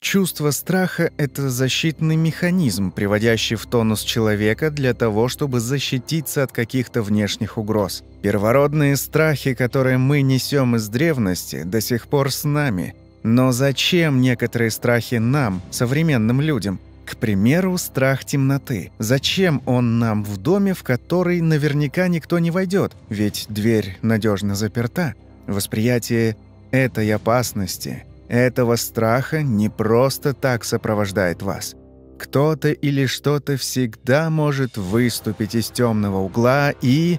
Чувство страха – это защитный механизм, приводящий в тонус человека для того, чтобы защититься от каких-то внешних угроз. Первородные страхи, которые мы несем из древности, до сих пор с нами. Но зачем некоторые страхи нам, современным людям? К примеру, страх темноты. Зачем он нам в доме, в который наверняка никто не войдет, ведь дверь надежно заперта? Восприятие этой опасности – этого страха не просто так сопровождает вас. Кто-то или что-то всегда может выступить из темного угла и...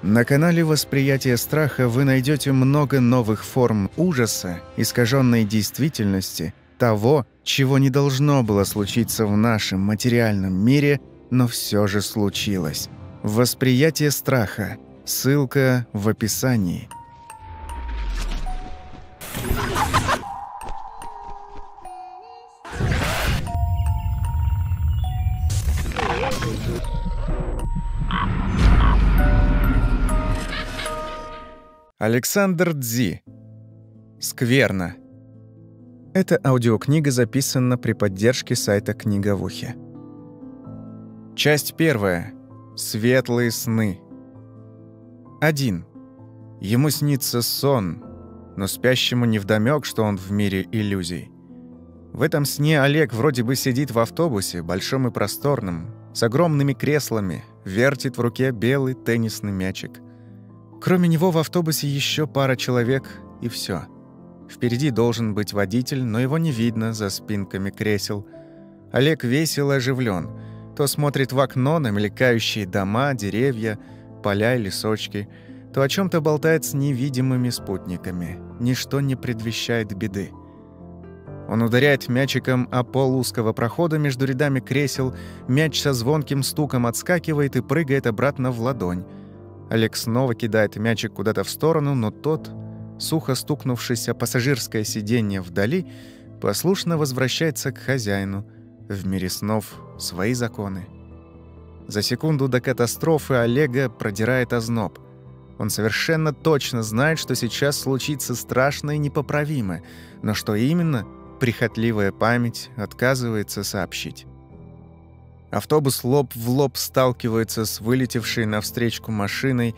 На канале «Восприятие страха» вы найдете много новых форм ужаса, искаженной действительности, того, чего не должно было случиться в нашем материальном мире, но все же случилось. «Восприятие страха». Ссылка в описании. Александр Дзи. Скверно. Эта аудиокнига записана при поддержке сайта «Книга в ухе». Часть первая. Светлые сны. 1. Ему снится сон, но спящему невдомёк, что он в мире иллюзий. В этом сне Олег вроде бы сидит в автобусе, большом и просторном, с огромными креслами, вертит в руке белый теннисный мячик – Кроме него в автобусе еще пара человек, и все. Впереди должен быть водитель, но его не видно за спинками кресел. Олег весел и оживлен. То смотрит в окно на мелькающие дома, деревья, поля и лесочки, то о чем то болтает с невидимыми спутниками. Ничто не предвещает беды. Он ударяет мячиком о пол узкого прохода между рядами кресел, мяч со звонким стуком отскакивает и прыгает обратно в ладонь. Олег снова кидает мячик куда-то в сторону, но тот, сухо стукнувшись о пассажирское сиденье вдали, послушно возвращается к хозяину. В мире снов свои законы. За секунду до катастрофы Олега продирает озноб. Он совершенно точно знает, что сейчас случится страшное и непоправимое, но что именно, прихотливая память отказывается сообщить. Автобус лоб в лоб сталкивается с вылетевшей навстречу машиной,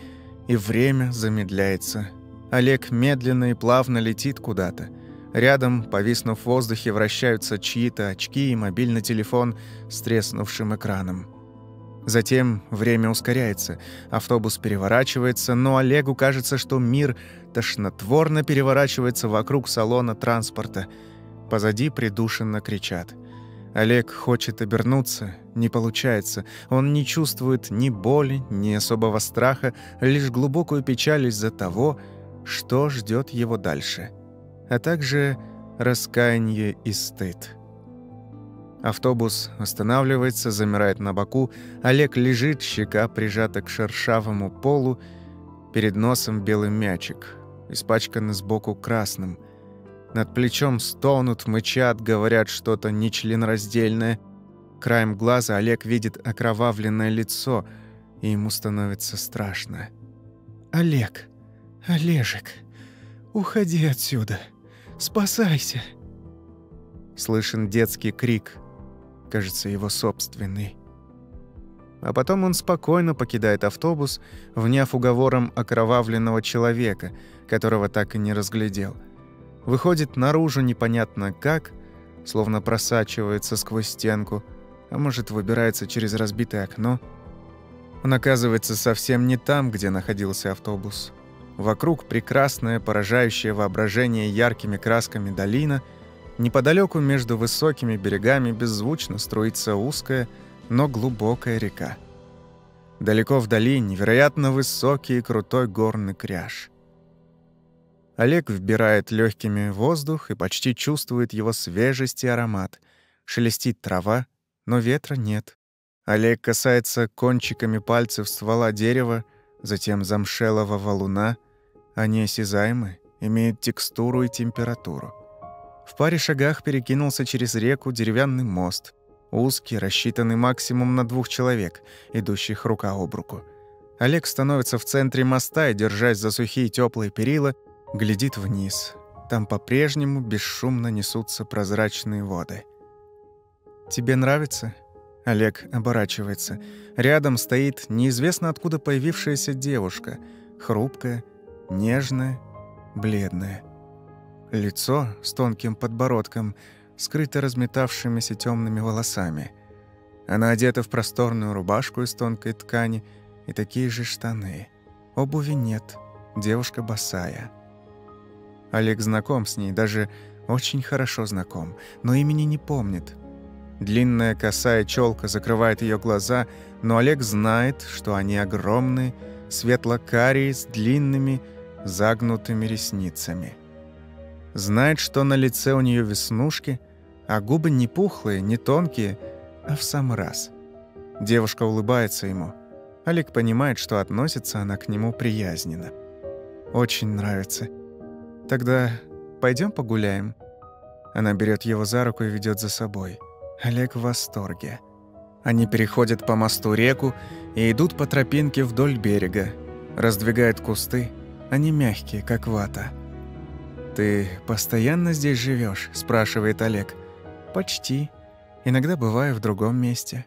и время замедляется. Олег медленно и плавно летит куда-то. Рядом, повиснув в воздухе, вращаются чьи-то очки и мобильный телефон с треснувшим экраном. Затем время ускоряется, автобус переворачивается, но Олегу кажется, что мир тошнотворно переворачивается вокруг салона транспорта. Позади придушенно кричат. Олег хочет обернуться, не получается. Он не чувствует ни боли, ни особого страха, лишь глубокую печаль из-за того, что ждет его дальше, а также раскаяние и стыд. Автобус останавливается, замирает на боку. Олег лежит, щека прижата к шершавому полу, перед носом белый мячик, испачканный сбоку красным – над плечом стонут, мычат, говорят что-то нечленораздельное. Краем глаза Олег видит окровавленное лицо, и ему становится страшно. «Олег! Олежек! Уходи отсюда! Спасайся!» Слышен детский крик, кажется, его собственный. А потом он спокойно покидает автобус, вняв уговором окровавленного человека, которого так и не разглядел – выходит наружу непонятно как, словно просачивается сквозь стенку, а может, выбирается через разбитое окно. Он оказывается совсем не там, где находился автобус. Вокруг прекрасное, поражающее воображение яркими красками долина, неподалеку между высокими берегами беззвучно струится узкая, но глубокая река. Далеко вдали невероятно высокий и крутой горный кряж. Олег вбирает легкими воздух и почти чувствует его свежесть и аромат. Шелестит трава, но ветра нет. Олег касается кончиками пальцев ствола дерева, затем замшелого валуна. Они осязаемы, имеют текстуру и температуру. В паре шагах перекинулся через реку деревянный мост, узкий, рассчитанный максимум на двух человек, идущих рука об руку. Олег становится в центре моста и, держась за сухие теплые перила, глядит вниз. Там по-прежнему бесшумно несутся прозрачные воды. «Тебе нравится?» Олег оборачивается. Рядом стоит неизвестно откуда появившаяся девушка. Хрупкая, нежная, бледная. Лицо с тонким подбородком, скрыто разметавшимися темными волосами. Она одета в просторную рубашку из тонкой ткани и такие же штаны. Обуви нет, девушка босая. Олег знаком с ней, даже очень хорошо знаком, но имени не помнит. Длинная косая челка закрывает ее глаза, но Олег знает, что они огромные, светло-карие с длинными, загнутыми ресницами. Знает, что на лице у нее веснушки, а губы не пухлые, не тонкие, а в сам раз. Девушка улыбается ему. Олег понимает, что относится она к нему приязненно. Очень нравится. Тогда пойдем погуляем. Она берет его за руку и ведет за собой. Олег в восторге. Они переходят по мосту реку и идут по тропинке вдоль берега. Раздвигают кусты, они мягкие, как вата. «Ты постоянно здесь живешь? спрашивает Олег. «Почти. Иногда бываю в другом месте».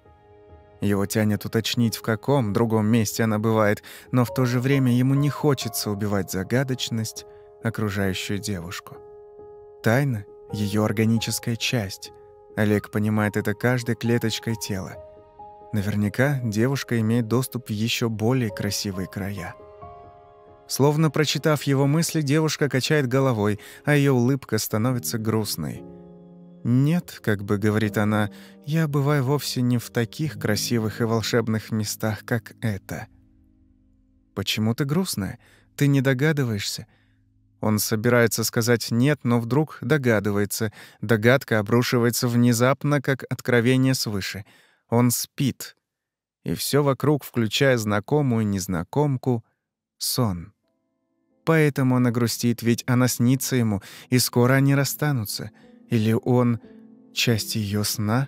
Его тянет уточнить, в каком другом месте она бывает, но в то же время ему не хочется убивать загадочность, окружающую девушку. Тайна — ее органическая часть. Олег понимает это каждой клеточкой тела. Наверняка девушка имеет доступ в еще более красивые края. Словно прочитав его мысли, девушка качает головой, а ее улыбка становится грустной. «Нет», — как бы говорит она, — «я бываю вовсе не в таких красивых и волшебных местах, как это». «Почему ты грустная? Ты не догадываешься?» Он собирается сказать «нет», но вдруг догадывается. Догадка обрушивается внезапно, как откровение свыше. Он спит. И все вокруг, включая знакомую незнакомку, — сон. Поэтому она грустит, ведь она снится ему, и скоро они расстанутся. Или он — часть ее сна?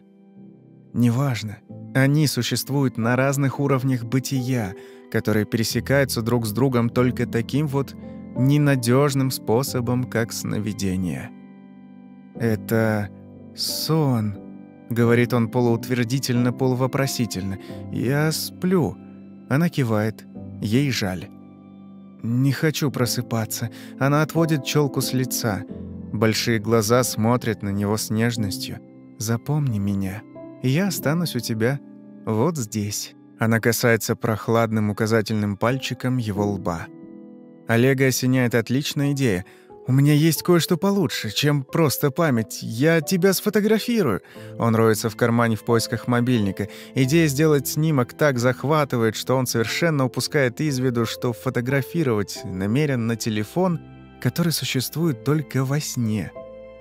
Неважно. Они существуют на разных уровнях бытия, которые пересекаются друг с другом только таким вот ненадежным способом, как сновидение. «Это сон», — говорит он полуутвердительно, полувопросительно. «Я сплю». Она кивает. Ей жаль. «Не хочу просыпаться». Она отводит челку с лица. Большие глаза смотрят на него с нежностью. «Запомни меня. Я останусь у тебя вот здесь». Она касается прохладным указательным пальчиком его лба. Олега осеняет отличная идея. «У меня есть кое-что получше, чем просто память. Я тебя сфотографирую». Он роется в кармане в поисках мобильника. Идея сделать снимок так захватывает, что он совершенно упускает из виду, что фотографировать намерен на телефон, который существует только во сне.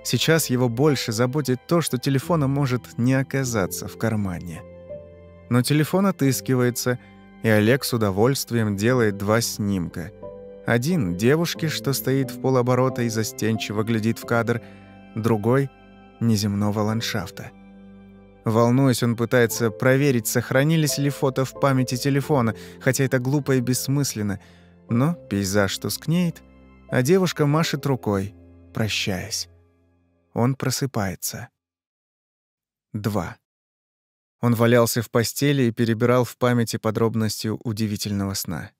Сейчас его больше заботит то, что телефона может не оказаться в кармане. Но телефон отыскивается, и Олег с удовольствием делает два снимка — один — девушки, что стоит в полоборота и застенчиво глядит в кадр, другой — неземного ландшафта. Волнуясь, он пытается проверить, сохранились ли фото в памяти телефона, хотя это глупо и бессмысленно. Но пейзаж тускнеет, а девушка машет рукой, прощаясь. Он просыпается. 2. Он валялся в постели и перебирал в памяти подробности удивительного сна.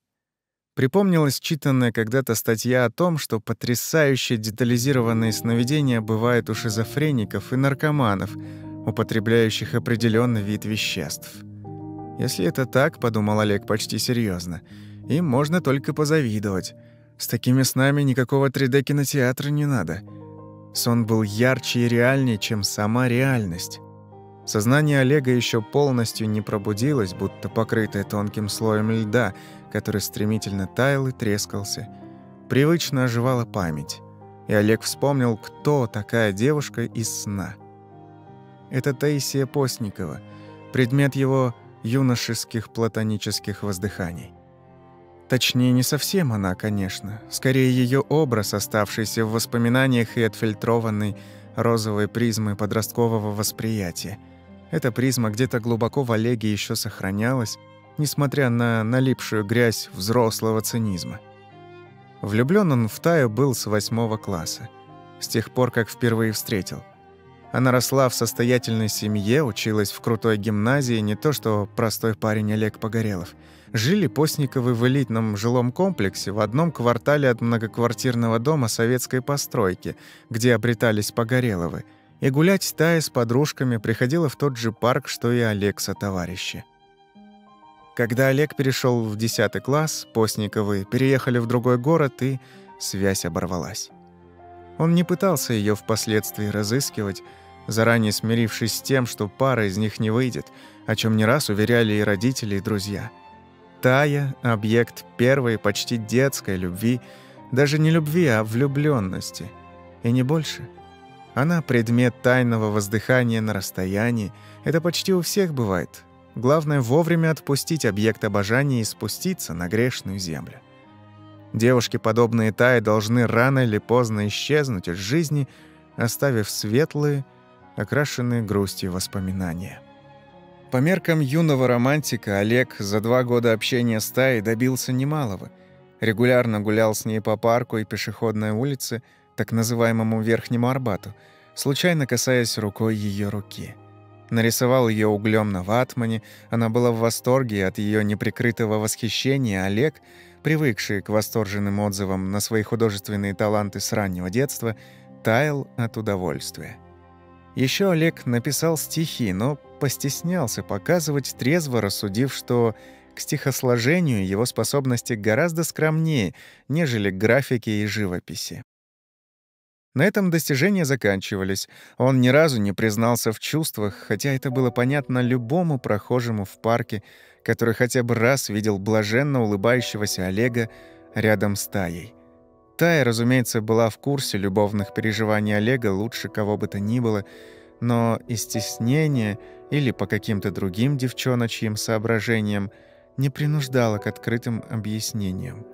Припомнилась читанная когда-то статья о том, что потрясающе детализированные сновидения бывают у шизофреников и наркоманов, употребляющих определенный вид веществ. Если это так, подумал Олег почти серьезно, им можно только позавидовать. С такими снами никакого 3D-кинотеатра не надо. Сон был ярче и реальнее, чем сама реальность. Сознание Олега еще полностью не пробудилось, будто покрытое тонким слоем льда — который стремительно таял и трескался. Привычно оживала память, и Олег вспомнил, кто такая девушка из сна. Это Таисия Постникова, предмет его юношеских платонических воздыханий. Точнее, не совсем она, конечно. Скорее, ее образ, оставшийся в воспоминаниях и отфильтрованный розовой призмой подросткового восприятия. Эта призма где-то глубоко в Олеге еще сохранялась, несмотря на налипшую грязь взрослого цинизма. Влюблён он в Таю был с восьмого класса. с тех пор, как впервые встретил. Она росла в состоятельной семье, училась в крутой гимназии, не то что простой парень Олег Погорелов. Жили Постниковы в элитном жилом комплексе в одном квартале от многоквартирного дома советской постройки, где обретались Погореловы. И гулять Тая с подружками приходила в тот же парк, что и Олег со товарищи. Когда Олег перешел в 10 класс, Постниковы переехали в другой город, и связь оборвалась. Он не пытался ее впоследствии разыскивать, заранее смирившись с тем, что пара из них не выйдет, о чем не раз уверяли и родители, и друзья. Тая — объект первой, почти детской любви, даже не любви, а влюбленности, И не больше. Она — предмет тайного воздыхания на расстоянии. Это почти у всех бывает. Главное — вовремя отпустить объект обожания и спуститься на грешную землю. Девушки, подобные Тае, должны рано или поздно исчезнуть из жизни, оставив светлые, окрашенные грустью воспоминания. По меркам юного романтика Олег за два года общения с Таей добился немалого. Регулярно гулял с ней по парку и пешеходной улице, так называемому Верхнему Арбату, случайно касаясь рукой ее руки. Нарисовал ее углем на ватмане, она была в восторге от ее неприкрытого восхищения, Олег, привыкший к восторженным отзывам на свои художественные таланты с раннего детства, таял от удовольствия. Еще Олег написал стихи, но постеснялся показывать, трезво рассудив, что к стихосложению его способности гораздо скромнее, нежели к графике и живописи. На этом достижения заканчивались. Он ни разу не признался в чувствах, хотя это было понятно любому прохожему в парке, который хотя бы раз видел блаженно улыбающегося Олега рядом с Таей. Тая, разумеется, была в курсе любовных переживаний Олега лучше кого бы то ни было, но из стеснения или по каким-то другим девчоночьим соображениям не принуждала к открытым объяснениям.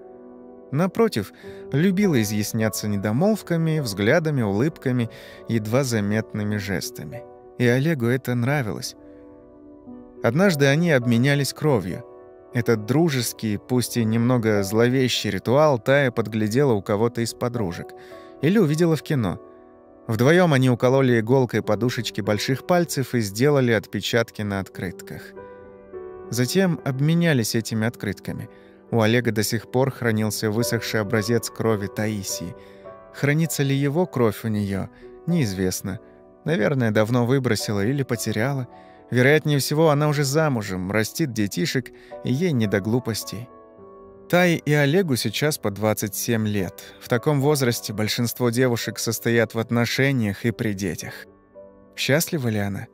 Напротив, любила изъясняться недомолвками, взглядами, улыбками, едва заметными жестами. И Олегу это нравилось. Однажды они обменялись кровью. Этот дружеский, пусть и немного зловещий ритуал Тая подглядела у кого-то из подружек. Или увидела в кино. Вдвоем они укололи иголкой подушечки больших пальцев и сделали отпечатки на открытках. Затем обменялись этими открытками – у Олега до сих пор хранился высохший образец крови Таисии. Хранится ли его кровь у нее, неизвестно. Наверное, давно выбросила или потеряла. Вероятнее всего, она уже замужем, растит детишек, и ей не до глупостей. Тай и Олегу сейчас по 27 лет. В таком возрасте большинство девушек состоят в отношениях и при детях. Счастлива ли она?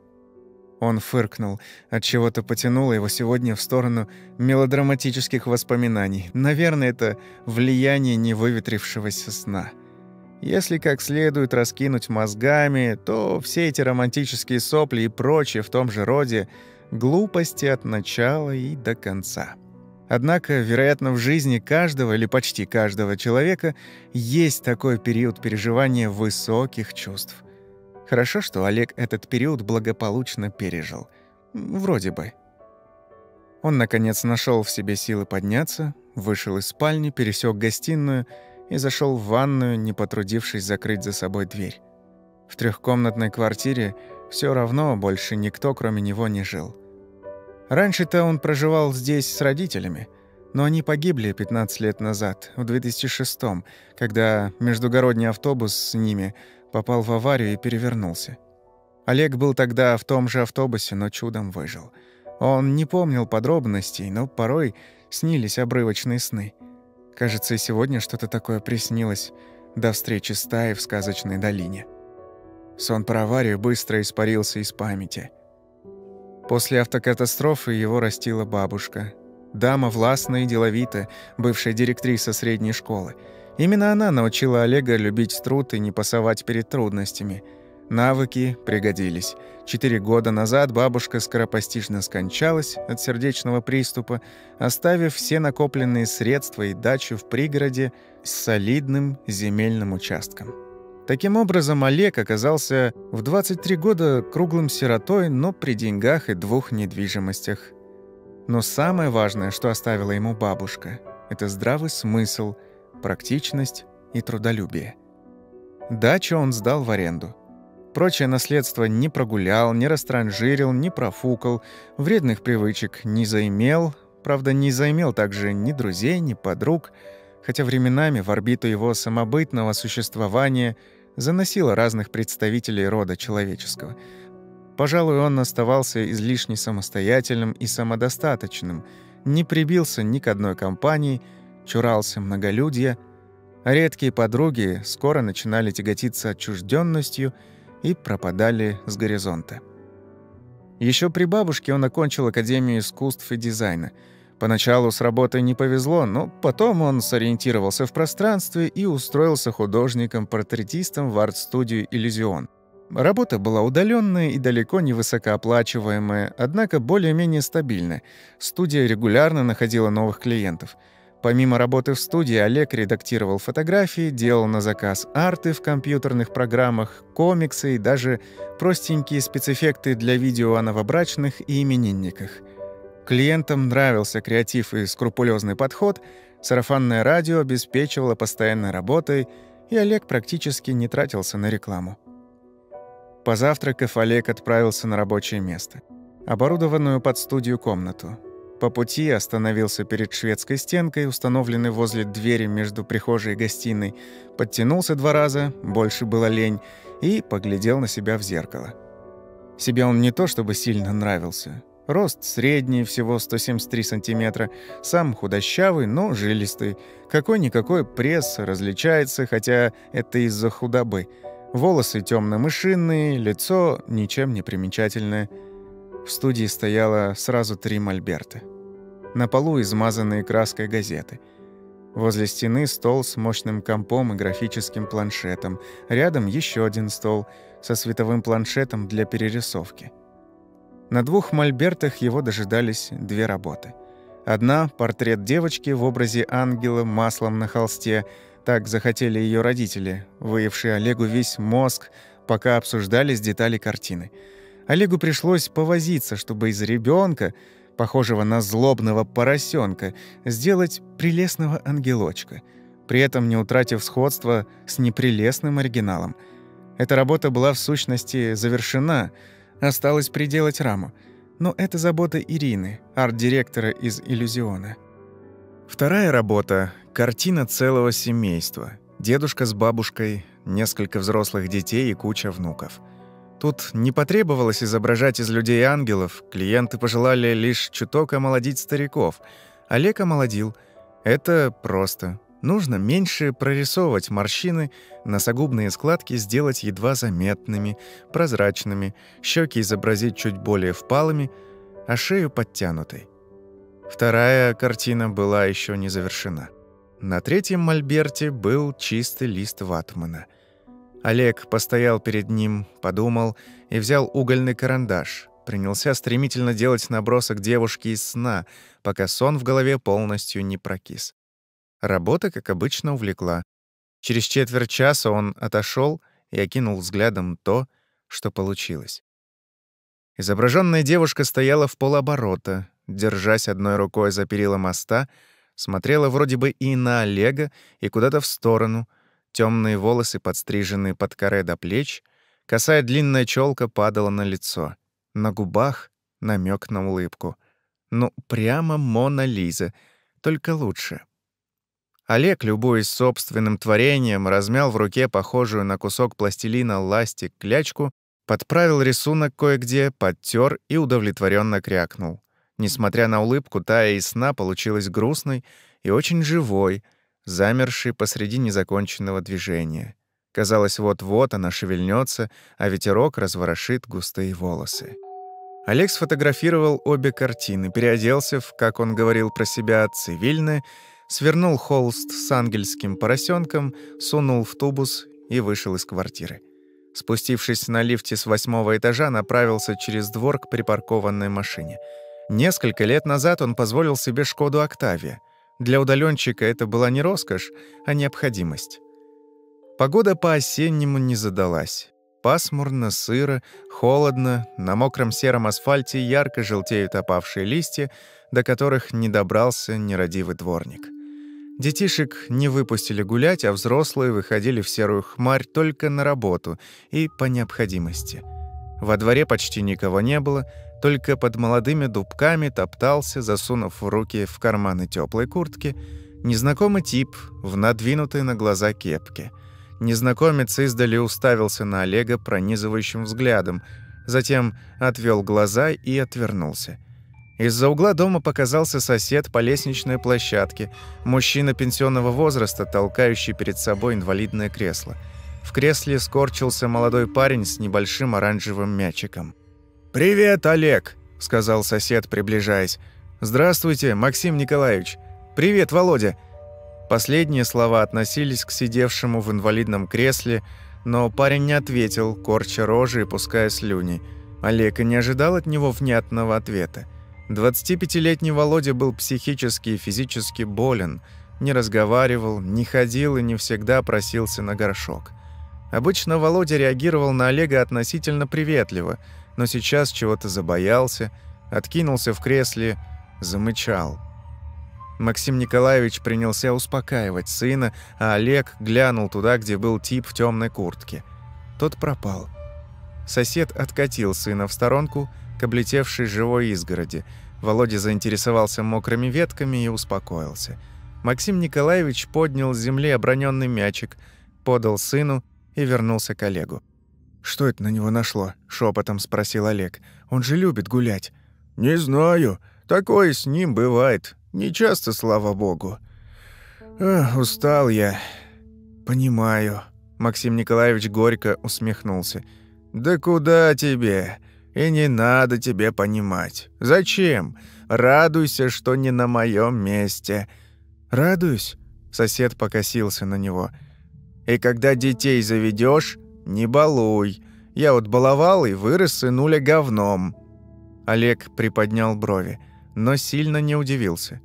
Он фыркнул, от чего то потянуло его сегодня в сторону мелодраматических воспоминаний. Наверное, это влияние невыветрившегося сна. Если как следует раскинуть мозгами, то все эти романтические сопли и прочее в том же роде — глупости от начала и до конца. Однако, вероятно, в жизни каждого или почти каждого человека есть такой период переживания высоких чувств. Хорошо, что Олег этот период благополучно пережил. Вроде бы. Он, наконец, нашел в себе силы подняться, вышел из спальни, пересек гостиную и зашел в ванную, не потрудившись закрыть за собой дверь. В трехкомнатной квартире все равно больше никто, кроме него, не жил. Раньше-то он проживал здесь с родителями, но они погибли 15 лет назад, в 2006 когда междугородний автобус с ними – попал в аварию и перевернулся. Олег был тогда в том же автобусе, но чудом выжил. Он не помнил подробностей, но порой снились обрывочные сны. Кажется, и сегодня что-то такое приснилось до встречи с Таей в сказочной долине. Сон про аварию быстро испарился из памяти. После автокатастрофы его растила бабушка. Дама властная и деловитая, бывшая директриса средней школы – Именно она научила Олега любить труд и не пасовать перед трудностями. Навыки пригодились. Четыре года назад бабушка скоропостижно скончалась от сердечного приступа, оставив все накопленные средства и дачу в пригороде с солидным земельным участком. Таким образом, Олег оказался в 23 года круглым сиротой, но при деньгах и двух недвижимостях. Но самое важное, что оставила ему бабушка, это здравый смысл – практичность и трудолюбие. Дачу он сдал в аренду. Прочее наследство не прогулял, не растранжирил, не профукал, вредных привычек не заимел, правда, не заимел также ни друзей, ни подруг, хотя временами в орбиту его самобытного существования заносило разных представителей рода человеческого. Пожалуй, он оставался излишне самостоятельным и самодостаточным, не прибился ни к одной компании, чурался многолюдья, а редкие подруги скоро начинали тяготиться отчужденностью и пропадали с горизонта. Еще при бабушке он окончил Академию искусств и дизайна. Поначалу с работой не повезло, но потом он сориентировался в пространстве и устроился художником-портретистом в арт-студию «Иллюзион». Работа была удаленная и далеко не высокооплачиваемая, однако более-менее стабильная. Студия регулярно находила новых клиентов — Помимо работы в студии, Олег редактировал фотографии, делал на заказ арты в компьютерных программах, комиксы и даже простенькие спецэффекты для видео о новобрачных и именинниках. Клиентам нравился креатив и скрупулезный подход, сарафанное радио обеспечивало постоянной работой, и Олег практически не тратился на рекламу. Позавтракав, Олег отправился на рабочее место, оборудованную под студию комнату. По пути остановился перед шведской стенкой, установленной возле двери между прихожей и гостиной, подтянулся два раза, больше было лень, и поглядел на себя в зеркало. Себе он не то чтобы сильно нравился. Рост средний, всего 173 сантиметра, сам худощавый, но жилистый. Какой-никакой пресс различается, хотя это из-за худобы. Волосы темно-мышиные, лицо ничем не примечательное – в студии стояло сразу три мольберта. На полу измазанные краской газеты. Возле стены стол с мощным компом и графическим планшетом. Рядом еще один стол со световым планшетом для перерисовки. На двух мольбертах его дожидались две работы. Одна — портрет девочки в образе ангела маслом на холсте. Так захотели ее родители, выявшие Олегу весь мозг, пока обсуждались детали картины — Олегу пришлось повозиться, чтобы из ребенка, похожего на злобного поросенка, сделать прелестного ангелочка, при этом не утратив сходства с непрелестным оригиналом. Эта работа была в сущности завершена, осталось приделать раму. Но это забота Ирины, арт-директора из «Иллюзиона». Вторая работа — картина целого семейства. Дедушка с бабушкой, несколько взрослых детей и куча внуков — Тут не потребовалось изображать из людей ангелов, клиенты пожелали лишь чуток омолодить стариков. Олег омолодил. Это просто. Нужно меньше прорисовывать морщины, носогубные складки сделать едва заметными, прозрачными, щеки изобразить чуть более впалыми, а шею подтянутой. Вторая картина была еще не завершена. На третьем мольберте был чистый лист ватмана — Олег постоял перед ним, подумал и взял угольный карандаш. Принялся стремительно делать набросок девушки из сна, пока сон в голове полностью не прокис. Работа, как обычно, увлекла. Через четверть часа он отошел и окинул взглядом то, что получилось. Изображенная девушка стояла в полоборота, держась одной рукой за перила моста, смотрела вроде бы и на Олега, и куда-то в сторону — Темные волосы, подстриженные под коре до плеч, косая длинная челка падала на лицо. На губах намек на улыбку. Ну, прямо Мона Лиза, только лучше. Олег, любуясь собственным творением, размял в руке похожую на кусок пластилина ластик клячку, подправил рисунок кое-где, подтер и удовлетворенно крякнул. Несмотря на улыбку, тая из сна получилась грустной и очень живой — замерший посреди незаконченного движения. Казалось, вот-вот она шевельнется, а ветерок разворошит густые волосы. Олег сфотографировал обе картины, переоделся в, как он говорил про себя, цивильное, свернул холст с ангельским поросенком, сунул в тубус и вышел из квартиры. Спустившись на лифте с восьмого этажа, направился через двор к припаркованной машине. Несколько лет назад он позволил себе «Шкоду Октавия», для удаленщика это была не роскошь, а необходимость. Погода по-осеннему не задалась. Пасмурно, сыро, холодно, на мокром сером асфальте ярко желтеют опавшие листья, до которых не добрался нерадивый дворник. Детишек не выпустили гулять, а взрослые выходили в серую хмарь только на работу и по необходимости. Во дворе почти никого не было, только под молодыми дубками топтался, засунув руки в карманы теплой куртки, незнакомый тип в надвинутой на глаза кепке. Незнакомец издали уставился на Олега пронизывающим взглядом, затем отвел глаза и отвернулся. Из-за угла дома показался сосед по лестничной площадке, мужчина пенсионного возраста, толкающий перед собой инвалидное кресло. В кресле скорчился молодой парень с небольшим оранжевым мячиком. «Привет, Олег!» — сказал сосед, приближаясь. «Здравствуйте, Максим Николаевич!» «Привет, Володя!» Последние слова относились к сидевшему в инвалидном кресле, но парень не ответил, корча рожи и пуская слюни. Олег и не ожидал от него внятного ответа. 25-летний Володя был психически и физически болен, не разговаривал, не ходил и не всегда просился на горшок. Обычно Володя реагировал на Олега относительно приветливо, но сейчас чего-то забоялся, откинулся в кресле, замычал. Максим Николаевич принялся успокаивать сына, а Олег глянул туда, где был тип в темной куртке. Тот пропал. Сосед откатил сына в сторонку, к облетевшей живой изгороди. Володя заинтересовался мокрыми ветками и успокоился. Максим Николаевич поднял с земли оброненный мячик, подал сыну и вернулся к Олегу. «Что это на него нашло?» — шепотом спросил Олег. «Он же любит гулять». «Не знаю. Такое с ним бывает. Не часто, слава богу». Эх, «Устал я». «Понимаю». Максим Николаевич горько усмехнулся. «Да куда тебе? И не надо тебе понимать. Зачем? Радуйся, что не на моем месте». «Радуюсь?» Сосед покосился на него. «И когда детей заведешь, не балуй. Я вот баловал и вырос сынуля говном». Олег приподнял брови, но сильно не удивился.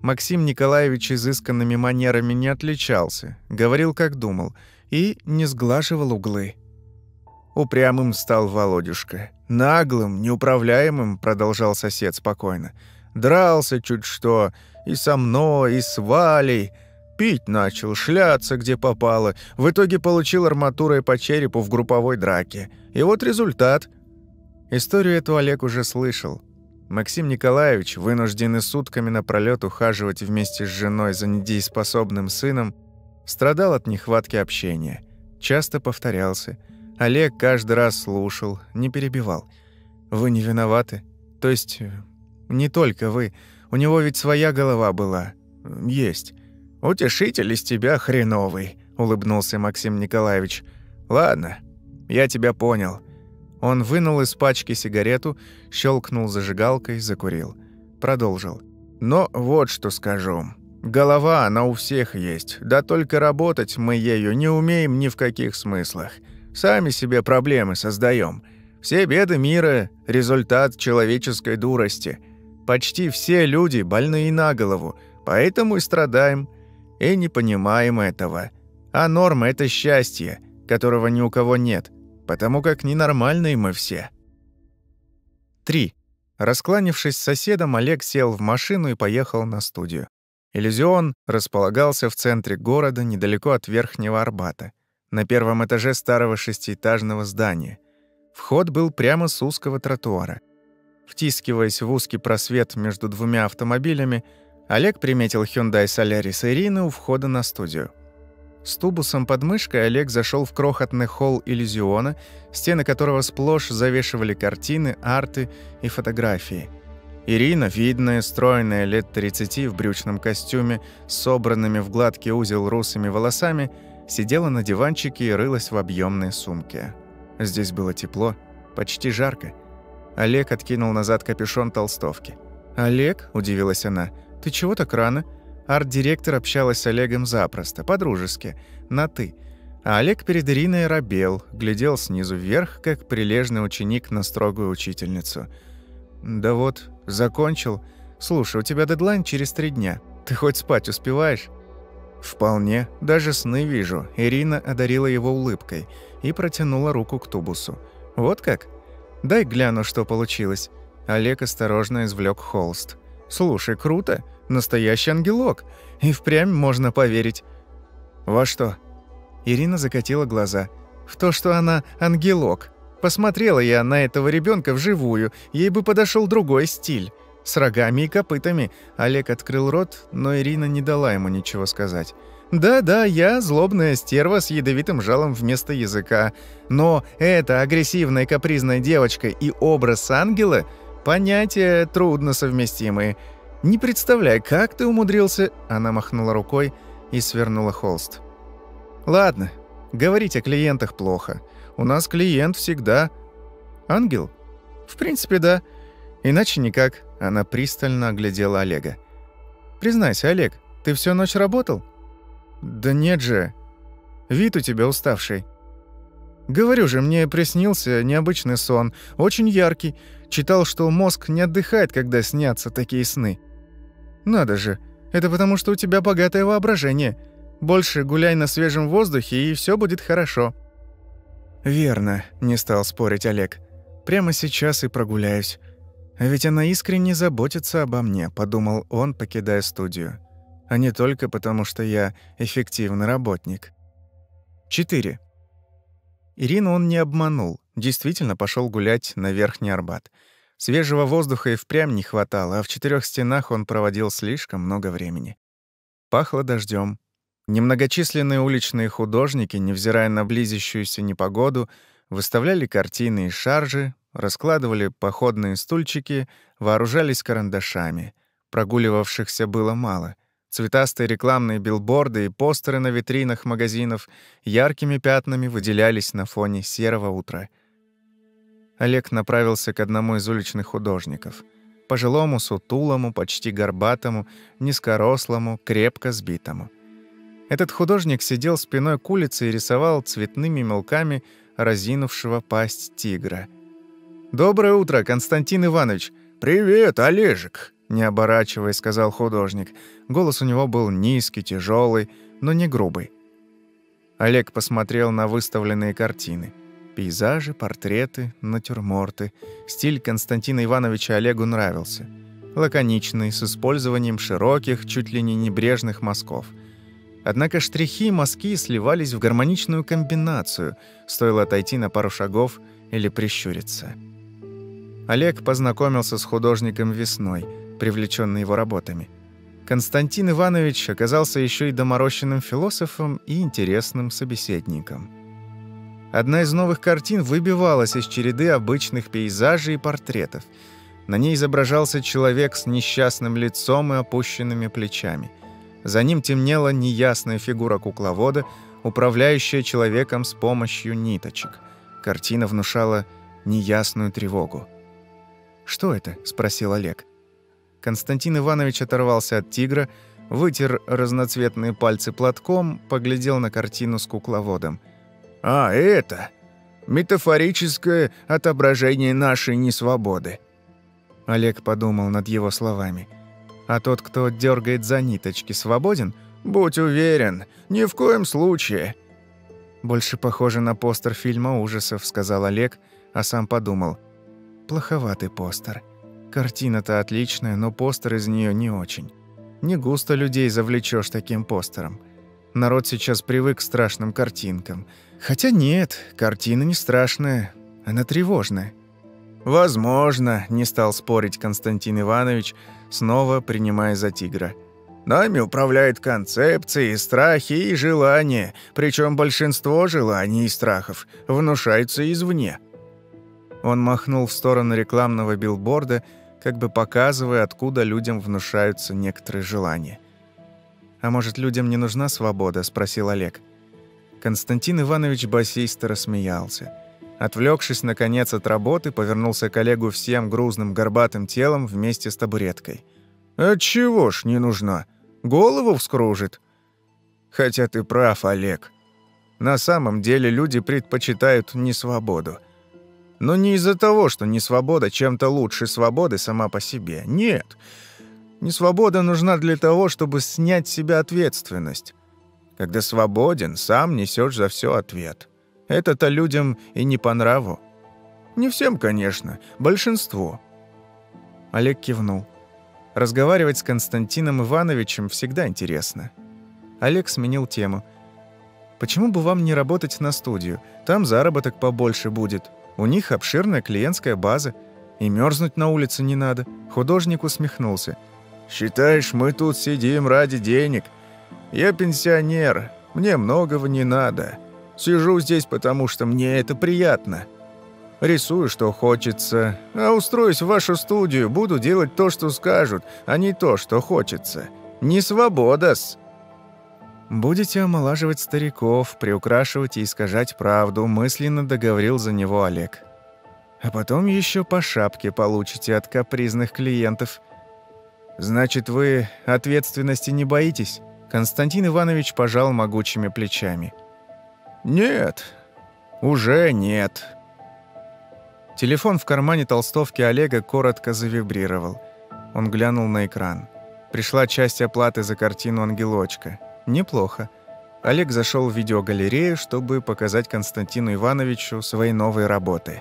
Максим Николаевич изысканными манерами не отличался, говорил, как думал, и не сглаживал углы. Упрямым стал Володюшка. Наглым, неуправляемым, продолжал сосед спокойно. Дрался чуть что и со мной, и с Валей. Пить начал, шляться где попало. В итоге получил арматурой по черепу в групповой драке. И вот результат. Историю эту Олег уже слышал. Максим Николаевич, вынужденный сутками напролёт ухаживать вместе с женой за недееспособным сыном, страдал от нехватки общения. Часто повторялся – Олег каждый раз слушал, не перебивал. «Вы не виноваты? То есть, э, не только вы. У него ведь своя голова была. Есть. Утешитель из тебя хреновый», — улыбнулся Максим Николаевич. «Ладно, я тебя понял». Он вынул из пачки сигарету, щелкнул зажигалкой, закурил. Продолжил. «Но вот что скажу. Голова, она у всех есть. Да только работать мы ею не умеем ни в каких смыслах. Сами себе проблемы создаем. Все беды мира – результат человеческой дурости. Почти все люди больны на голову, поэтому и страдаем. И не понимаем этого. А норма – это счастье, которого ни у кого нет, потому как ненормальные мы все. 3. Раскланившись с соседом, Олег сел в машину и поехал на студию. Иллюзион располагался в центре города, недалеко от Верхнего Арбата на первом этаже старого шестиэтажного здания. Вход был прямо с узкого тротуара. Втискиваясь в узкий просвет между двумя автомобилями, Олег приметил Hyundai Solaris Ирины у входа на студию. С тубусом под мышкой Олег зашел в крохотный холл иллюзиона, стены которого сплошь завешивали картины, арты и фотографии. Ирина, видная, стройная, лет 30 в брючном костюме, собранными в гладкий узел русыми волосами – сидела на диванчике и рылась в объемной сумке. Здесь было тепло, почти жарко. Олег откинул назад капюшон толстовки. «Олег?» – удивилась она. «Ты чего так рано?» Арт-директор общалась с Олегом запросто, по-дружески, на «ты». А Олег перед Ириной робел, глядел снизу вверх, как прилежный ученик на строгую учительницу. «Да вот, закончил. Слушай, у тебя дедлайн через три дня. Ты хоть спать успеваешь?» «Вполне. Даже сны вижу». Ирина одарила его улыбкой и протянула руку к тубусу. «Вот как? Дай гляну, что получилось». Олег осторожно извлек холст. Слушай, круто. Настоящий ангелок. И впрямь можно поверить. Во что? Ирина закатила глаза. В то, что она ангелок. Посмотрела я на этого ребенка вживую, ей бы подошел другой стиль. С рогами и копытами. Олег открыл рот, но Ирина не дала ему ничего сказать. Да-да, я злобная стерва с ядовитым жалом вместо языка. Но эта агрессивная капризная девочка и образ ангела — понятия трудно совместимые. Не представляю, как ты умудрился...» Она махнула рукой и свернула холст. «Ладно, говорить о клиентах плохо. У нас клиент всегда... Ангел? В принципе, да. Иначе никак». Она пристально оглядела Олега. «Признайся, Олег, ты всю ночь работал?» «Да нет же. Вид у тебя уставший». «Говорю же, мне приснился необычный сон, очень яркий. Читал, что мозг не отдыхает, когда снятся такие сны». «Надо же, это потому, что у тебя богатое воображение. Больше гуляй на свежем воздухе, и все будет хорошо». «Верно», — не стал спорить Олег. «Прямо сейчас и прогуляюсь. А ведь она искренне заботится обо мне», — подумал он, покидая студию а не только потому, что я эффективный работник. 4. Ирину он не обманул, действительно пошел гулять на Верхний Арбат. Свежего воздуха и впрямь не хватало, а в четырех стенах он проводил слишком много времени. Пахло дождем. Немногочисленные уличные художники, невзирая на близящуюся непогоду, выставляли картины и шаржи, раскладывали походные стульчики, вооружались карандашами. Прогуливавшихся было мало. Цветастые рекламные билборды и постеры на витринах магазинов яркими пятнами выделялись на фоне серого утра. Олег направился к одному из уличных художников. Пожилому, сутулому, почти горбатому, низкорослому, крепко сбитому. Этот художник сидел спиной к улице и рисовал цветными мелками разинувшего пасть тигра. «Доброе утро, Константин Иванович!» «Привет, Олежек!» не оборачиваясь, сказал художник. Голос у него был низкий, тяжелый, но не грубый. Олег посмотрел на выставленные картины. Пейзажи, портреты, натюрморты. Стиль Константина Ивановича Олегу нравился. Лаконичный, с использованием широких, чуть ли не небрежных мазков. Однако штрихи и мазки сливались в гармоничную комбинацию, стоило отойти на пару шагов или прищуриться. Олег познакомился с художником весной – привлеченный его работами. Константин Иванович оказался еще и доморощенным философом и интересным собеседником. Одна из новых картин выбивалась из череды обычных пейзажей и портретов. На ней изображался человек с несчастным лицом и опущенными плечами. За ним темнела неясная фигура кукловода, управляющая человеком с помощью ниточек. Картина внушала неясную тревогу. «Что это?» — спросил Олег. Константин Иванович оторвался от тигра, вытер разноцветные пальцы платком, поглядел на картину с кукловодом. «А, это! Метафорическое отображение нашей несвободы!» Олег подумал над его словами. «А тот, кто дергает за ниточки, свободен?» «Будь уверен, ни в коем случае!» «Больше похоже на постер фильма ужасов», — сказал Олег, а сам подумал. «Плоховатый постер». Картина-то отличная, но постер из нее не очень. Не густо людей завлечешь таким постером. Народ сейчас привык к страшным картинкам. Хотя нет, картина не страшная, она тревожная. «Возможно», — не стал спорить Константин Иванович, снова принимая за тигра. «Нами управляют концепции, страхи и желания, причем большинство желаний и страхов внушаются извне». Он махнул в сторону рекламного билборда — как бы показывая, откуда людям внушаются некоторые желания. «А может, людям не нужна свобода?» – спросил Олег. Константин Иванович басиста рассмеялся. Отвлекшись, наконец, от работы, повернулся к Олегу всем грузным горбатым телом вместе с табуреткой. «Отчего ж не нужна? Голову вскружит?» «Хотя ты прав, Олег. На самом деле люди предпочитают не свободу – но не из-за того, что несвобода чем-то лучше свободы сама по себе. Нет. Несвобода нужна для того, чтобы снять с себя ответственность. Когда свободен, сам несешь за все ответ. Это-то людям и не по нраву. Не всем, конечно, большинству. Олег кивнул. Разговаривать с Константином Ивановичем всегда интересно. Олег сменил тему. «Почему бы вам не работать на студию? Там заработок побольше будет. У них обширная клиентская база. И мерзнуть на улице не надо». Художник усмехнулся. «Считаешь, мы тут сидим ради денег? Я пенсионер, мне многого не надо. Сижу здесь, потому что мне это приятно. Рисую, что хочется, а устроюсь в вашу студию, буду делать то, что скажут, а не то, что хочется. Не свобода-с. «Будете омолаживать стариков, приукрашивать и искажать правду», мысленно договорил за него Олег. «А потом еще по шапке получите от капризных клиентов». «Значит, вы ответственности не боитесь?» Константин Иванович пожал могучими плечами. «Нет, уже нет». Телефон в кармане толстовки Олега коротко завибрировал. Он глянул на экран. Пришла часть оплаты за картину «Ангелочка». Неплохо. Олег зашел в видеогалерею, чтобы показать Константину Ивановичу свои новые работы.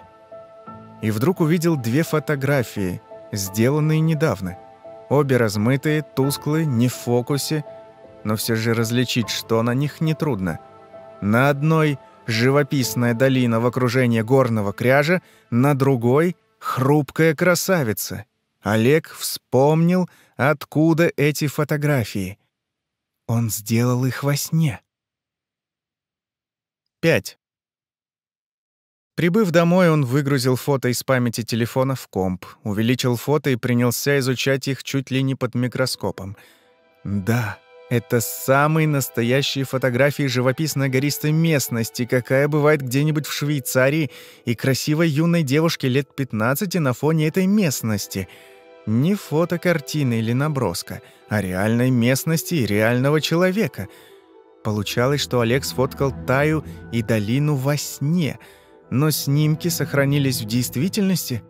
И вдруг увидел две фотографии, сделанные недавно. Обе размытые, тусклые, не в фокусе, но все же различить, что на них, нетрудно. На одной – живописная долина в окружении горного кряжа, на другой — хрупкая красавица. Олег вспомнил, откуда эти фотографии. Он сделал их во сне. 5. Прибыв домой, он выгрузил фото из памяти телефона в комп, увеличил фото и принялся изучать их чуть ли не под микроскопом. Да, это самые настоящие фотографии живописной гористой местности, какая бывает где-нибудь в Швейцарии, и красивой юной девушки лет 15 на фоне этой местности. Не фотокартина или наброска, а реальной местности и реального человека. Получалось, что Олег сфоткал Таю и долину во сне, но снимки сохранились в действительности.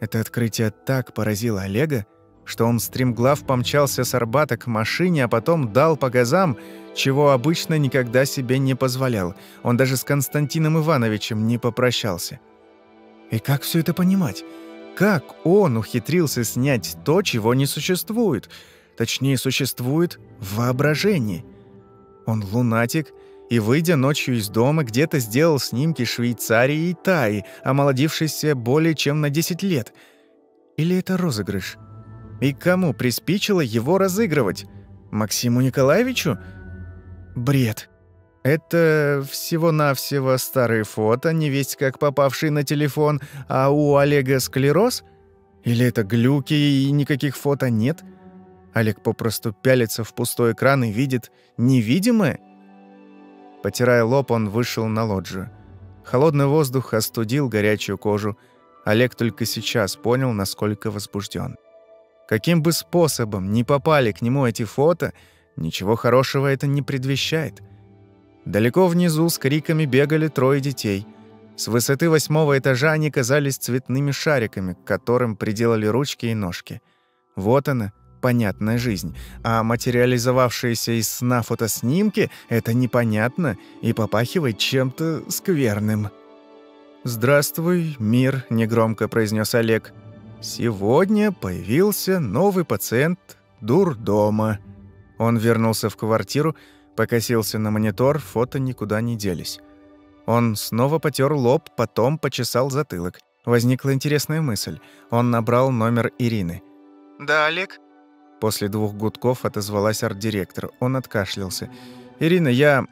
Это открытие так поразило Олега, что он стремглав помчался с Арбата к машине, а потом дал по газам, чего обычно никогда себе не позволял. Он даже с Константином Ивановичем не попрощался. И как все это понимать? Как он ухитрился снять то, чего не существует? Точнее, существует в воображении. Он лунатик, и, выйдя ночью из дома, где-то сделал снимки Швейцарии и Таи, омолодившейся более чем на 10 лет. Или это розыгрыш? И кому приспичило его разыгрывать? Максиму Николаевичу? Бред. Это всего-навсего старые фото, не весть как попавшие на телефон, а у Олега склероз? Или это глюки и никаких фото нет? Олег попросту пялится в пустой экран и видит невидимое? Потирая лоб, он вышел на лоджию. Холодный воздух остудил горячую кожу. Олег только сейчас понял, насколько возбужден. Каким бы способом ни попали к нему эти фото, ничего хорошего это не предвещает. Далеко внизу с криками бегали трое детей. С высоты восьмого этажа они казались цветными шариками, к которым приделали ручки и ножки. Вот она, понятная жизнь. А материализовавшиеся из сна фотоснимки — это непонятно и попахивает чем-то скверным. «Здравствуй, мир», — негромко произнес Олег. — Сегодня появился новый пациент дурдома. Он вернулся в квартиру, покосился на монитор, фото никуда не делись. Он снова потер лоб, потом почесал затылок. Возникла интересная мысль. Он набрал номер Ирины. «Да, Олег?» После двух гудков отозвалась арт-директор. Он откашлялся. «Ирина, я...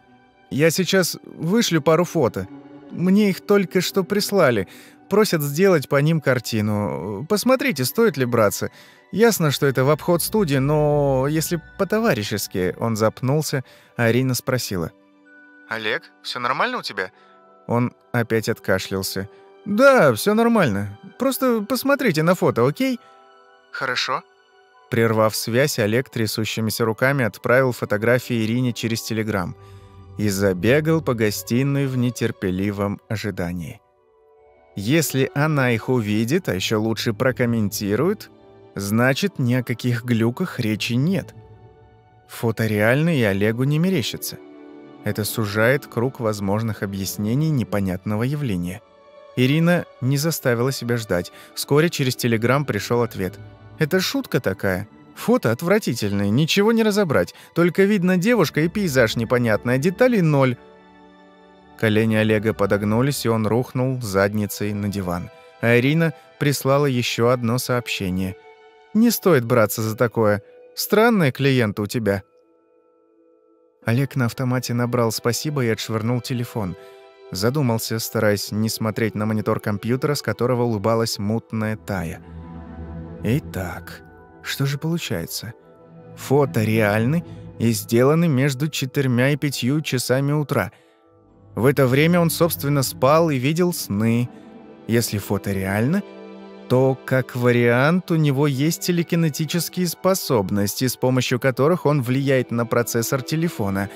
я сейчас вышлю пару фото. Мне их только что прислали. Просят сделать по ним картину. Посмотрите, стоит ли браться. Ясно, что это в обход студии, но если по-товарищески...» Он запнулся, а Арина спросила. «Олег, все нормально у тебя?» Он опять откашлялся. «Да, все нормально. Просто посмотрите на фото, окей?» «Хорошо». Прервав связь, Олег трясущимися руками отправил фотографии Ирине через телеграм и забегал по гостиной в нетерпеливом ожидании. Если она их увидит, а еще лучше прокомментирует, значит, ни о каких глюках речи нет. Фото реальное и Олегу не мерещится. Это сужает круг возможных объяснений непонятного явления. Ирина не заставила себя ждать. Вскоре через телеграм пришел ответ. «Это шутка такая. Фото отвратительное, ничего не разобрать. Только видно девушка и пейзаж непонятный, а деталей ноль. Колени Олега подогнулись, и он рухнул задницей на диван. А Ирина прислала еще одно сообщение. «Не стоит браться за такое. Странные клиенты у тебя». Олег на автомате набрал «спасибо» и отшвырнул телефон. Задумался, стараясь не смотреть на монитор компьютера, с которого улыбалась мутная Тая. «Итак, что же получается? Фото реальны и сделаны между четырьмя и пятью часами утра. В это время он, собственно, спал и видел сны. Если фото реально, то, как вариант, у него есть телекинетические способности, с помощью которых он влияет на процессор телефона.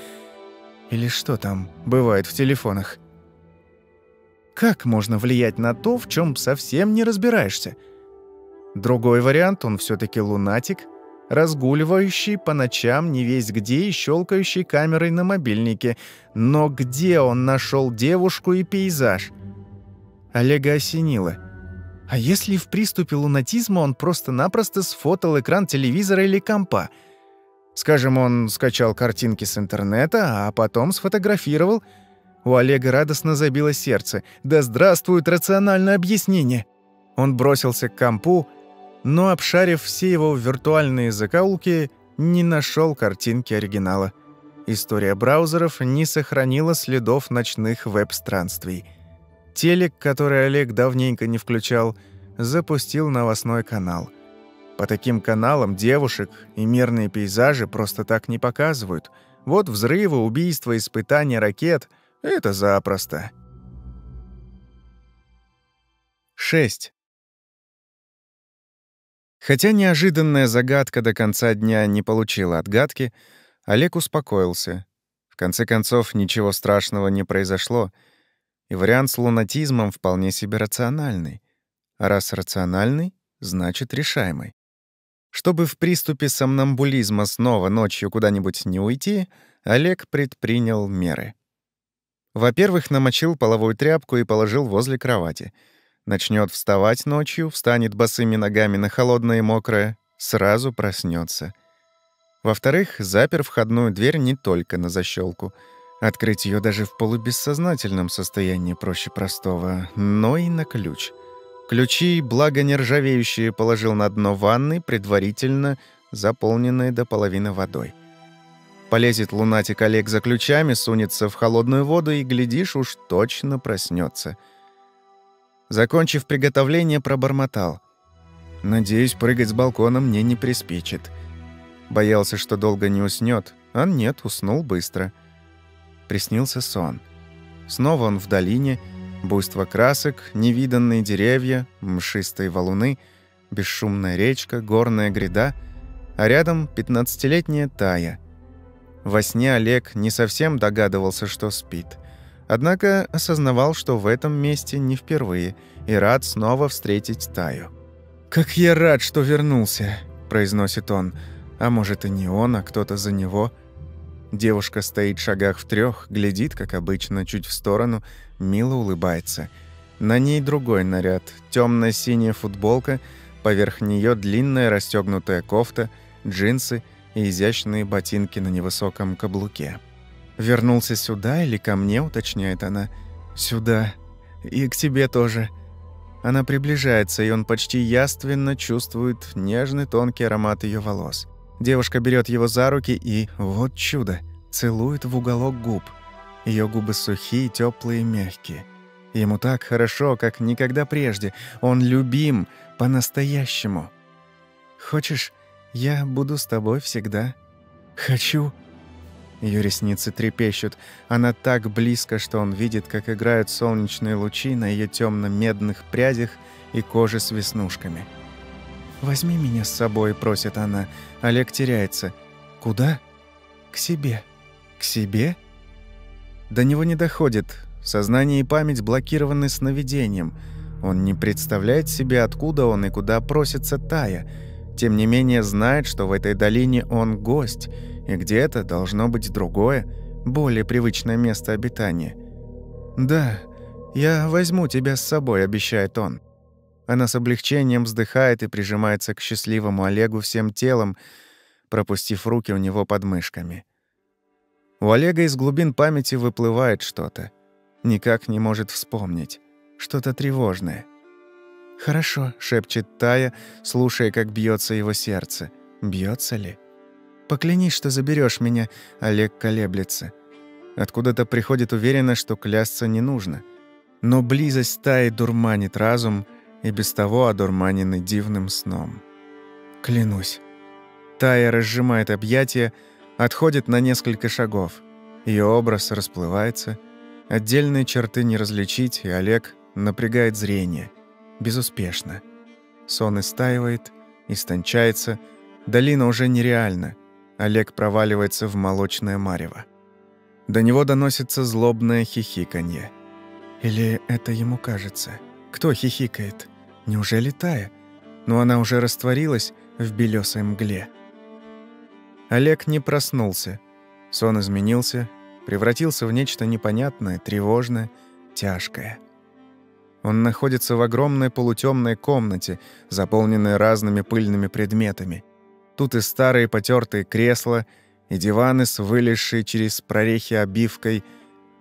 Или что там бывает в телефонах? Как можно влиять на то, в чем совсем не разбираешься? Другой вариант, он все таки лунатик, разгуливающий по ночам не весь где и щелкающий камерой на мобильнике. Но где он нашел девушку и пейзаж? Олега осенило. А если в приступе лунатизма он просто-напросто сфотал экран телевизора или компа? Скажем, он скачал картинки с интернета, а потом сфотографировал. У Олега радостно забило сердце. «Да здравствует рациональное объяснение!» Он бросился к компу, но, обшарив все его виртуальные закоулки, не нашел картинки оригинала. История браузеров не сохранила следов ночных веб-странствий. Телек, который Олег давненько не включал, запустил новостной канал. По таким каналам девушек и мирные пейзажи просто так не показывают. Вот взрывы, убийства, испытания ракет — это запросто. 6. Хотя неожиданная загадка до конца дня не получила отгадки, Олег успокоился. В конце концов, ничего страшного не произошло, и вариант с лунатизмом вполне себе рациональный. А раз рациональный, значит решаемый. Чтобы в приступе сомнамбулизма снова ночью куда-нибудь не уйти, Олег предпринял меры. Во-первых, намочил половую тряпку и положил возле кровати — Начнет вставать ночью, встанет босыми ногами на холодное и мокрое, сразу проснется. Во-вторых, запер входную дверь не только на защелку. Открыть ее даже в полубессознательном состоянии проще простого, но и на ключ. Ключи, благо нержавеющие, положил на дно ванны, предварительно заполненные до половины водой. Полезет лунатик Олег за ключами, сунется в холодную воду и, глядишь, уж точно проснется. Закончив приготовление, пробормотал. «Надеюсь, прыгать с балкона мне не приспичит». Боялся, что долго не уснет, а нет, уснул быстро. Приснился сон. Снова он в долине, буйство красок, невиданные деревья, мшистые валуны, бесшумная речка, горная гряда, а рядом пятнадцатилетняя Тая. Во сне Олег не совсем догадывался, что спит — Однако осознавал, что в этом месте не впервые, и рад снова встретить Таю. «Как я рад, что вернулся», — произносит он. А может, и не он, а кто-то за него. Девушка стоит в шагах в трех, глядит, как обычно, чуть в сторону, мило улыбается. На ней другой наряд, темно синяя футболка, поверх нее длинная расстегнутая кофта, джинсы и изящные ботинки на невысоком каблуке. «Вернулся сюда или ко мне?» — уточняет она. «Сюда. И к тебе тоже». Она приближается, и он почти яственно чувствует нежный тонкий аромат ее волос. Девушка берет его за руки и, вот чудо, целует в уголок губ. Ее губы сухие, теплые, мягкие. Ему так хорошо, как никогда прежде. Он любим по-настоящему. «Хочешь, я буду с тобой всегда?» «Хочу», ее ресницы трепещут. Она так близко, что он видит, как играют солнечные лучи на ее темно-медных прядях и коже с веснушками. «Возьми меня с собой», — просит она. Олег теряется. «Куда?» «К себе». «К себе?» До него не доходит. Сознание и память блокированы сновидением. Он не представляет себе, откуда он и куда просится Тая. Тем не менее знает, что в этой долине он гость — и где-то должно быть другое, более привычное место обитания. «Да, я возьму тебя с собой», — обещает он. Она с облегчением вздыхает и прижимается к счастливому Олегу всем телом, пропустив руки у него под мышками. У Олега из глубин памяти выплывает что-то. Никак не может вспомнить. Что-то тревожное. «Хорошо», — шепчет Тая, слушая, как бьется его сердце. Бьется ли? «Поклянись, что заберешь меня», — Олег колеблется. Откуда-то приходит уверенность, что клясться не нужно. Но близость Таи дурманит разум, и без того одурманенный дивным сном. «Клянусь». Тая разжимает объятия, отходит на несколько шагов. Ее образ расплывается, отдельные черты не различить, и Олег напрягает зрение. Безуспешно. Сон истаивает, истончается, долина уже нереальна. Олег проваливается в молочное марево. До него доносится злобное хихиканье. Или это ему кажется? Кто хихикает? Неужели Тая? Но она уже растворилась в белесой мгле. Олег не проснулся. Сон изменился, превратился в нечто непонятное, тревожное, тяжкое. Он находится в огромной полутемной комнате, заполненной разными пыльными предметами. Тут и старые потертые кресла, и диваны с вылезшей через прорехи обивкой,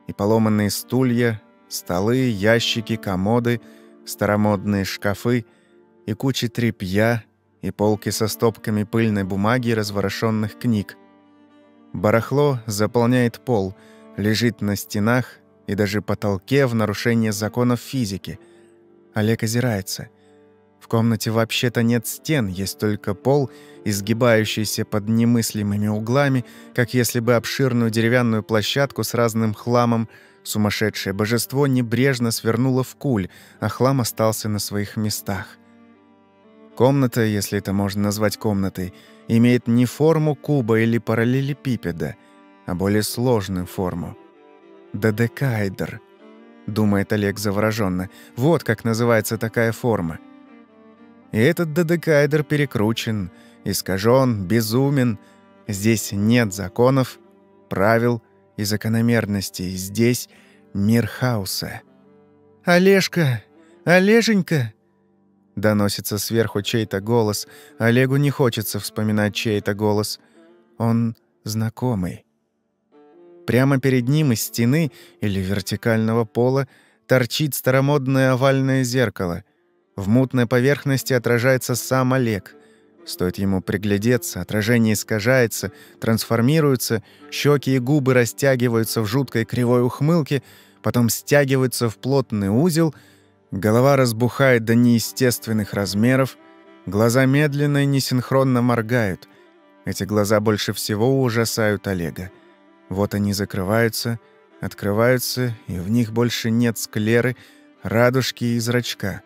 и поломанные стулья, столы, ящики, комоды, старомодные шкафы, и кучи тряпья, и полки со стопками пыльной бумаги и разворошенных книг. Барахло заполняет пол, лежит на стенах и даже потолке в нарушение законов физики. Олег озирается. В комнате вообще-то нет стен, есть только пол, изгибающийся под немыслимыми углами, как если бы обширную деревянную площадку с разным хламом сумасшедшее божество небрежно свернуло в куль, а хлам остался на своих местах. Комната, если это можно назвать комнатой, имеет не форму куба или параллелепипеда, а более сложную форму. Додекаэдр, думает Олег завороженно. Вот как называется такая форма. И этот додекаэдр перекручен, искажен, безумен. Здесь нет законов, правил и закономерностей. Здесь мир хаоса. «Олежка! Олеженька!» Доносится сверху чей-то голос. Олегу не хочется вспоминать чей-то голос. Он знакомый. Прямо перед ним из стены или вертикального пола торчит старомодное овальное зеркало. В мутной поверхности отражается сам Олег. Стоит ему приглядеться, отражение искажается, трансформируется, щеки и губы растягиваются в жуткой кривой ухмылке, потом стягиваются в плотный узел — Голова разбухает до неестественных размеров, глаза медленно и несинхронно моргают. Эти глаза больше всего ужасают Олега. Вот они закрываются, открываются, и в них больше нет склеры, радужки и зрачка.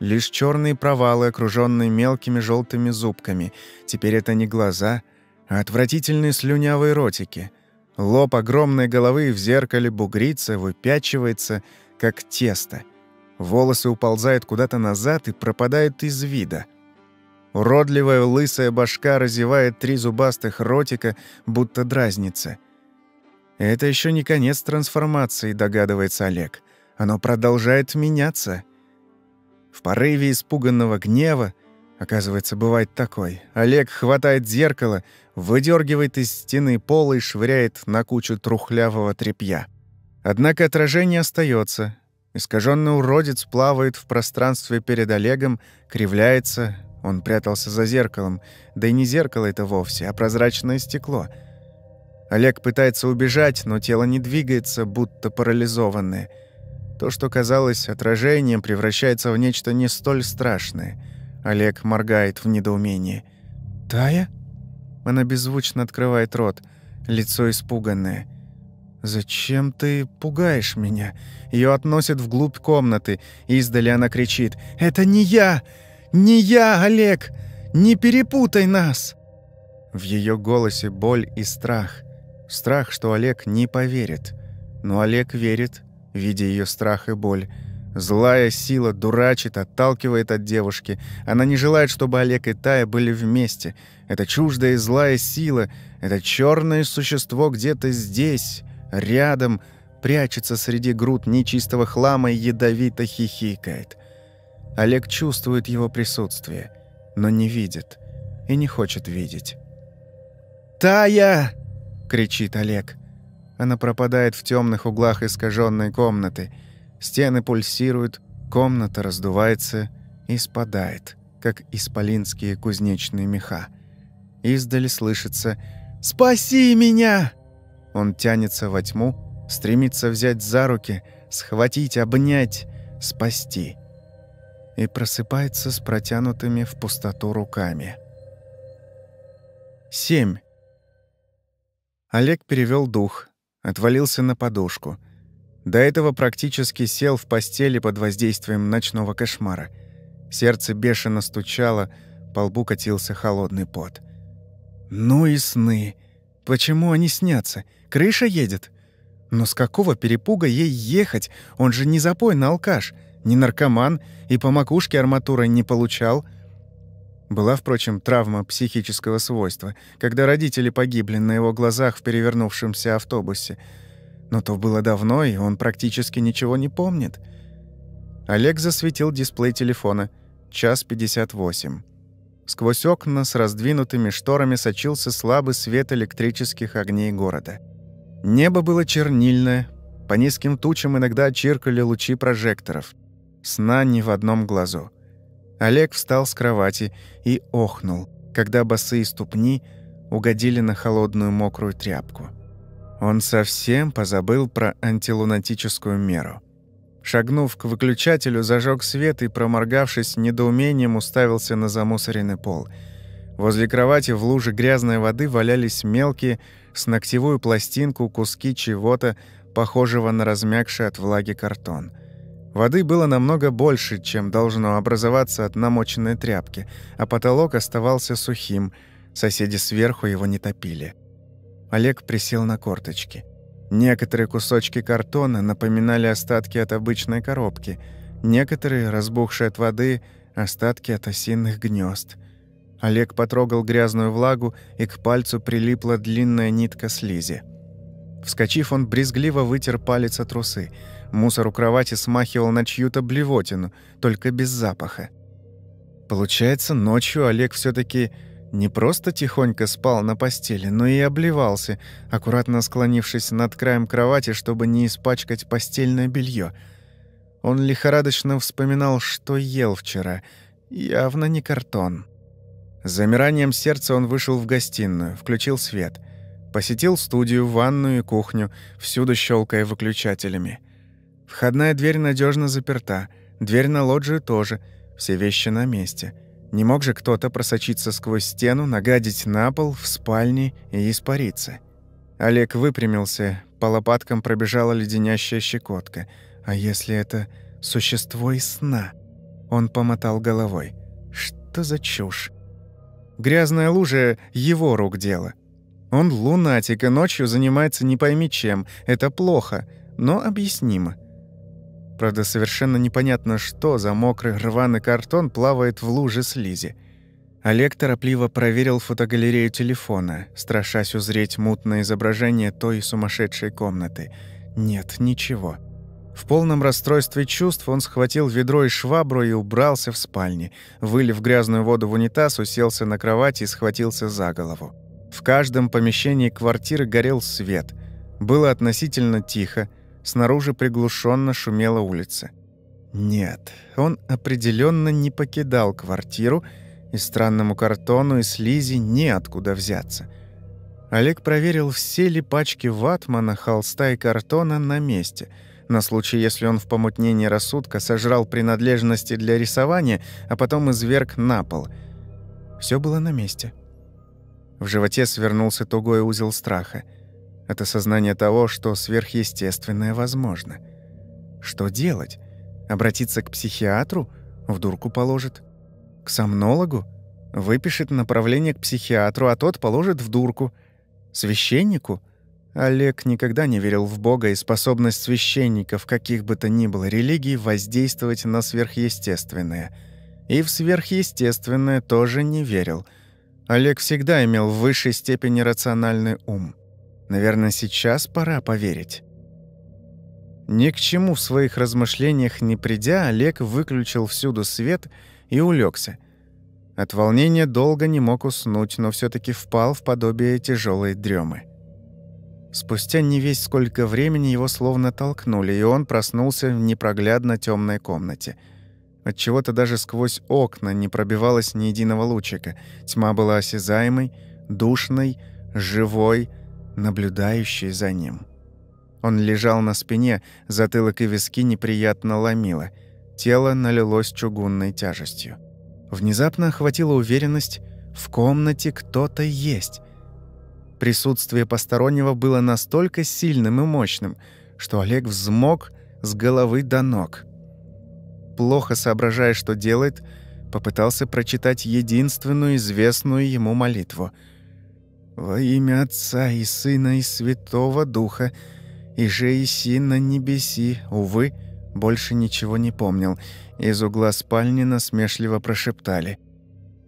Лишь черные провалы, окруженные мелкими желтыми зубками. Теперь это не глаза, а отвратительные слюнявые ротики. Лоб огромной головы в зеркале бугрится, выпячивается, как тесто. Волосы уползают куда-то назад и пропадают из вида. Уродливая лысая башка разевает три зубастых ротика, будто дразнится. Это еще не конец трансформации, догадывается Олег. Оно продолжает меняться. В порыве испуганного гнева, оказывается, бывает такой, Олег хватает зеркало, выдергивает из стены пол и швыряет на кучу трухлявого тряпья. Однако отражение остается, Искаженный уродец плавает в пространстве перед Олегом, кривляется. Он прятался за зеркалом. Да и не зеркало это вовсе, а прозрачное стекло. Олег пытается убежать, но тело не двигается, будто парализованное. То, что казалось отражением, превращается в нечто не столь страшное. Олег моргает в недоумении. «Тая?» Она беззвучно открывает рот, лицо испуганное. «Зачем ты пугаешь меня?» Ее относят вглубь комнаты. Издали она кричит. «Это не я! Не я, Олег! Не перепутай нас!» В ее голосе боль и страх. Страх, что Олег не поверит. Но Олег верит, видя ее страх и боль. Злая сила дурачит, отталкивает от девушки. Она не желает, чтобы Олег и Тая были вместе. Это чуждая и злая сила, это черное существо где-то здесь, рядом, прячется среди груд нечистого хлама и ядовито хихикает. Олег чувствует его присутствие, но не видит и не хочет видеть. «Тая!» — кричит Олег. Она пропадает в темных углах искаженной комнаты. Стены пульсируют, комната раздувается и спадает, как исполинские кузнечные меха. Издали слышится «Спаси меня!» Он тянется во тьму, стремится взять за руки, схватить, обнять, спасти. И просыпается с протянутыми в пустоту руками. 7. Олег перевел дух, отвалился на подушку. До этого практически сел в постели под воздействием ночного кошмара. Сердце бешено стучало, по лбу катился холодный пот. «Ну и сны! Почему они снятся? Крыша едет?» Но с какого перепуга ей ехать? Он же не запойный алкаш, не наркоман и по макушке арматурой не получал. Была, впрочем, травма психического свойства, когда родители погибли на его глазах в перевернувшемся автобусе. Но то было давно, и он практически ничего не помнит. Олег засветил дисплей телефона. Час 58. Сквозь окна с раздвинутыми шторами сочился слабый свет электрических огней города. Небо было чернильное, по низким тучам иногда чиркали лучи прожекторов. Сна ни в одном глазу. Олег встал с кровати и охнул, когда босые ступни угодили на холодную мокрую тряпку. Он совсем позабыл про антилунатическую меру. Шагнув к выключателю, зажег свет и, проморгавшись, недоумением уставился на замусоренный пол. Возле кровати в луже грязной воды валялись мелкие, с ногтевую пластинку куски чего-то, похожего на размягший от влаги картон. Воды было намного больше, чем должно образоваться от намоченной тряпки, а потолок оставался сухим, соседи сверху его не топили. Олег присел на корточки. Некоторые кусочки картона напоминали остатки от обычной коробки, некоторые, разбухшие от воды, остатки от осиных гнезд. Олег потрогал грязную влагу, и к пальцу прилипла длинная нитка слизи. Вскочив, он брезгливо вытер палец от трусы. Мусор у кровати смахивал на чью-то блевотину, только без запаха. Получается, ночью Олег все таки не просто тихонько спал на постели, но и обливался, аккуратно склонившись над краем кровати, чтобы не испачкать постельное белье. Он лихорадочно вспоминал, что ел вчера. Явно не картон. С замиранием сердца он вышел в гостиную, включил свет. Посетил студию, ванную и кухню, всюду щелкая выключателями. Входная дверь надежно заперта, дверь на лоджию тоже, все вещи на месте. Не мог же кто-то просочиться сквозь стену, нагадить на пол, в спальне и испариться. Олег выпрямился, по лопаткам пробежала леденящая щекотка. А если это существо из сна? Он помотал головой. Что за чушь? Грязная лужа — его рук дело. Он лунатик и ночью занимается не пойми чем. Это плохо, но объяснимо. Правда, совершенно непонятно, что за мокрый рваный картон плавает в луже слизи. Олег торопливо проверил фотогалерею телефона, страшась узреть мутное изображение той сумасшедшей комнаты. Нет, ничего. В полном расстройстве чувств он схватил ведро и швабру и убрался в спальне. Вылив грязную воду в унитаз, уселся на кровати и схватился за голову. В каждом помещении квартиры горел свет. Было относительно тихо, Снаружи приглушенно шумела улица. Нет, он определенно не покидал квартиру, и странному картону и слизи неоткуда взяться. Олег проверил, все ли пачки ватмана, холста и картона на месте, на случай, если он в помутнении рассудка сожрал принадлежности для рисования, а потом изверг на пол. Все было на месте. В животе свернулся тугой узел страха — от осознания того, что сверхъестественное возможно. Что делать? Обратиться к психиатру? В дурку положит? К сомнологу? Выпишет направление к психиатру, а тот положит в дурку. Священнику? Олег никогда не верил в Бога и способность священников, каких бы то ни было религий, воздействовать на сверхъестественное. И в сверхъестественное тоже не верил. Олег всегда имел в высшей степени рациональный ум. Наверное, сейчас пора поверить. Ни к чему в своих размышлениях не придя, Олег выключил всюду свет и улегся. От волнения долго не мог уснуть, но все таки впал в подобие тяжелой дремы. Спустя не весь сколько времени его словно толкнули, и он проснулся в непроглядно темной комнате. От чего то даже сквозь окна не пробивалось ни единого лучика. Тьма была осязаемой, душной, живой, наблюдающей за ним. Он лежал на спине, затылок и виски неприятно ломило. Тело налилось чугунной тяжестью. Внезапно охватила уверенность, в комнате кто-то есть. Присутствие постороннего было настолько сильным и мощным, что Олег взмок с головы до ног. Плохо соображая, что делает, попытался прочитать единственную известную ему молитву. «Во имя Отца и Сына и Святого Духа, и же и си на небеси». Увы, больше ничего не помнил. Из угла спальни насмешливо прошептали.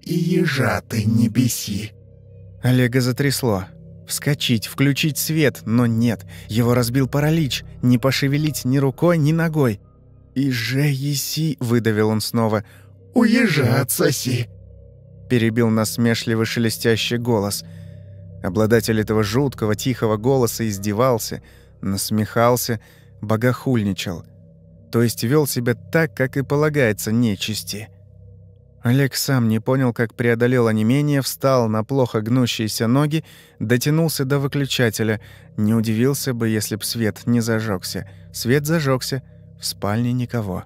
«И ежа ты небеси». Олега затрясло. Вскочить, включить свет, но нет. Его разбил паралич. Не пошевелить ни рукой, ни ногой. «И же еси», — выдавил он снова. «Уезжай, отсоси», — перебил насмешливый шелестящий голос. Обладатель этого жуткого, тихого голоса издевался, насмехался, богохульничал. То есть вел себя так, как и полагается нечисти. Олег сам не понял, как преодолел онемение, встал на плохо гнущиеся ноги, дотянулся до выключателя. Не удивился бы, если б свет не зажегся. Свет зажегся, в спальне никого.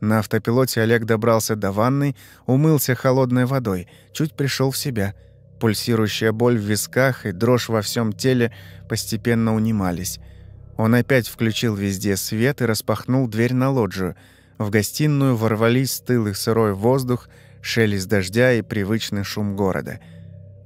На автопилоте Олег добрался до ванной, умылся холодной водой, чуть пришел в себя. Пульсирующая боль в висках и дрожь во всем теле постепенно унимались. Он опять включил везде свет и распахнул дверь на лоджию – в гостиную ворвались стылый сырой воздух, шелест дождя и привычный шум города.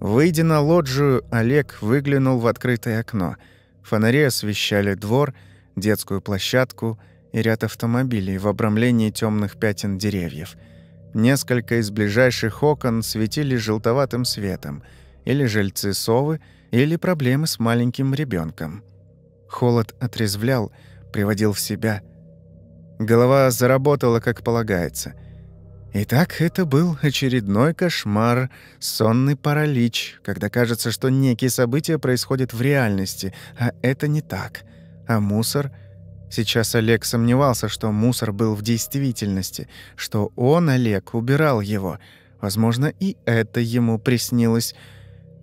Выйдя на лоджию, Олег выглянул в открытое окно. Фонари освещали двор, детскую площадку и ряд автомобилей в обрамлении темных пятен деревьев. Несколько из ближайших окон светили желтоватым светом, или жильцы совы, или проблемы с маленьким ребенком. Холод отрезвлял, приводил в себя – Голова заработала, как полагается. Итак, это был очередной кошмар, сонный паралич, когда кажется, что некие события происходят в реальности, а это не так. А мусор... Сейчас Олег сомневался, что мусор был в действительности, что он, Олег, убирал его. Возможно, и это ему приснилось.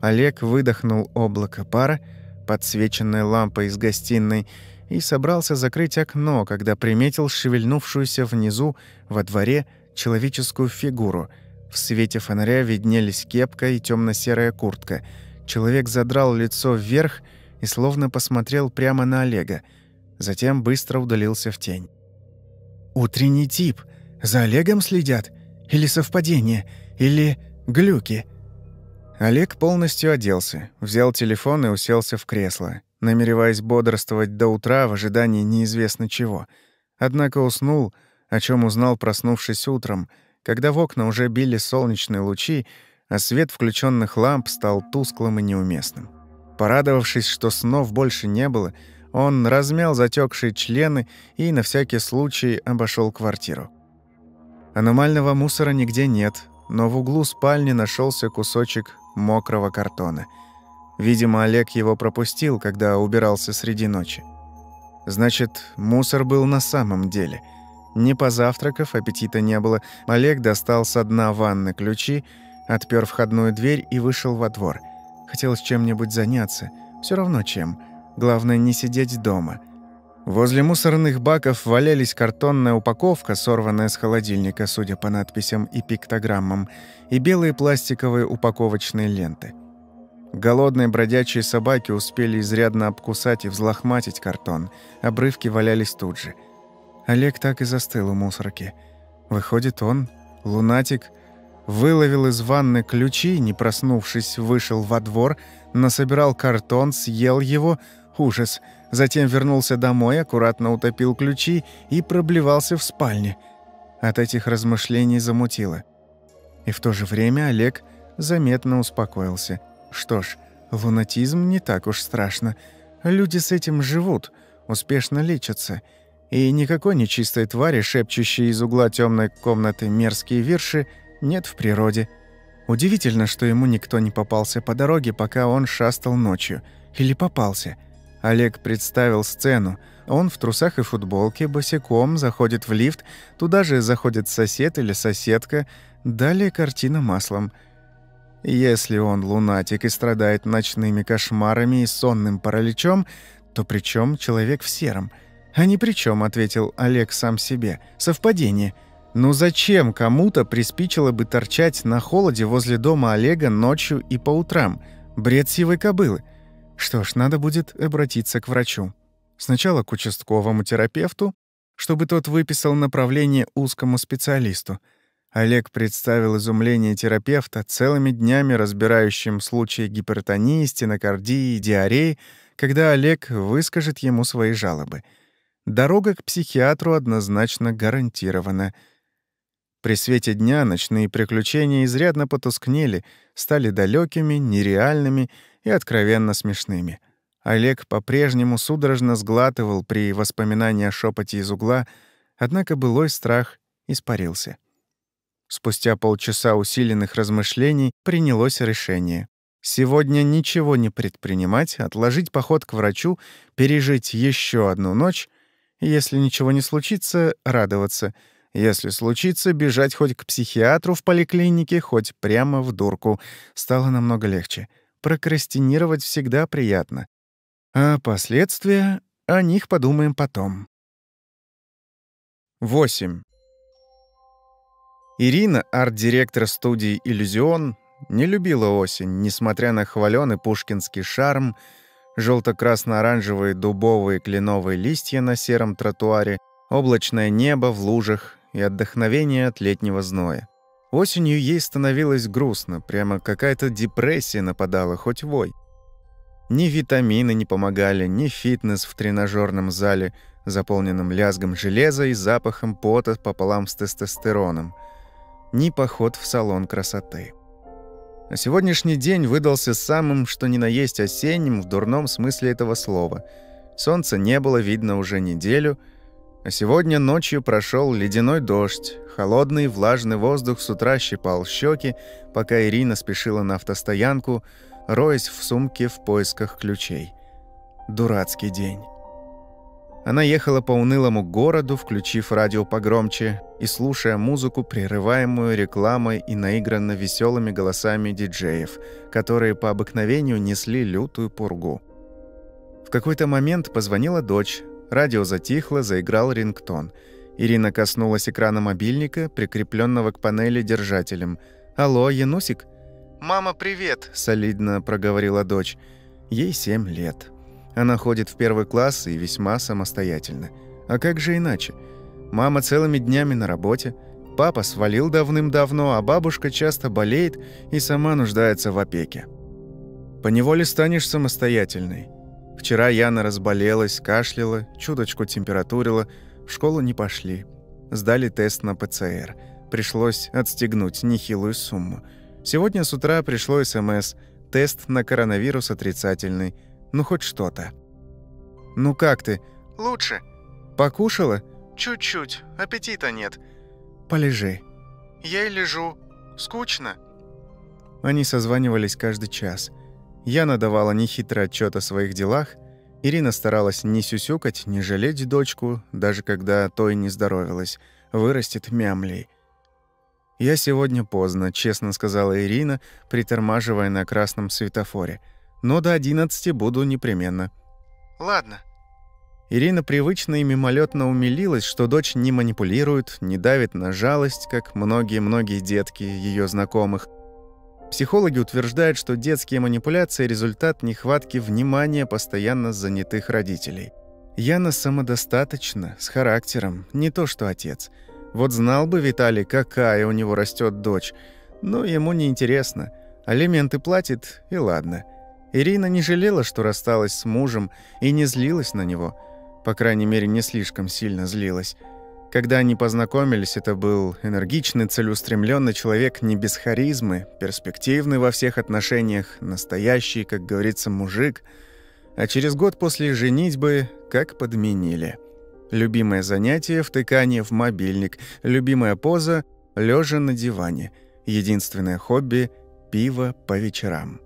Олег выдохнул облако пара, подсвеченное лампой из гостиной, и собрался закрыть окно, когда приметил шевельнувшуюся внизу, во дворе, человеческую фигуру. В свете фонаря виднелись кепка и темно серая куртка. Человек задрал лицо вверх и словно посмотрел прямо на Олега. Затем быстро удалился в тень. «Утренний тип. За Олегом следят? Или совпадение? Или глюки?» Олег полностью оделся, взял телефон и уселся в кресло намереваясь бодрствовать до утра в ожидании неизвестно чего. Однако уснул, о чем узнал, проснувшись утром, когда в окна уже били солнечные лучи, а свет включенных ламп стал тусклым и неуместным. Порадовавшись, что снов больше не было, он размял затекшие члены и на всякий случай обошел квартиру. Аномального мусора нигде нет, но в углу спальни нашелся кусочек мокрого картона — Видимо, Олег его пропустил, когда убирался среди ночи. Значит, мусор был на самом деле. Не позавтракав, аппетита не было, Олег достал со дна ванны ключи, отпер входную дверь и вышел во двор. Хотелось чем-нибудь заняться. все равно чем. Главное, не сидеть дома. Возле мусорных баков валялись картонная упаковка, сорванная с холодильника, судя по надписям и пиктограммам, и белые пластиковые упаковочные ленты. Голодные бродячие собаки успели изрядно обкусать и взлохматить картон. Обрывки валялись тут же. Олег так и застыл у мусорки. Выходит, он, лунатик, выловил из ванны ключи, не проснувшись, вышел во двор, насобирал картон, съел его. Ужас. Затем вернулся домой, аккуратно утопил ключи и проблевался в спальне. От этих размышлений замутило. И в то же время Олег заметно успокоился – что ж, лунатизм не так уж страшно. Люди с этим живут. успешно лечатся, и никакой нечистой твари, шепчущей из угла темной комнаты мерзкие вирши, нет в природе. Удивительно, что ему никто не попался по дороге, пока он шастал ночью. Или попался. Олег представил сцену. Он в трусах и футболке, босиком, заходит в лифт, туда же заходит сосед или соседка, далее картина маслом. Если он лунатик и страдает ночными кошмарами и сонным параличом, то при чем человек в сером? А ни при чем, ответил Олег сам себе. Совпадение. Ну зачем кому-то приспичило бы торчать на холоде возле дома Олега ночью и по утрам? Бред сивой кобылы. Что ж, надо будет обратиться к врачу. Сначала к участковому терапевту, чтобы тот выписал направление узкому специалисту. Олег представил изумление терапевта, целыми днями разбирающим случаи гипертонии, стенокардии и диареи, когда Олег выскажет ему свои жалобы. Дорога к психиатру однозначно гарантирована — при свете дня ночные приключения изрядно потускнели, стали далекими, нереальными и откровенно смешными. Олег по-прежнему судорожно сглатывал при воспоминании о шепоте из угла, однако былой страх испарился. Спустя полчаса усиленных размышлений принялось решение. Сегодня ничего не предпринимать, отложить поход к врачу, пережить еще одну ночь, если ничего не случится, радоваться — если случится, бежать хоть к психиатру в поликлинике, хоть прямо в дурку. Стало намного легче. Прокрастинировать всегда приятно. А последствия, о них подумаем потом. 8. Ирина, арт-директор студии «Иллюзион», не любила осень, несмотря на хвалёный пушкинский шарм, желто-красно-оранжевые дубовые кленовые листья на сером тротуаре, облачное небо в лужах и отдохновение от летнего зноя. Осенью ей становилось грустно, прямо какая-то депрессия нападала, хоть вой. Ни витамины не помогали, ни фитнес в тренажерном зале, заполненном лязгом железа и запахом пота пополам с тестостероном, ни поход в салон красоты. А сегодняшний день выдался самым, что ни на есть осенним в дурном смысле этого слова. Солнца не было видно уже неделю — а сегодня ночью прошел ледяной дождь, холодный влажный воздух с утра щипал щеки, пока Ирина спешила на автостоянку, роясь в сумке в поисках ключей. Дурацкий день. Она ехала по унылому городу, включив радио погромче и слушая музыку, прерываемую рекламой и наигранно веселыми голосами диджеев, которые по обыкновению несли лютую пургу. В какой-то момент позвонила дочь, Радио затихло, заиграл рингтон. Ирина коснулась экрана мобильника, прикрепленного к панели держателем. «Алло, Янусик?» «Мама, привет!» – солидно проговорила дочь. Ей семь лет. Она ходит в первый класс и весьма самостоятельно. А как же иначе? Мама целыми днями на работе, папа свалил давным-давно, а бабушка часто болеет и сама нуждается в опеке. Поневоле станешь самостоятельной. Вчера Яна разболелась, кашляла, чуточку температурила, в школу не пошли. Сдали тест на ПЦР. Пришлось отстегнуть нехилую сумму. Сегодня с утра пришло СМС. Тест на коронавирус отрицательный. Ну, хоть что-то. «Ну как ты?» «Лучше». «Покушала?» «Чуть-чуть. Аппетита нет». «Полежи». «Я и лежу. Скучно». Они созванивались каждый час. Яна давала нехитрый отчет о своих делах, Ирина старалась не сюсюкать, не жалеть дочку, даже когда той не здоровилась, вырастет мямлей. «Я сегодня поздно», — честно сказала Ирина, притормаживая на красном светофоре. «Но до одиннадцати буду непременно». «Ладно». Ирина привычно и мимолетно умилилась, что дочь не манипулирует, не давит на жалость, как многие-многие детки ее знакомых — Психологи утверждают, что детские манипуляции – результат нехватки внимания постоянно занятых родителей. Яна самодостаточна, с характером, не то что отец. Вот знал бы Виталий, какая у него растет дочь. Но ему не интересно. Алименты платит, и ладно. Ирина не жалела, что рассталась с мужем, и не злилась на него. По крайней мере, не слишком сильно злилась. Когда они познакомились, это был энергичный, целеустремленный человек не без харизмы, перспективный во всех отношениях, настоящий, как говорится, мужик. а через год после женитьбы как подменили. Любимое занятие – втыкание в мобильник, любимая поза – лежа на диване, единственное хобби – пиво по вечерам.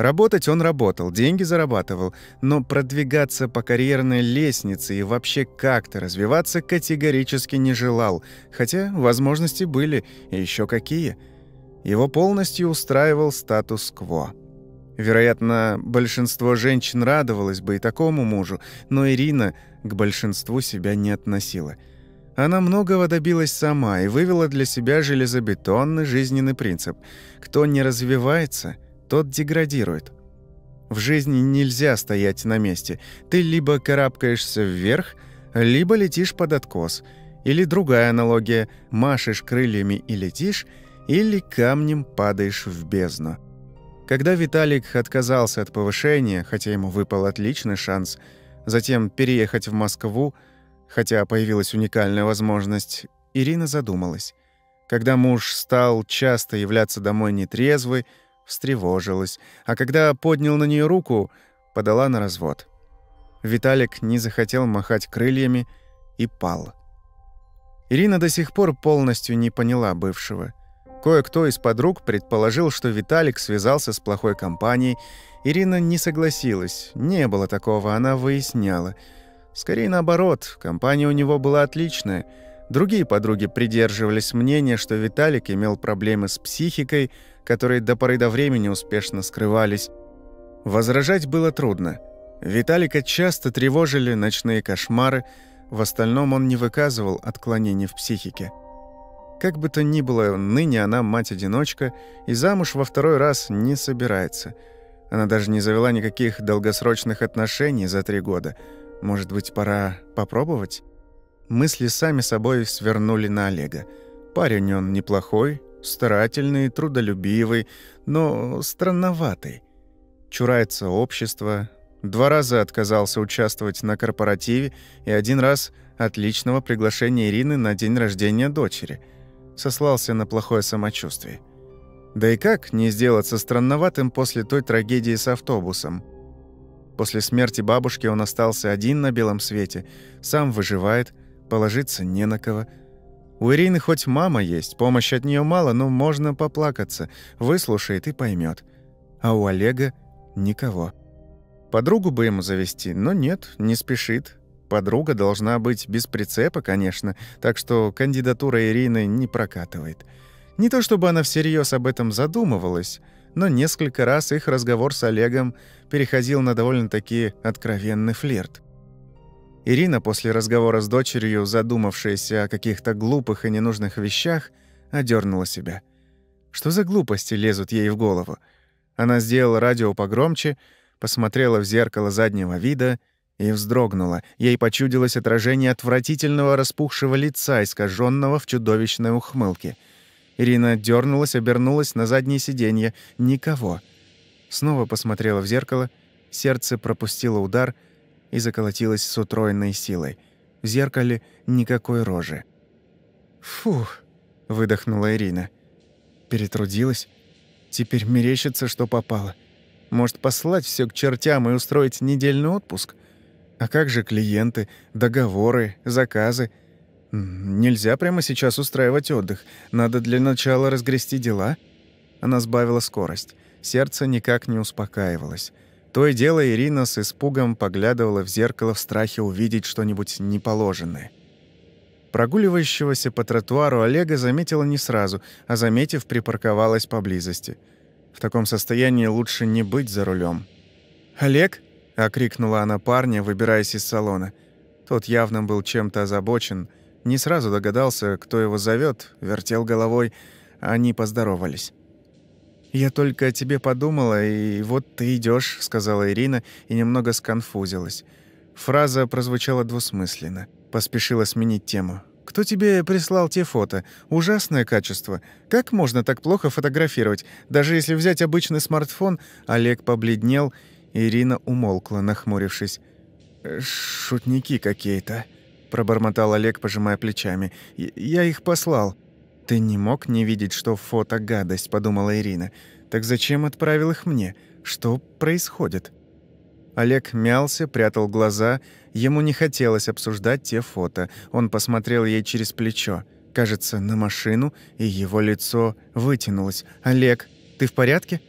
Работать он работал, деньги зарабатывал, но продвигаться по карьерной лестнице и вообще как-то развиваться категорически не желал, хотя возможности были, и еще какие. Его полностью устраивал статус-кво. Вероятно, большинство женщин радовалось бы и такому мужу, но Ирина к большинству себя не относила. Она многого добилась сама и вывела для себя железобетонный жизненный принцип. Кто не развивается – тот деградирует. В жизни нельзя стоять на месте. Ты либо карабкаешься вверх, либо летишь под откос. Или другая аналогия – машешь крыльями и летишь, или камнем падаешь в бездну. Когда Виталик отказался от повышения, хотя ему выпал отличный шанс, затем переехать в Москву, хотя появилась уникальная возможность, Ирина задумалась. Когда муж стал часто являться домой нетрезвый, встревожилась, а когда поднял на нее руку, подала на развод. Виталик не захотел махать крыльями и пал. Ирина до сих пор полностью не поняла бывшего. Кое-кто из подруг предположил, что Виталик связался с плохой компанией. Ирина не согласилась. Не было такого, она выясняла. Скорее наоборот, компания у него была отличная. Другие подруги придерживались мнения, что Виталик имел проблемы с психикой – которые до поры до времени успешно скрывались. Возражать было трудно. Виталика часто тревожили ночные кошмары, в остальном он не выказывал отклонений в психике. Как бы то ни было, ныне она мать-одиночка и замуж во второй раз не собирается. Она даже не завела никаких долгосрочных отношений за три года. Может быть, пора попробовать? Мысли сами собой свернули на Олега. Парень он неплохой, Старательный, трудолюбивый, но странноватый. Чурается общества. Два раза отказался участвовать на корпоративе и один раз отличного приглашения Ирины на день рождения дочери. Сослался на плохое самочувствие. Да и как не сделаться странноватым после той трагедии с автобусом? После смерти бабушки он остался один на белом свете, сам выживает, положиться не на кого – у Ирины хоть мама есть, помощи от нее мало, но можно поплакаться, выслушает и поймет. А у Олега никого. Подругу бы ему завести, но нет, не спешит. Подруга должна быть без прицепа, конечно, так что кандидатура Ирины не прокатывает. Не то чтобы она всерьез об этом задумывалась, но несколько раз их разговор с Олегом переходил на довольно-таки откровенный флирт. Ирина после разговора с дочерью, задумавшаяся о каких-то глупых и ненужных вещах, одернула себя. Что за глупости лезут ей в голову? Она сделала радио погромче, посмотрела в зеркало заднего вида и вздрогнула. Ей почудилось отражение отвратительного распухшего лица, искаженного в чудовищной ухмылке. Ирина дернулась, обернулась на заднее сиденье. Никого. Снова посмотрела в зеркало, сердце пропустило удар — и заколотилась с утроенной силой. В зеркале никакой рожи. «Фух!» — выдохнула Ирина. Перетрудилась. Теперь мерещится, что попало. Может, послать все к чертям и устроить недельный отпуск? А как же клиенты, договоры, заказы? Нельзя прямо сейчас устраивать отдых. Надо для начала разгрести дела. Она сбавила скорость. Сердце никак не успокаивалось. То и дело Ирина с испугом поглядывала в зеркало в страхе увидеть что-нибудь неположенное. Прогуливающегося по тротуару Олега заметила не сразу, а заметив, припарковалась поблизости. В таком состоянии лучше не быть за рулем. «Олег?» — окрикнула она парня, выбираясь из салона. Тот явно был чем-то озабочен, не сразу догадался, кто его зовет, вертел головой, а они поздоровались. «Я только о тебе подумала, и вот ты идешь, сказала Ирина и немного сконфузилась. Фраза прозвучала двусмысленно. Поспешила сменить тему. «Кто тебе прислал те фото? Ужасное качество. Как можно так плохо фотографировать? Даже если взять обычный смартфон...» Олег побледнел, Ирина умолкла, нахмурившись. «Шутники какие-то», — пробормотал Олег, пожимая плечами. «Я их послал». «Ты не мог не видеть, что фото гадость», — подумала Ирина. «Так зачем отправил их мне? Что происходит?» Олег мялся, прятал глаза. Ему не хотелось обсуждать те фото. Он посмотрел ей через плечо. Кажется, на машину, и его лицо вытянулось. «Олег, ты в порядке?»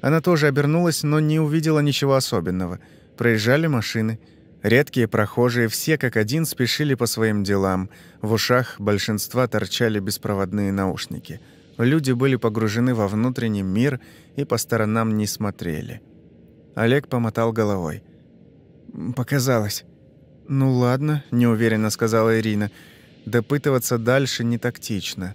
Она тоже обернулась, но не увидела ничего особенного. Проезжали машины. Редкие прохожие, все как один, спешили по своим делам. В ушах большинства торчали беспроводные наушники. Люди были погружены во внутренний мир и по сторонам не смотрели. Олег помотал головой. «Показалось». «Ну ладно», — неуверенно сказала Ирина. Допытываться дальше не тактично.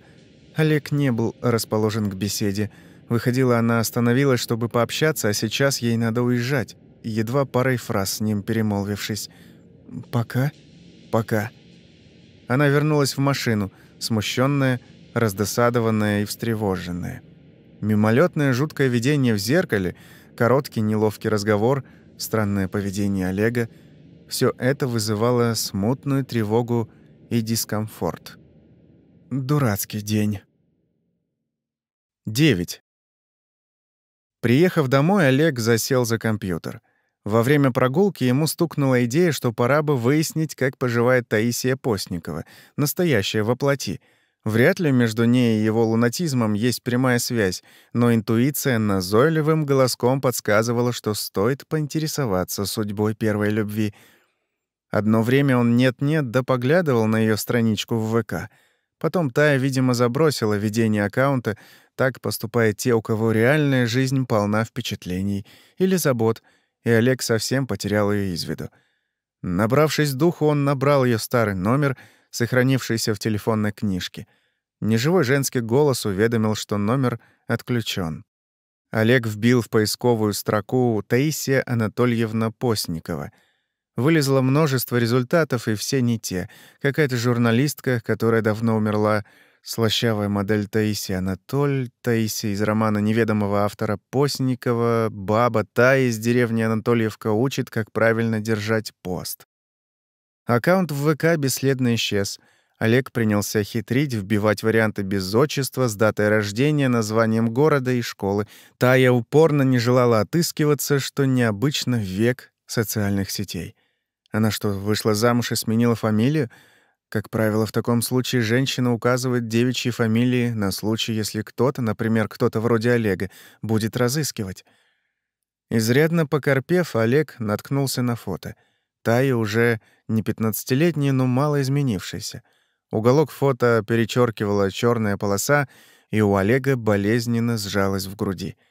Олег не был расположен к беседе. Выходила, она остановилась, чтобы пообщаться, а сейчас ей надо уезжать, едва парой фраз с ним перемолвившись. «Пока?» «Пока». Она вернулась в машину, смущенная, раздосадованная и встревоженная. Мимолетное жуткое видение в зеркале, короткий неловкий разговор, странное поведение Олега — все это вызывало смутную тревогу и дискомфорт. Дурацкий день. 9. Приехав домой, Олег засел за компьютер. Во время прогулки ему стукнула идея, что пора бы выяснить, как поживает Таисия Постникова, настоящая воплоти. Вряд ли между ней и его лунатизмом есть прямая связь, но интуиция назойливым голоском подсказывала, что стоит поинтересоваться судьбой первой любви — Одно время он нет-нет да поглядывал на ее страничку в ВК. Потом Тая, видимо, забросила ведение аккаунта, так поступают те, у кого реальная жизнь полна впечатлений или забот, и Олег совсем потерял ее из виду. Набравшись духу, он набрал ее старый номер, сохранившийся в телефонной книжке. Неживой женский голос уведомил, что номер отключен. Олег вбил в поисковую строку «Таисия Анатольевна Постникова», Вылезло множество результатов, и все не те. Какая-то журналистка, которая давно умерла, слащавая модель Таисия Анатоль, Таисия из романа неведомого автора Постникова, баба Тая из деревни Анатольевка учит, как правильно держать пост. Аккаунт в ВК бесследно исчез. Олег принялся хитрить, вбивать варианты без отчества, с датой рождения, названием города и школы. Тая упорно не желала отыскиваться, что необычно век социальных сетей. Она что, вышла замуж и сменила фамилию? Как правило, в таком случае женщина указывает девичьи фамилии на случай, если кто-то, например, кто-то вроде Олега, будет разыскивать. Изрядно покорпев, Олег наткнулся на фото. Тая уже не пятнадцатилетняя, но мало изменившаяся. Уголок фото перечеркивала черная полоса, и у Олега болезненно сжалась в груди —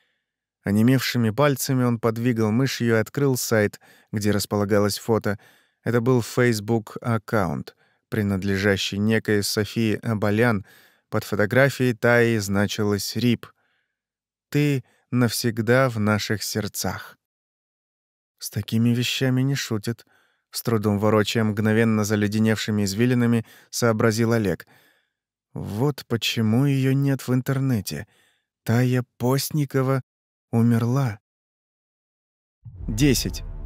Онемевшими пальцами он подвигал мышью и открыл сайт, где располагалось фото. Это был Facebook-аккаунт, принадлежащий некой Софии Абалян. Под фотографией Таи значилось «РИП». «Ты навсегда в наших сердцах». С такими вещами не шутят. С трудом ворочая мгновенно заледеневшими извилинами, сообразил Олег. Вот почему ее нет в интернете. Тая Постникова умерла. 10.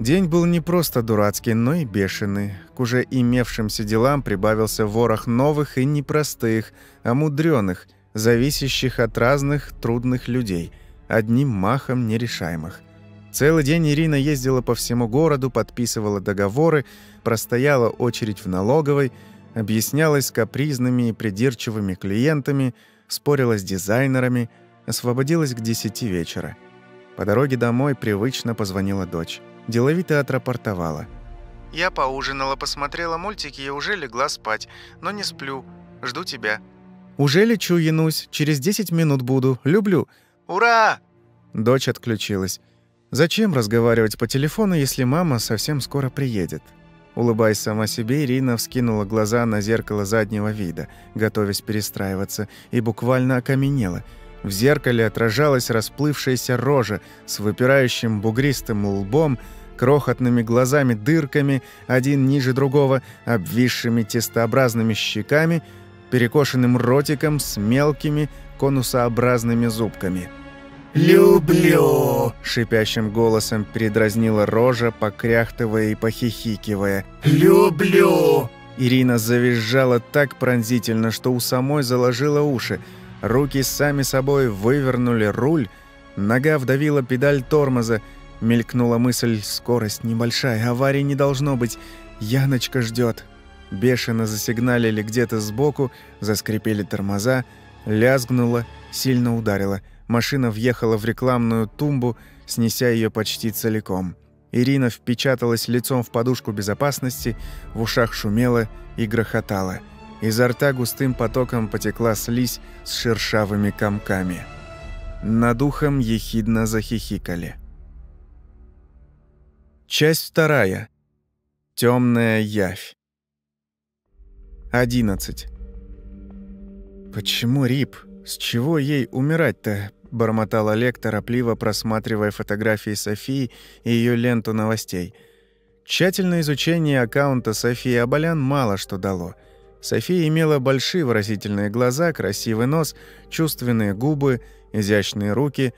День был не просто дурацкий, но и бешеный. К уже имевшимся делам прибавился ворох новых и непростых, а мудрёных, зависящих от разных трудных людей, одним махом нерешаемых. Целый день Ирина ездила по всему городу, подписывала договоры, простояла очередь в налоговой, объяснялась с капризными и придирчивыми клиентами, спорила с дизайнерами – освободилась к десяти вечера. По дороге домой привычно позвонила дочь. Деловито отрапортовала. «Я поужинала, посмотрела мультики и уже легла спать, но не сплю. Жду тебя». «Уже лечу, Янусь. Через десять минут буду. Люблю». «Ура!» Дочь отключилась. «Зачем разговаривать по телефону, если мама совсем скоро приедет?» Улыбаясь сама себе, Ирина вскинула глаза на зеркало заднего вида, готовясь перестраиваться, и буквально окаменела – в зеркале отражалась расплывшаяся рожа с выпирающим бугристым лбом, крохотными глазами-дырками, один ниже другого, обвисшими тестообразными щеками, перекошенным ротиком с мелкими конусообразными зубками. «Люблю!» — шипящим голосом передразнила рожа, покряхтывая и похихикивая. «Люблю!» Ирина завизжала так пронзительно, что у самой заложила уши — Руки сами собой вывернули руль, нога вдавила педаль тормоза, Мелькнула мысль, скорость небольшая, аварии не должно быть. Яночка ждет. Бешено засигналили где-то сбоку, заскрипели тормоза, лязгнуло, сильно ударило. Машина въехала в рекламную тумбу, снеся ее почти целиком. Ирина впечаталась лицом в подушку безопасности, в ушах шумело и грохотало. Изо рта густым потоком потекла слизь с шершавыми комками. Над ухом ехидно захихикали. Часть вторая. Темная явь. 11. «Почему Рип? С чего ей умирать-то?» – бормотал Олег, торопливо просматривая фотографии Софии и ее ленту новостей. Тщательное изучение аккаунта Софии Абалян мало что дало. София имела большие выразительные глаза, красивый нос, чувственные губы, изящные руки,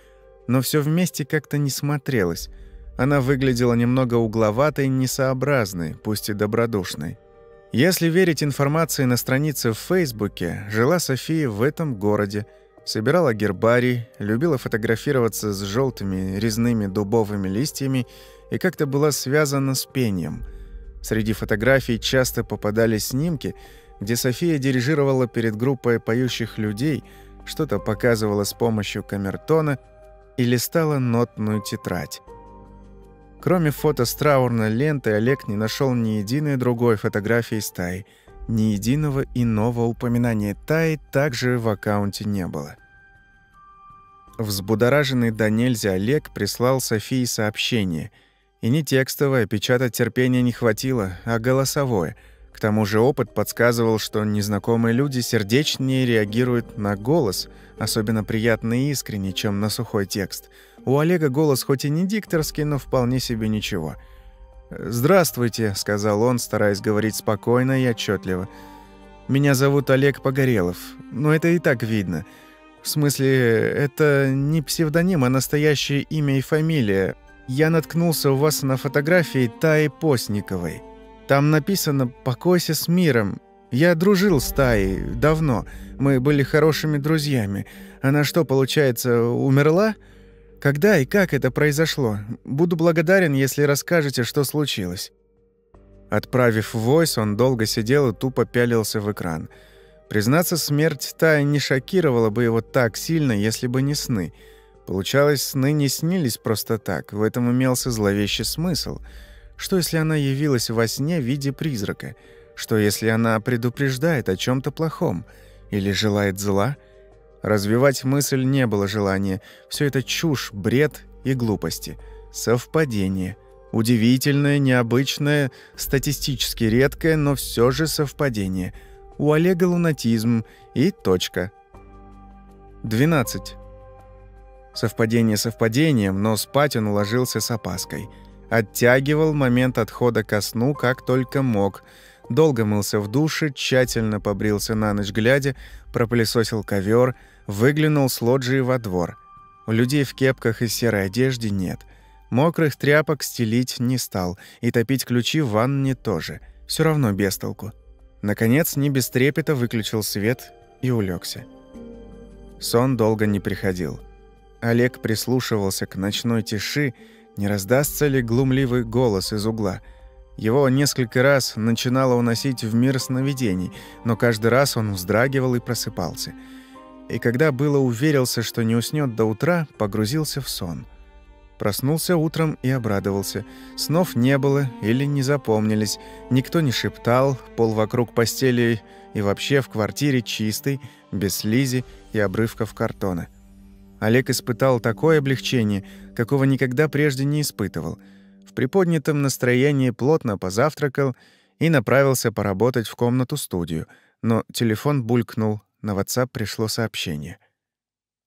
но все вместе как-то не смотрелось. Она выглядела немного угловатой, несообразной, пусть и добродушной. Если верить информации на странице в Фейсбуке, жила София в этом городе, собирала гербарий, любила фотографироваться с желтыми резными дубовыми листьями и как-то была связана с пением. Среди фотографий часто попадались снимки, где София дирижировала перед группой поющих людей, что-то показывала с помощью камертона и листала нотную тетрадь. Кроме фото с траурной лентой, Олег не нашел ни единой другой фотографии стаи. Ни единого иного упоминания Таи также в аккаунте не было. Взбудораженный до нельзя Олег прислал Софии сообщение. И не текстовое, печатать терпения не хватило, а голосовое. К тому же опыт подсказывал, что незнакомые люди сердечнее реагируют на голос, особенно приятно и искренне, чем на сухой текст – у Олега голос хоть и не дикторский, но вполне себе ничего. «Здравствуйте», — сказал он, стараясь говорить спокойно и отчетливо. «Меня зовут Олег Погорелов. Но это и так видно. В смысле, это не псевдоним, а настоящее имя и фамилия. Я наткнулся у вас на фотографии Таи Постниковой. Там написано «Покойся с миром». Я дружил с Таей давно. Мы были хорошими друзьями. Она что, получается, умерла?» Когда и как это произошло? Буду благодарен, если расскажете, что случилось». Отправив войс, он долго сидел и тупо пялился в экран. Признаться, смерть Тая не шокировала бы его так сильно, если бы не сны. Получалось, сны не снились просто так, в этом имелся зловещий смысл. Что если она явилась во сне в виде призрака? Что если она предупреждает о чем то плохом? Или желает зла? — Развивать мысль не было желания. Все это чушь, бред и глупости. Совпадение. Удивительное, необычное, статистически редкое, но все же совпадение. У Олега лунатизм и точка. 12. Совпадение совпадением, но спать он уложился с опаской. Оттягивал момент отхода ко сну как только мог. Долго мылся в душе, тщательно побрился на ночь глядя, пропылесосил ковер, Выглянул с лоджии во двор. У людей в кепках и серой одежде нет. Мокрых тряпок стелить не стал, и топить ключи в ванне тоже. Все равно без толку. Наконец, не без трепета выключил свет и улегся. Сон долго не приходил. Олег прислушивался к ночной тиши, не раздастся ли глумливый голос из угла. Его несколько раз начинало уносить в мир сновидений, но каждый раз он вздрагивал и просыпался – и когда было уверился, что не уснет до утра, погрузился в сон. Проснулся утром и обрадовался. Снов не было или не запомнились, никто не шептал, пол вокруг постели и вообще в квартире чистый, без слизи и обрывков картона. Олег испытал такое облегчение, какого никогда прежде не испытывал. В приподнятом настроении плотно позавтракал и направился поработать в комнату-студию, но телефон булькнул, на WhatsApp пришло сообщение.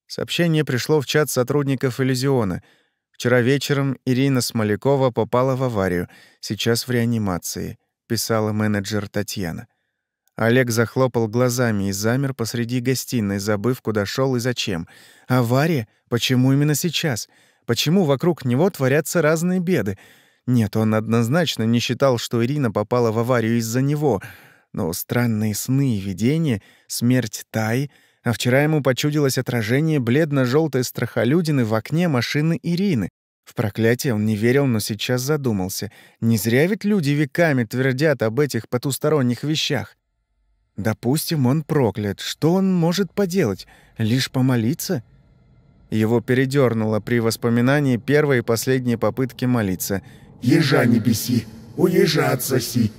Сообщение пришло в чат сотрудников Иллюзиона. Вчера вечером Ирина Смолякова попала в аварию, сейчас в реанимации, писала менеджер Татьяна. Олег захлопал глазами и замер посреди гостиной, забыв, куда шел и зачем. Авария? Почему именно сейчас? Почему вокруг него творятся разные беды? Нет, он однозначно не считал, что Ирина попала в аварию из-за него — но странные сны и видения, смерть Тай, а вчера ему почудилось отражение бледно желтой страхолюдины в окне машины Ирины. В проклятие он не верил, но сейчас задумался. Не зря ведь люди веками твердят об этих потусторонних вещах. Допустим, он проклят. Что он может поделать? Лишь помолиться? Его передернуло при воспоминании первой и последней попытки молиться. «Ежа не беси, уезжа отсоси!»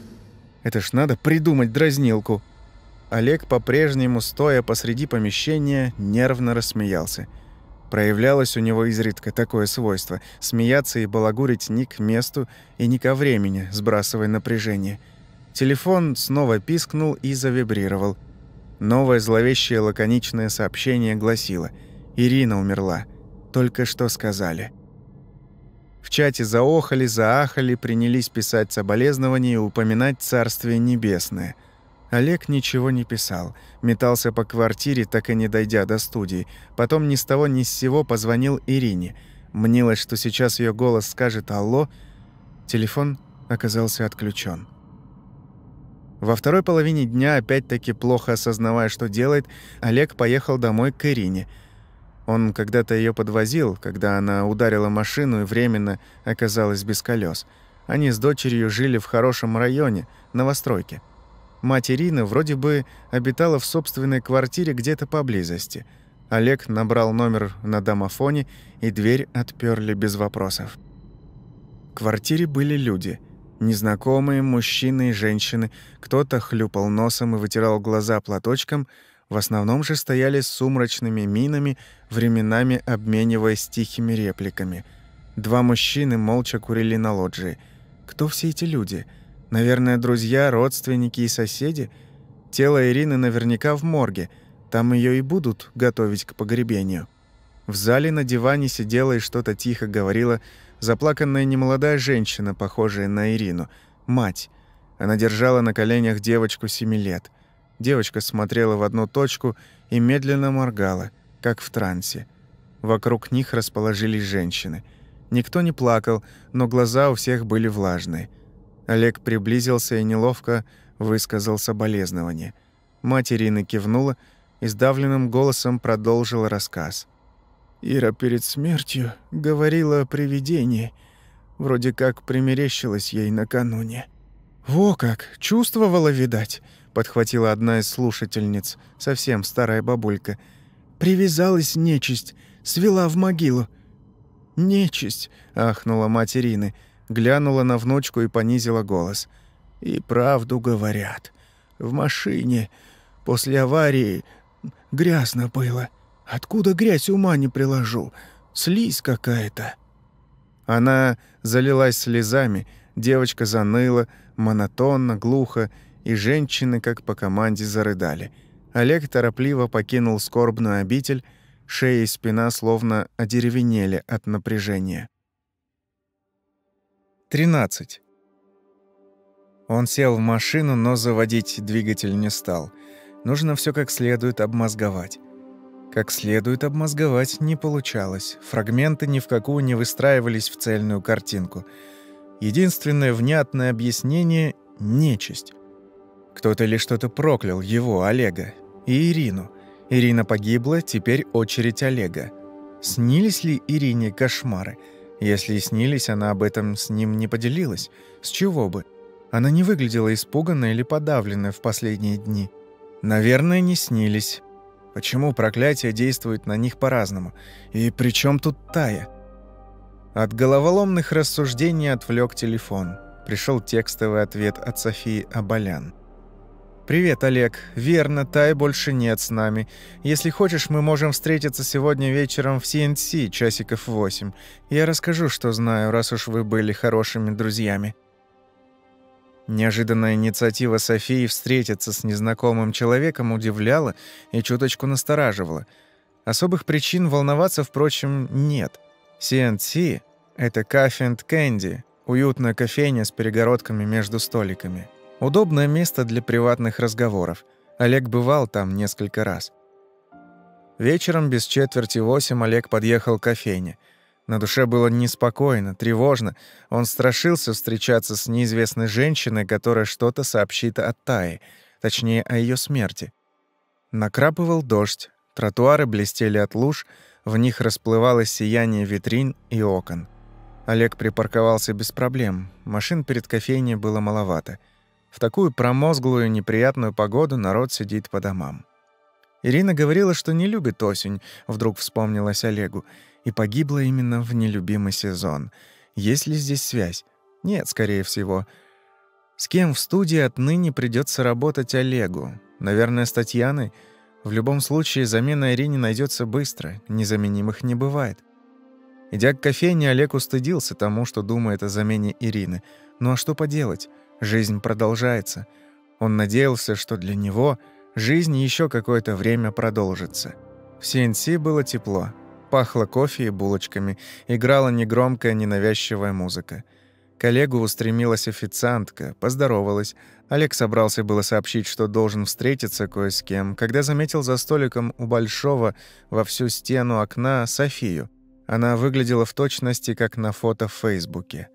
Это ж надо придумать дразнилку. Олег, по-прежнему стоя посреди помещения, нервно рассмеялся. Проявлялось у него изредка такое свойство — смеяться и балагурить ни к месту и ни ко времени, сбрасывая напряжение. Телефон снова пискнул и завибрировал. Новое зловещее лаконичное сообщение гласило «Ирина умерла. Только что сказали». В чате заохали, заахали, принялись писать соболезнования и упоминать Царствие Небесное — Олег ничего не писал, метался по квартире, так и не дойдя до студии. Потом ни с того ни с сего позвонил Ирине. Мнилось, что сейчас ее голос скажет «Алло». Телефон оказался отключен. Во второй половине дня, опять-таки плохо осознавая, что делает, Олег поехал домой к Ирине. Он когда-то ее подвозил, когда она ударила машину и временно оказалась без колес. Они с дочерью жили в хорошем районе, новостройке. Мать Ирины вроде бы обитала в собственной квартире где-то поблизости. Олег набрал номер на домофоне, и дверь отперли без вопросов. В квартире были люди. Незнакомые мужчины и женщины. Кто-то хлюпал носом и вытирал глаза платочком, в основном же стояли с сумрачными минами, временами обмениваясь тихими репликами. Два мужчины молча курили на лоджии. Кто все эти люди? — Наверное, друзья, родственники и соседи. Тело Ирины наверняка в морге. Там ее и будут готовить к погребению. В зале на диване сидела и что-то тихо говорила заплаканная немолодая женщина, похожая на Ирину, мать. Она держала на коленях девочку семи лет. Девочка смотрела в одну точку и медленно моргала, как в трансе. Вокруг них расположились женщины. Никто не плакал, но глаза у всех были влажные. Олег приблизился и неловко высказал соболезнование. Мать Ирины кивнула и сдавленным голосом продолжила рассказ. Ира перед смертью говорила о привидении. Вроде как примерещилась ей накануне. «Во как! Чувствовала, видать!» — подхватила одна из слушательниц, совсем старая бабулька. «Привязалась нечисть, свела в могилу». «Нечисть!» — ахнула мать Ирины — глянула на внучку и понизила голос. «И правду говорят. В машине после аварии грязно было. Откуда грязь ума не приложу? Слизь какая-то». Она залилась слезами, девочка заныла, монотонно, глухо, и женщины, как по команде, зарыдали. Олег торопливо покинул скорбную обитель, шея и спина словно одеревенели от напряжения. 13. Он сел в машину, но заводить двигатель не стал. Нужно все как следует обмозговать. Как следует обмозговать не получалось. Фрагменты ни в какую не выстраивались в цельную картинку. Единственное внятное объяснение — нечисть. Кто-то или что-то проклял его, Олега, и Ирину. Ирина погибла, теперь очередь Олега. Снились ли Ирине кошмары — если и снились, она об этом с ним не поделилась. С чего бы? Она не выглядела испуганной или подавленной в последние дни. Наверное, не снились. Почему проклятие действует на них по-разному? И при чем тут Тая? От головоломных рассуждений отвлек телефон. Пришел текстовый ответ от Софии Абалян. «Привет, Олег. Верно, Тай больше нет с нами. Если хочешь, мы можем встретиться сегодня вечером в CNC, часиков восемь. Я расскажу, что знаю, раз уж вы были хорошими друзьями». Неожиданная инициатива Софии встретиться с незнакомым человеком удивляла и чуточку настораживала. Особых причин волноваться, впрочем, нет. CNC — это Coffee and Candy, уютная кофейня с перегородками между столиками. Удобное место для приватных разговоров. Олег бывал там несколько раз. Вечером без четверти восемь Олег подъехал к кофейне. На душе было неспокойно, тревожно. Он страшился встречаться с неизвестной женщиной, которая что-то сообщит о Тае, точнее, о ее смерти. Накрапывал дождь, тротуары блестели от луж, в них расплывалось сияние витрин и окон. Олег припарковался без проблем. Машин перед кофейней было маловато. В такую промозглую, неприятную погоду народ сидит по домам. Ирина говорила, что не любит осень, вдруг вспомнилась Олегу, и погибла именно в нелюбимый сезон. Есть ли здесь связь? Нет, скорее всего. С кем в студии отныне придется работать Олегу? Наверное, с Татьяной? В любом случае, замена Ирине найдется быстро, незаменимых не бывает. Идя к кофейне, Олег устыдился тому, что думает о замене Ирины. Ну а что поделать? Жизнь продолжается. Он надеялся, что для него жизнь еще какое-то время продолжится. В CNC было тепло. Пахло кофе и булочками. Играла негромкая, ненавязчивая музыка. К Олегу устремилась официантка, поздоровалась. Олег собрался было сообщить, что должен встретиться кое с кем, когда заметил за столиком у большого во всю стену окна Софию. Она выглядела в точности, как на фото в Фейсбуке.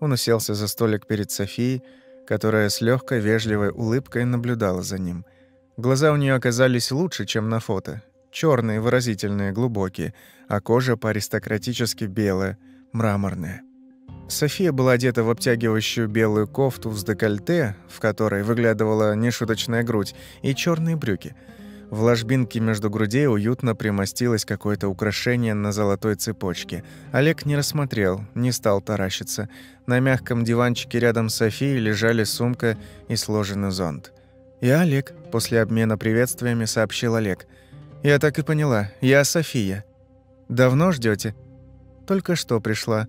Он уселся за столик перед Софией, которая с легкой вежливой улыбкой наблюдала за ним. Глаза у нее оказались лучше, чем на фото. черные, выразительные, глубокие, а кожа по-аристократически белая, мраморная. София была одета в обтягивающую белую кофту с декольте, в которой выглядывала нешуточная грудь, и черные брюки – в ложбинке между грудей уютно примостилось какое-то украшение на золотой цепочке. Олег не рассмотрел, не стал таращиться. На мягком диванчике рядом с Софией лежали сумка и сложенный зонт. «Я Олег», — после обмена приветствиями сообщил Олег. «Я так и поняла. Я София. Давно ждете? «Только что пришла».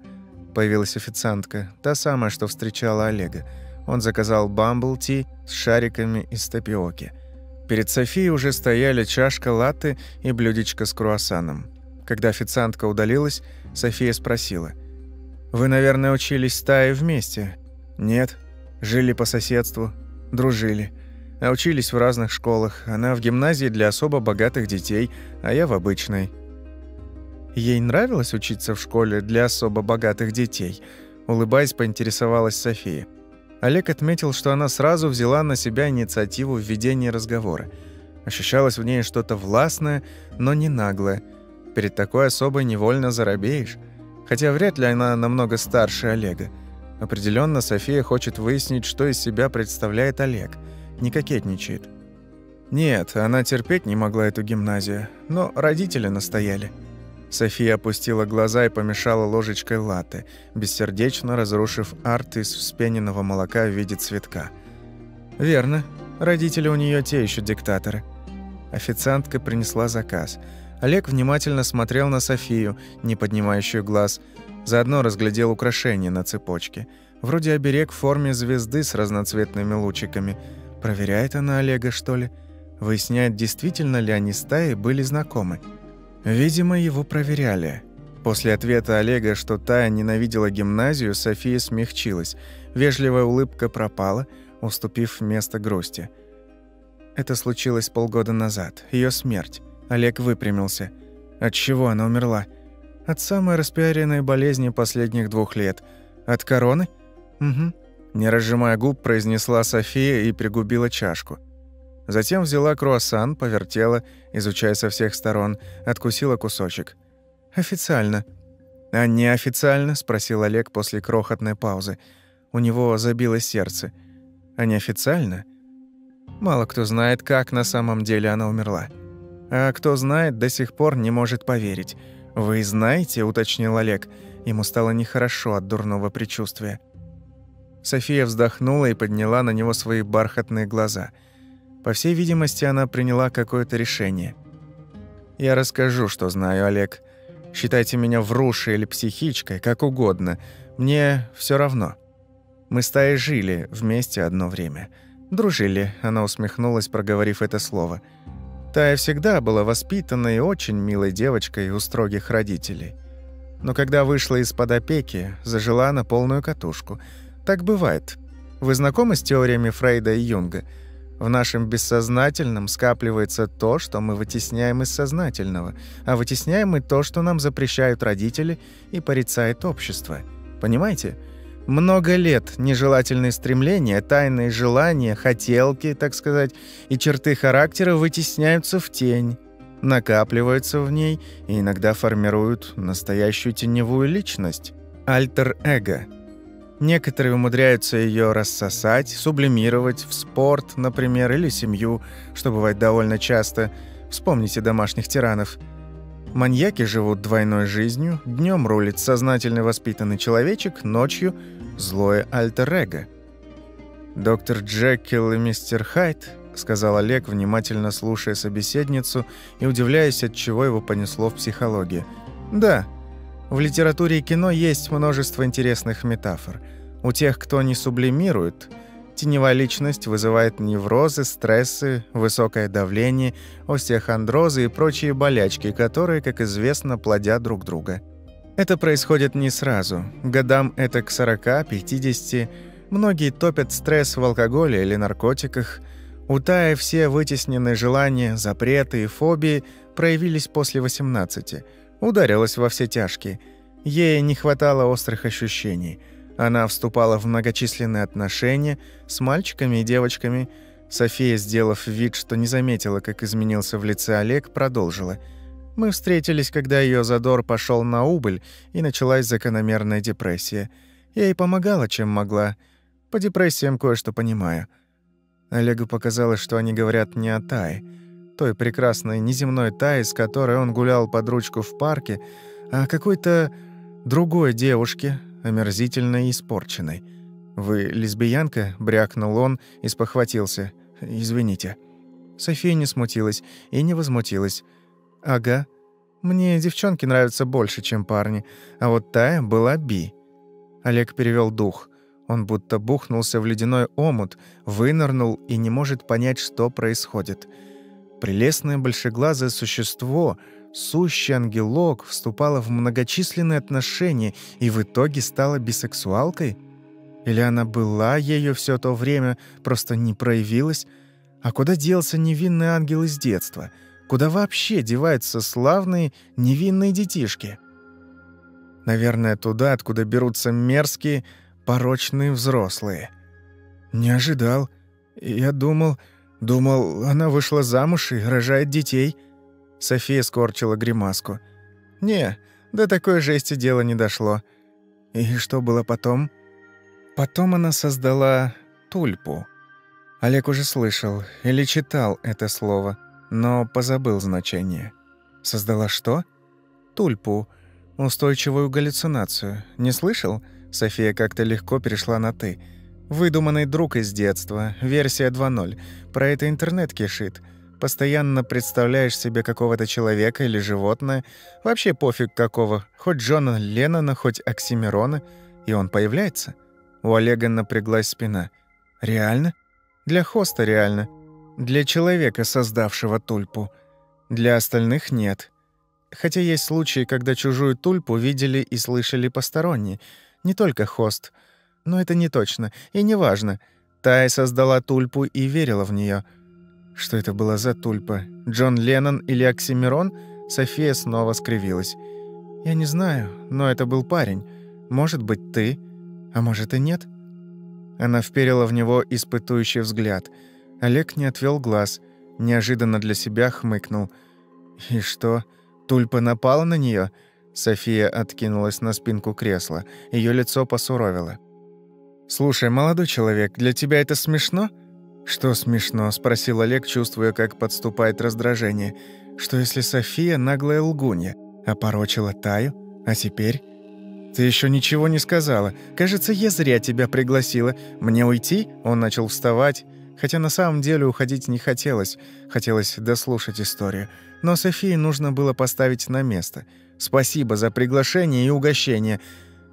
Появилась официантка, та самая, что встречала Олега. Он заказал бамбл-ти с шариками из тапиоки. Перед Софией уже стояли чашка латте и блюдечко с круассаном. Когда официантка удалилась, София спросила. «Вы, наверное, учились с Таей вместе?» «Нет. Жили по соседству. Дружили. А учились в разных школах. Она в гимназии для особо богатых детей, а я в обычной». Ей нравилось учиться в школе для особо богатых детей? Улыбаясь, поинтересовалась София. Олег отметил, что она сразу взяла на себя инициативу в ведении разговора. Ощущалось в ней что-то властное, но не наглое. Перед такой особой невольно заробеешь. Хотя вряд ли она намного старше Олега. Определенно София хочет выяснить, что из себя представляет Олег. Не кокетничает. Нет, она терпеть не могла эту гимназию, но родители настояли. София опустила глаза и помешала ложечкой латте, бессердечно разрушив арт из вспененного молока в виде цветка. «Верно. Родители у нее те еще диктаторы». Официантка принесла заказ. Олег внимательно смотрел на Софию, не поднимающую глаз. Заодно разглядел украшение на цепочке. Вроде оберег в форме звезды с разноцветными лучиками. Проверяет она Олега, что ли? Выясняет, действительно ли они с Таей были знакомы. Видимо, его проверяли. После ответа Олега, что Тая ненавидела гимназию, София смягчилась. Вежливая улыбка пропала, уступив место грусти. Это случилось полгода назад. Ее смерть. Олег выпрямился. От чего она умерла? От самой распиаренной болезни последних двух лет. От короны? Угу. Не разжимая губ, произнесла София и пригубила чашку. Затем взяла круассан, повертела, изучая со всех сторон, откусила кусочек. «Официально». «А неофициально?» – спросил Олег после крохотной паузы. У него забилось сердце. «А неофициально?» Мало кто знает, как на самом деле она умерла. А кто знает, до сих пор не может поверить. «Вы знаете?» – уточнил Олег. Ему стало нехорошо от дурного предчувствия. София вздохнула и подняла на него свои бархатные глаза – по всей видимости, она приняла какое-то решение. «Я расскажу, что знаю, Олег. Считайте меня врушей или психичкой, как угодно. Мне все равно. Мы с Таей жили вместе одно время. Дружили», — она усмехнулась, проговорив это слово. Тая всегда была воспитанной и очень милой девочкой у строгих родителей. Но когда вышла из-под опеки, зажила на полную катушку. Так бывает. Вы знакомы с теориями Фрейда и Юнга — в нашем бессознательном скапливается то, что мы вытесняем из сознательного, а вытесняем мы то, что нам запрещают родители и порицает общество. Понимаете? Много лет нежелательные стремления, тайные желания, хотелки, так сказать, и черты характера вытесняются в тень, накапливаются в ней и иногда формируют настоящую теневую личность. альтер-эго. Некоторые умудряются ее рассосать, сублимировать в спорт, например, или семью, что бывает довольно часто. Вспомните домашних тиранов. Маньяки живут двойной жизнью, днем рулит сознательно воспитанный человечек, ночью – злое альтер-эго. «Доктор Джекил и мистер Хайт», — сказал Олег, внимательно слушая собеседницу и удивляясь, от чего его понесло в психологии. «Да, в литературе и кино есть множество интересных метафор. У тех, кто не сублимирует, теневая личность вызывает неврозы, стрессы, высокое давление, остеохондрозы и прочие болячки, которые, как известно, плодят друг друга. Это происходит не сразу. Годам это к 40-50, многие топят стресс в алкоголе или наркотиках. У Тая все вытесненные желания, запреты и фобии проявились после 18 Ударилась во все тяжкие. Ей не хватало острых ощущений. Она вступала в многочисленные отношения с мальчиками и девочками. София, сделав вид, что не заметила, как изменился в лице Олег, продолжила. «Мы встретились, когда ее задор пошел на убыль, и началась закономерная депрессия. Я ей помогала, чем могла. По депрессиям кое-что понимаю». Олегу показалось, что они говорят не о Тае той прекрасной неземной Таи, с которой он гулял под ручку в парке, а какой-то другой девушке, омерзительной и испорченной. «Вы лесбиянка?» — брякнул он и спохватился. «Извините». София не смутилась и не возмутилась. «Ага. Мне девчонки нравятся больше, чем парни, а вот Тая была би». Олег перевел дух. Он будто бухнулся в ледяной омут, вынырнул и не может понять, что происходит — Прелестное большеглазое существо, сущий ангелок, вступало в многочисленные отношения и в итоге стала бисексуалкой? Или она была ею все то время, просто не проявилась? А куда делся невинный ангел из детства? Куда вообще деваются славные невинные детишки? Наверное, туда, откуда берутся мерзкие, порочные взрослые. Не ожидал. Я думал... Думал, она вышла замуж и рожает детей. София скорчила гримаску. Не, до такой жести дело не дошло. И что было потом? Потом она создала тульпу. Олег уже слышал или читал это слово, но позабыл значение. Создала что? Тульпу. Устойчивую галлюцинацию. Не слышал? София как-то легко перешла на «ты». Выдуманный друг из детства, версия 2.0. Про это интернет кишит. Постоянно представляешь себе какого-то человека или животное, вообще пофиг какого, хоть Джона Леннона, хоть Оксимирона, и он появляется. У Олега напряглась спина. Реально? Для хоста реально. Для человека, создавшего тульпу. Для остальных нет. Хотя есть случаи, когда чужую тульпу видели и слышали посторонние. Не только хост — но это не точно и не важно. Тай создала тульпу и верила в нее. Что это была за тульпа? Джон Леннон или Оксимирон? София снова скривилась. «Я не знаю, но это был парень. Может быть, ты, а может и нет». Она вперила в него испытующий взгляд. Олег не отвел глаз, неожиданно для себя хмыкнул. «И что, тульпа напала на нее? София откинулась на спинку кресла. Ее лицо посуровило. «Слушай, молодой человек, для тебя это смешно?» «Что смешно?» – спросил Олег, чувствуя, как подступает раздражение. «Что если София наглая лгунья, опорочила Таю, а теперь...» «Ты еще ничего не сказала. Кажется, я зря тебя пригласила. Мне уйти?» Он начал вставать, хотя на самом деле уходить не хотелось. Хотелось дослушать историю. Но Софии нужно было поставить на место. «Спасибо за приглашение и угощение.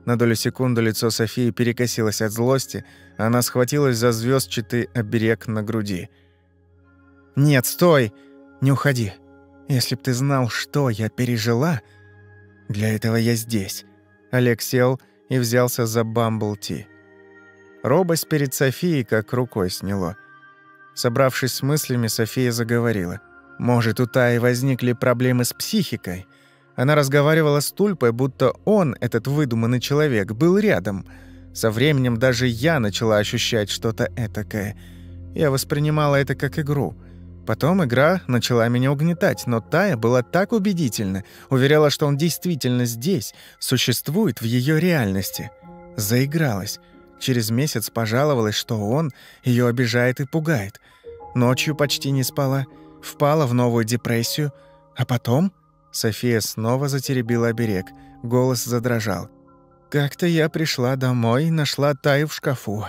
На долю секунды лицо Софии перекосилось от злости, она схватилась за звездчатый оберег на груди. «Нет, стой! Не уходи! Если б ты знал, что я пережила, для этого я здесь». Олег сел и взялся за Бамблти. Робость перед Софией как рукой сняло. Собравшись с мыслями, София заговорила. «Может, у Таи возникли проблемы с психикой?» Она разговаривала с Тульпой, будто он, этот выдуманный человек, был рядом. Со временем даже я начала ощущать что-то этакое. Я воспринимала это как игру. Потом игра начала меня угнетать, но Тая была так убедительна, уверяла, что он действительно здесь, существует в ее реальности. Заигралась. Через месяц пожаловалась, что он ее обижает и пугает. Ночью почти не спала, впала в новую депрессию, а потом София снова затеребила оберег, голос задрожал. Как-то я пришла домой и нашла Таю в шкафу.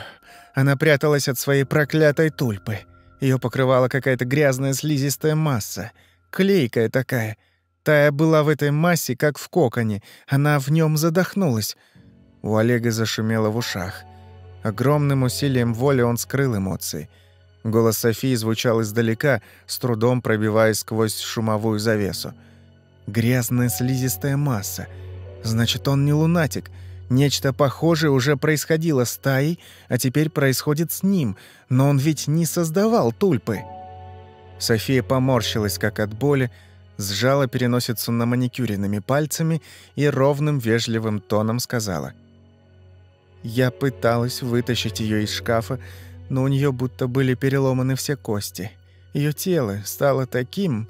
Она пряталась от своей проклятой тульпы. Ее покрывала какая-то грязная слизистая масса. Клейкая такая. Тая была в этой массе, как в коконе. Она в нем задохнулась. У Олега зашумело в ушах. Огромным усилием воли он скрыл эмоции. Голос Софии звучал издалека, с трудом пробиваясь сквозь шумовую завесу. «Грязная слизистая масса. Значит, он не лунатик». Нечто похожее уже происходило с Таей, а теперь происходит с ним, но он ведь не создавал тульпы. София поморщилась, как от боли, сжала переносицу на маникюренными пальцами и ровным вежливым тоном сказала. «Я пыталась вытащить ее из шкафа, но у нее будто были переломаны все кости. Ее тело стало таким,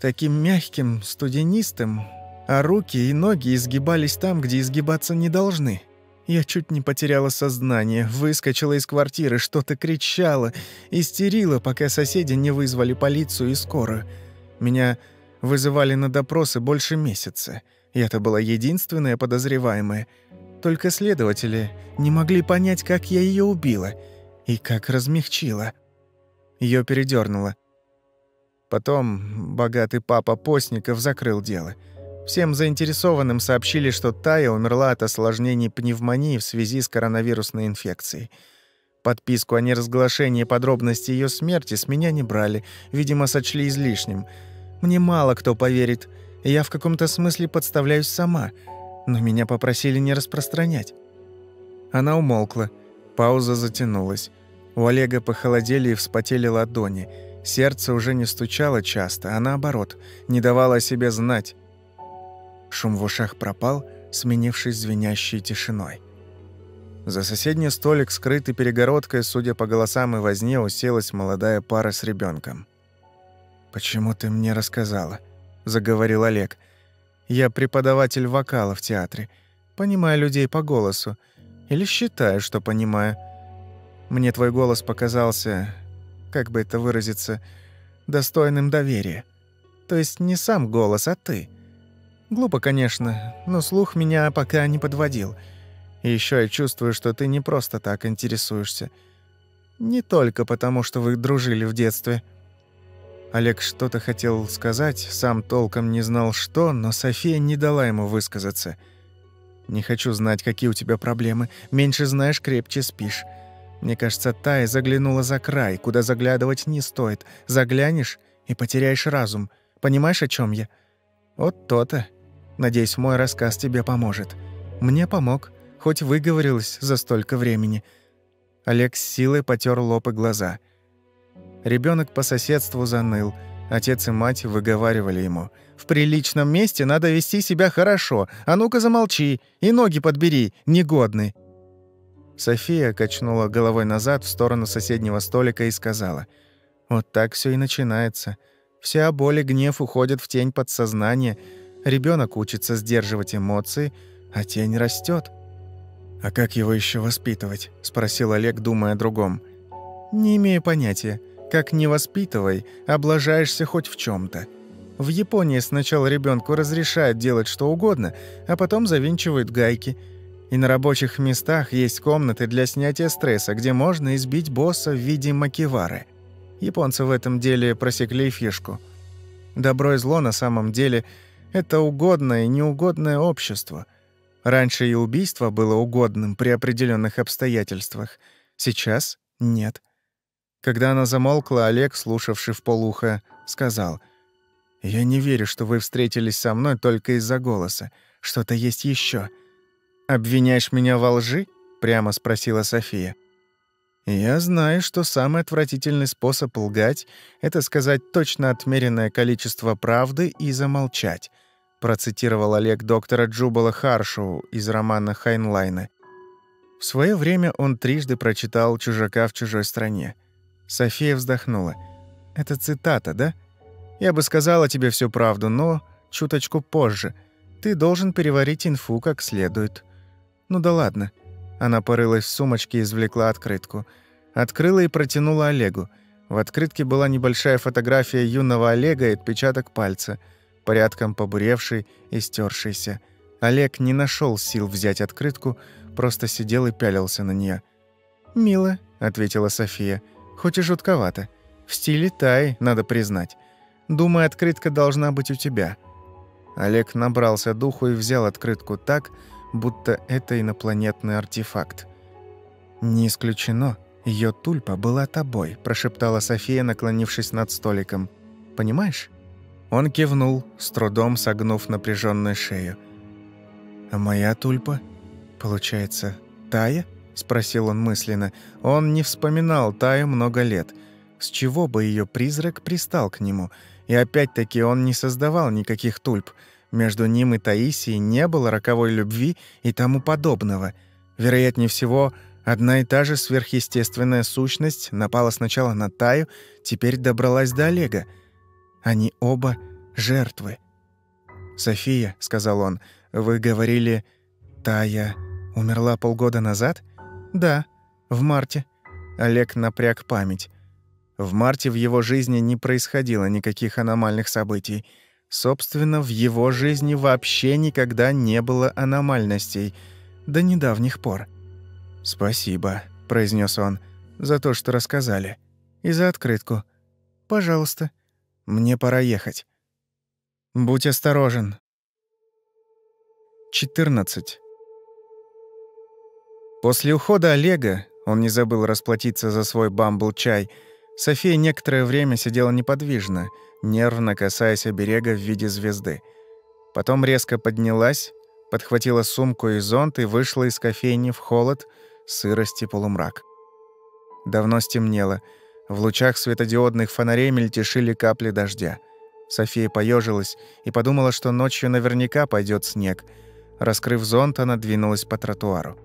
таким мягким, студенистым, а руки и ноги изгибались там, где изгибаться не должны. Я чуть не потеряла сознание, выскочила из квартиры, что-то кричала, истерила, пока соседи не вызвали полицию и скорую. Меня вызывали на допросы больше месяца. Я-то была единственная подозреваемая. Только следователи не могли понять, как я ее убила и как размягчила. Ее передернуло. Потом богатый папа Постников закрыл дело — Всем заинтересованным сообщили, что Тая умерла от осложнений пневмонии в связи с коронавирусной инфекцией. Подписку о неразглашении подробностей ее смерти с меня не брали, видимо, сочли излишним. Мне мало кто поверит, я в каком-то смысле подставляюсь сама, но меня попросили не распространять. Она умолкла, пауза затянулась. У Олега похолодели и вспотели ладони. Сердце уже не стучало часто, а наоборот, не давало о себе знать. Шум в ушах пропал, сменившись звенящей тишиной. За соседний столик, скрытый перегородкой, судя по голосам и возне, уселась молодая пара с ребенком. «Почему ты мне рассказала?» – заговорил Олег. «Я преподаватель вокала в театре. Понимаю людей по голосу. Или считаю, что понимаю. Мне твой голос показался, как бы это выразиться, достойным доверия. То есть не сам голос, а ты. Глупо, конечно, но слух меня пока не подводил. И ещё я чувствую, что ты не просто так интересуешься. Не только потому, что вы дружили в детстве. Олег что-то хотел сказать, сам толком не знал что, но София не дала ему высказаться. «Не хочу знать, какие у тебя проблемы. Меньше знаешь, крепче спишь. Мне кажется, Тая заглянула за край, куда заглядывать не стоит. Заглянешь и потеряешь разум. Понимаешь, о чем я? Вот то-то. Надеюсь, мой рассказ тебе поможет. Мне помог, хоть выговорилась за столько времени». Олег с силой потер лоб и глаза. Ребенок по соседству заныл. Отец и мать выговаривали ему. «В приличном месте надо вести себя хорошо. А ну-ка замолчи и ноги подбери, негодный». София качнула головой назад в сторону соседнего столика и сказала. «Вот так все и начинается. Вся боль и гнев уходят в тень подсознания, Ребенок учится сдерживать эмоции, а тень растет. «А как его еще воспитывать?» – спросил Олег, думая о другом. «Не имею понятия. Как не воспитывай, облажаешься хоть в чем то В Японии сначала ребенку разрешают делать что угодно, а потом завинчивают гайки. И на рабочих местах есть комнаты для снятия стресса, где можно избить босса в виде макивары. Японцы в этом деле просекли фишку. Добро и зло на самом деле – это угодное и неугодное общество. Раньше и убийство было угодным при определенных обстоятельствах. Сейчас нет. Когда она замолкла, Олег, слушавший в полухо, сказал, «Я не верю, что вы встретились со мной только из-за голоса. Что-то есть еще. «Обвиняешь меня во лжи?» — прямо спросила София. «Я знаю, что самый отвратительный способ лгать — это сказать точно отмеренное количество правды и замолчать процитировал Олег доктора Джубала Харшоу из романа Хайнлайна. В свое время он трижды прочитал «Чужака в чужой стране». София вздохнула. Это цитата, да? Я бы сказала тебе всю правду, но чуточку позже. Ты должен переварить инфу как следует. Ну да ладно. Она порылась в сумочке и извлекла открытку. Открыла и протянула Олегу. В открытке была небольшая фотография юного Олега и отпечаток пальца, порядком побуревший и стершийся. Олег не нашел сил взять открытку, просто сидел и пялился на нее. «Мило», — ответила София, — «хоть и жутковато. В стиле Тай, надо признать. Думаю, открытка должна быть у тебя». Олег набрался духу и взял открытку так, будто это инопланетный артефакт. «Не исключено, ее тульпа была тобой», – прошептала София, наклонившись над столиком. «Понимаешь?» Он кивнул, с трудом согнув напряженную шею. «А моя тульпа? Получается, Тая?» – спросил он мысленно. Он не вспоминал Таю много лет. С чего бы ее призрак пристал к нему – и опять-таки он не создавал никаких тульп. Между ним и Таисией не было роковой любви и тому подобного. Вероятнее всего, одна и та же сверхъестественная сущность напала сначала на Таю, теперь добралась до Олега. Они оба жертвы. «София», — сказал он, — «вы говорили, Тая умерла полгода назад?» «Да, в марте». Олег напряг память. В марте в его жизни не происходило никаких аномальных событий. Собственно, в его жизни вообще никогда не было аномальностей. До недавних пор. «Спасибо», — произнес он, — «за то, что рассказали. И за открытку. Пожалуйста. Мне пора ехать. Будь осторожен». 14. После ухода Олега, он не забыл расплатиться за свой бамбл-чай — София некоторое время сидела неподвижно, нервно касаясь оберега в виде звезды. Потом резко поднялась, подхватила сумку и зонт и вышла из кофейни в холод, сырость и полумрак. Давно стемнело. В лучах светодиодных фонарей мельтешили капли дождя. София поежилась и подумала, что ночью наверняка пойдет снег. Раскрыв зонт, она двинулась по тротуару.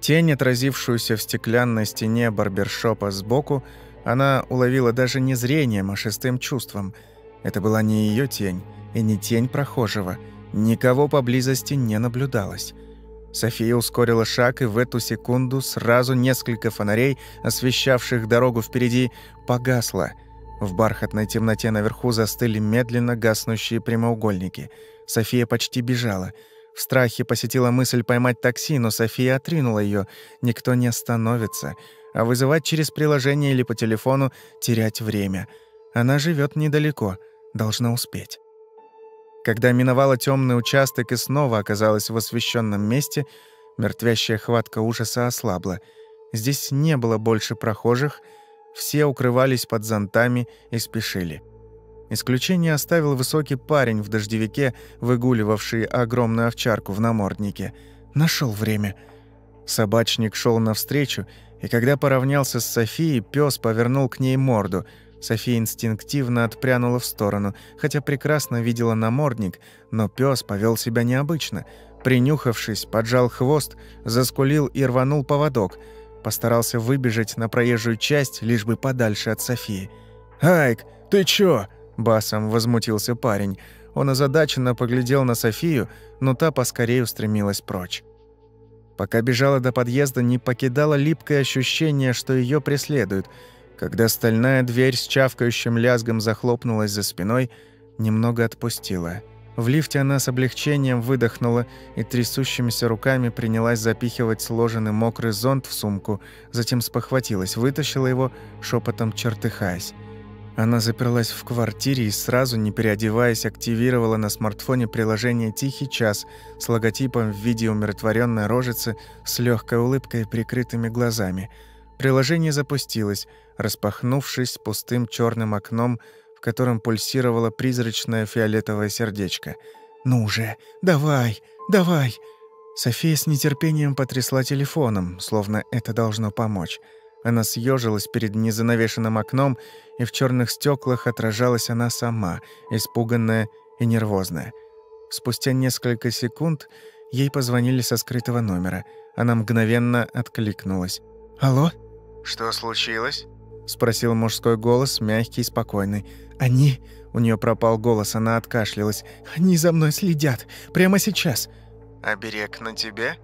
Тень, отразившуюся в стеклянной стене барбершопа сбоку, она уловила даже не зрением, а шестым чувством. Это была не ее тень и не тень прохожего. Никого поблизости не наблюдалось. София ускорила шаг, и в эту секунду сразу несколько фонарей, освещавших дорогу впереди, погасло. В бархатной темноте наверху застыли медленно гаснущие прямоугольники. София почти бежала. В страхе посетила мысль поймать такси, но София отринула ее. Никто не остановится а вызывать через приложение или по телефону терять время. Она живет недалеко, должна успеть. Когда миновала темный участок и снова оказалась в освещенном месте, мертвящая хватка ужаса ослабла. Здесь не было больше прохожих, все укрывались под зонтами и спешили. Исключение оставил высокий парень в дождевике, выгуливавший огромную овчарку в наморднике. Нашел время. Собачник шел навстречу, и когда поравнялся с Софией, пес повернул к ней морду. София инстинктивно отпрянула в сторону, хотя прекрасно видела намордник, но пес повел себя необычно. Принюхавшись, поджал хвост, заскулил и рванул поводок. Постарался выбежать на проезжую часть, лишь бы подальше от Софии. «Айк, ты чё?» – басом возмутился парень. Он озадаченно поглядел на Софию, но та поскорее устремилась прочь. Пока бежала до подъезда, не покидало липкое ощущение, что ее преследуют. Когда стальная дверь с чавкающим лязгом захлопнулась за спиной, немного отпустила. В лифте она с облегчением выдохнула и трясущимися руками принялась запихивать сложенный мокрый зонт в сумку, затем спохватилась, вытащила его, шепотом чертыхаясь. Она заперлась в квартире и сразу, не переодеваясь, активировала на смартфоне приложение «Тихий час» с логотипом в виде умиротворенной рожицы с легкой улыбкой и прикрытыми глазами. Приложение запустилось, распахнувшись пустым черным окном, в котором пульсировало призрачное фиолетовое сердечко. «Ну уже, давай, давай!» София с нетерпением потрясла телефоном, словно это должно помочь. Она съежилась перед незанавешенным окном, и в черных стеклах отражалась она сама, испуганная и нервозная. Спустя несколько секунд ей позвонили со скрытого номера. Она мгновенно откликнулась. «Алло?» «Что случилось?» — спросил мужской голос, мягкий и спокойный. «Они...» — у нее пропал голос, она откашлялась. «Они за мной следят. Прямо сейчас». «Оберег на тебе?»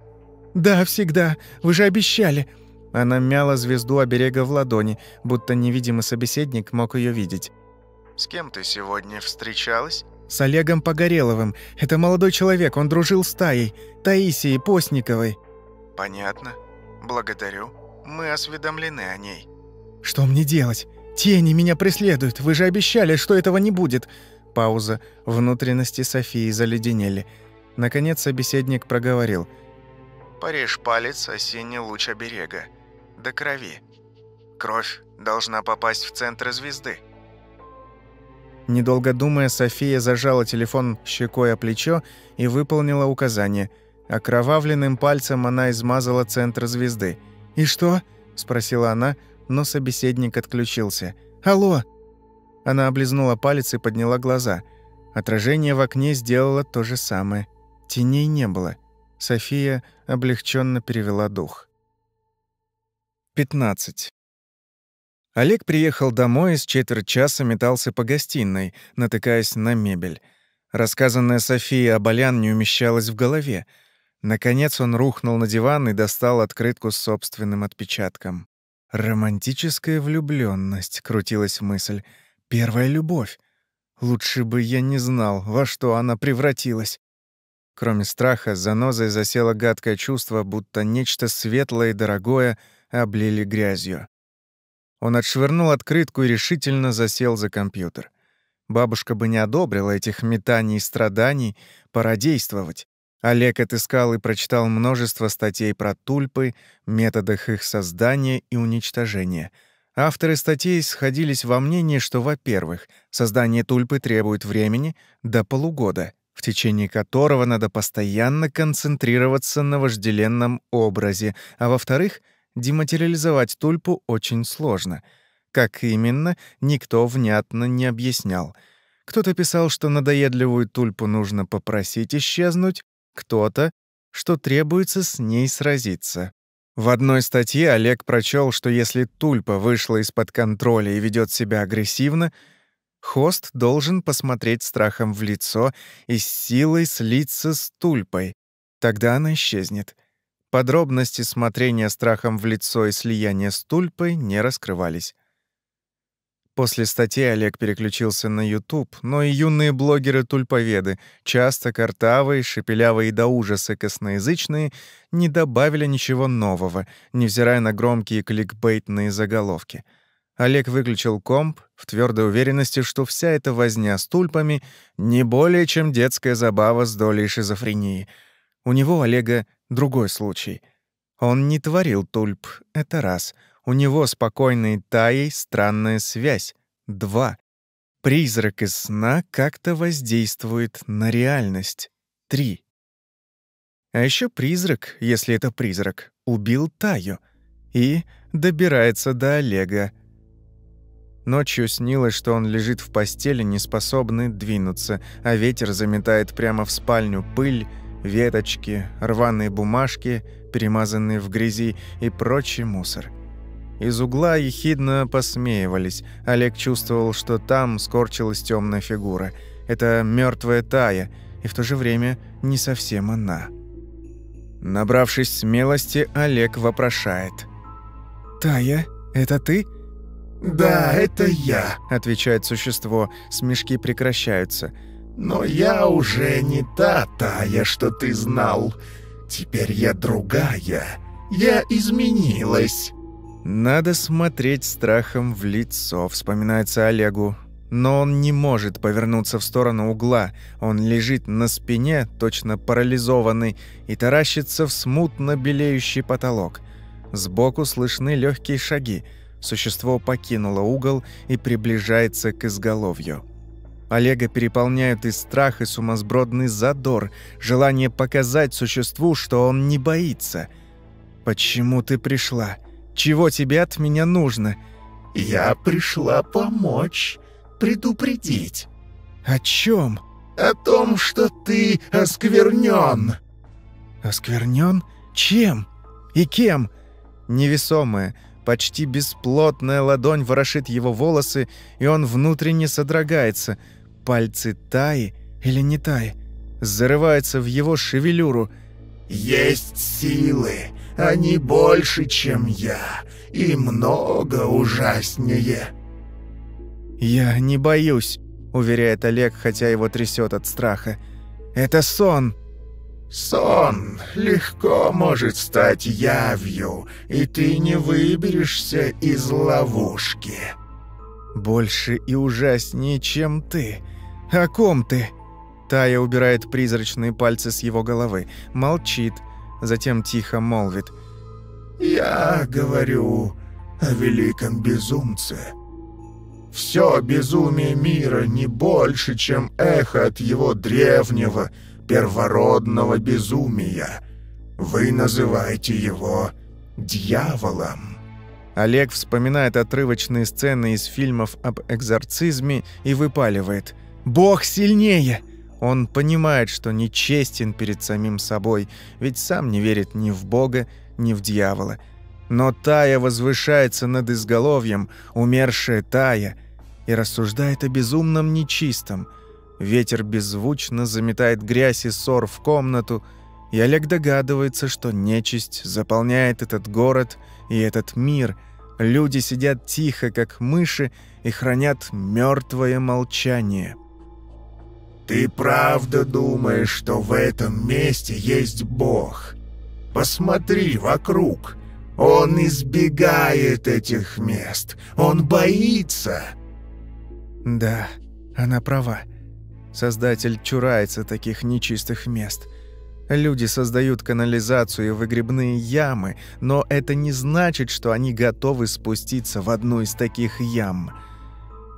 «Да, всегда. Вы же обещали». Она мяла звезду оберега в ладони, будто невидимый собеседник мог ее видеть. «С кем ты сегодня встречалась?» «С Олегом Погореловым. Это молодой человек, он дружил с Таей, Таисией Постниковой». «Понятно. Благодарю. Мы осведомлены о ней». «Что мне делать? Тени меня преследуют. Вы же обещали, что этого не будет». Пауза. Внутренности Софии заледенели. Наконец собеседник проговорил. «Порежь палец, осенний луч оберега. До крови. Кровь должна попасть в центр звезды». Недолго думая, София зажала телефон щекой о плечо и выполнила указание. Окровавленным пальцем она измазала центр звезды. «И что?» – спросила она, но собеседник отключился. «Алло!» Она облизнула палец и подняла глаза. Отражение в окне сделало то же самое. Теней не было. София облегченно перевела дух. 15. Олег приехал домой и с четверть часа метался по гостиной, натыкаясь на мебель. Рассказанная Софией о Болян не умещалась в голове. Наконец он рухнул на диван и достал открытку с собственным отпечатком. «Романтическая влюблённость», — крутилась мысль. «Первая любовь. Лучше бы я не знал, во что она превратилась». Кроме страха, занозой засело гадкое чувство, будто нечто светлое и дорогое облили грязью. Он отшвырнул открытку и решительно засел за компьютер. Бабушка бы не одобрила этих метаний и страданий, пора действовать. Олег отыскал и прочитал множество статей про тульпы, методах их создания и уничтожения. Авторы статей сходились во мнении, что, во-первых, создание тульпы требует времени до полугода, в течение которого надо постоянно концентрироваться на вожделенном образе, а во-вторых, дематериализовать тульпу очень сложно. Как именно, никто внятно не объяснял. Кто-то писал, что надоедливую тульпу нужно попросить исчезнуть, кто-то, что требуется с ней сразиться. В одной статье Олег прочел, что если тульпа вышла из-под контроля и ведет себя агрессивно, хост должен посмотреть страхом в лицо и с силой слиться с тульпой. Тогда она исчезнет. Подробности смотрения страхом в лицо и слияния с тульпой не раскрывались. После статьи Олег переключился на YouTube, но и юные блогеры-тульповеды, часто картавые, шепелявые и до ужаса косноязычные, не добавили ничего нового, невзирая на громкие кликбейтные заголовки. Олег выключил комп в твердой уверенности, что вся эта возня с тульпами не более чем детская забава с долей шизофрении. У него, Олега, другой случай. Он не творил тульп, это раз — у него спокойной Таей странная связь. Два. Призрак из сна как-то воздействует на реальность. Три. А еще призрак, если это призрак, убил Таю и добирается до Олега. Ночью снилось, что он лежит в постели, неспособный двинуться, а ветер заметает прямо в спальню пыль, веточки, рваные бумажки, перемазанные в грязи и прочий мусор. Из угла ехидно посмеивались. Олег чувствовал, что там скорчилась темная фигура. Это мертвая Тая, и в то же время не совсем она. Набравшись смелости, Олег вопрошает. «Тая, это ты?» «Да, это я», — отвечает существо. Смешки прекращаются. «Но я уже не та Тая, что ты знал. Теперь я другая. Я изменилась». «Надо смотреть страхом в лицо», — вспоминается Олегу. Но он не может повернуться в сторону угла. Он лежит на спине, точно парализованный, и таращится в смутно белеющий потолок. Сбоку слышны легкие шаги. Существо покинуло угол и приближается к изголовью. Олега переполняют и страх, и сумасбродный задор, желание показать существу, что он не боится. «Почему ты пришла?» Чего тебе от меня нужно?» «Я пришла помочь, предупредить». «О чем? «О том, что ты осквернен». «Осквернен? Чем? И кем?» Невесомое, Почти бесплотная ладонь ворошит его волосы, и он внутренне содрогается. Пальцы Таи или не Таи зарываются в его шевелюру. «Есть силы, они больше, чем я, и много ужаснее». «Я не боюсь», — уверяет Олег, хотя его трясет от страха. «Это сон». Сон легко может стать явью, и ты не выберешься из ловушки. Больше и ужаснее, чем ты. О ком ты? Тая убирает призрачные пальцы с его головы, молчит, затем тихо молвит. «Я говорю о великом безумце. Все безумие мира не больше, чем эхо от его древнего, первородного безумия. Вы называете его дьяволом». Олег вспоминает отрывочные сцены из фильмов об экзорцизме и выпаливает. «Бог сильнее!» Он понимает, что нечестен перед самим собой, ведь сам не верит ни в Бога, ни в дьявола. Но Тая возвышается над изголовьем, умершая Тая, и рассуждает о безумном нечистом – Ветер беззвучно заметает грязь и ссор в комнату, и Олег догадывается, что нечисть заполняет этот город и этот мир. Люди сидят тихо, как мыши, и хранят мертвое молчание. «Ты правда думаешь, что в этом месте есть Бог? Посмотри вокруг. Он избегает этих мест. Он боится». «Да, она права. Создатель чурается таких нечистых мест. Люди создают канализацию и выгребные ямы, но это не значит, что они готовы спуститься в одну из таких ям.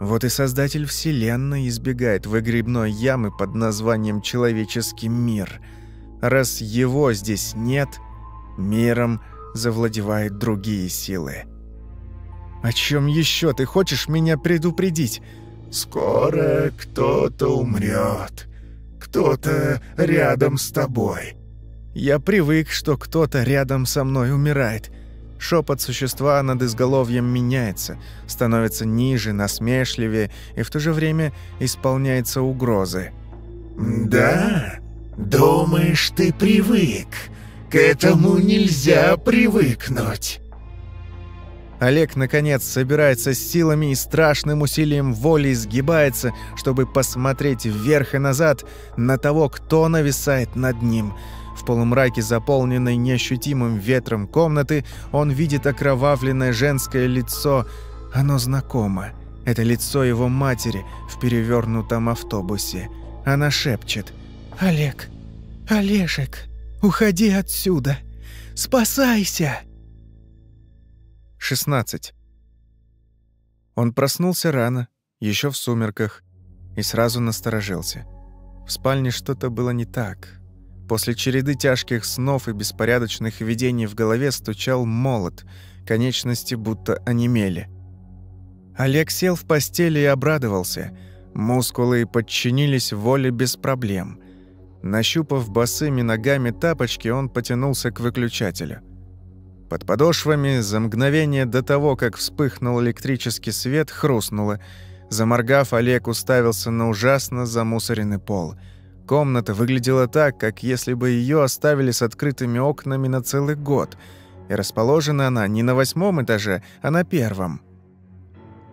Вот и Создатель Вселенной избегает выгребной ямы под названием «Человеческий мир». Раз его здесь нет, миром завладевают другие силы. «О чем еще ты хочешь меня предупредить?» Скоро кто-то умрет. Кто-то рядом с тобой. Я привык, что кто-то рядом со мной умирает. Шепот существа над изголовьем меняется, становится ниже, насмешливее и в то же время исполняется угрозы. «Да? Думаешь, ты привык? К этому нельзя привыкнуть». Олег, наконец, собирается с силами и страшным усилием воли сгибается, чтобы посмотреть вверх и назад на того, кто нависает над ним. В полумраке, заполненной неощутимым ветром комнаты, он видит окровавленное женское лицо. Оно знакомо. Это лицо его матери в перевернутом автобусе. Она шепчет. «Олег, Олежек, уходи отсюда! Спасайся!» 16. Он проснулся рано, еще в сумерках, и сразу насторожился. В спальне что-то было не так. После череды тяжких снов и беспорядочных видений в голове стучал молот, конечности будто онемели. Олег сел в постели и обрадовался. Мускулы подчинились воле без проблем. Нащупав босыми ногами тапочки, он потянулся к выключателю – под подошвами за мгновение до того, как вспыхнул электрический свет, хрустнуло. Заморгав, Олег уставился на ужасно замусоренный пол. Комната выглядела так, как если бы ее оставили с открытыми окнами на целый год. И расположена она не на восьмом этаже, а на первом.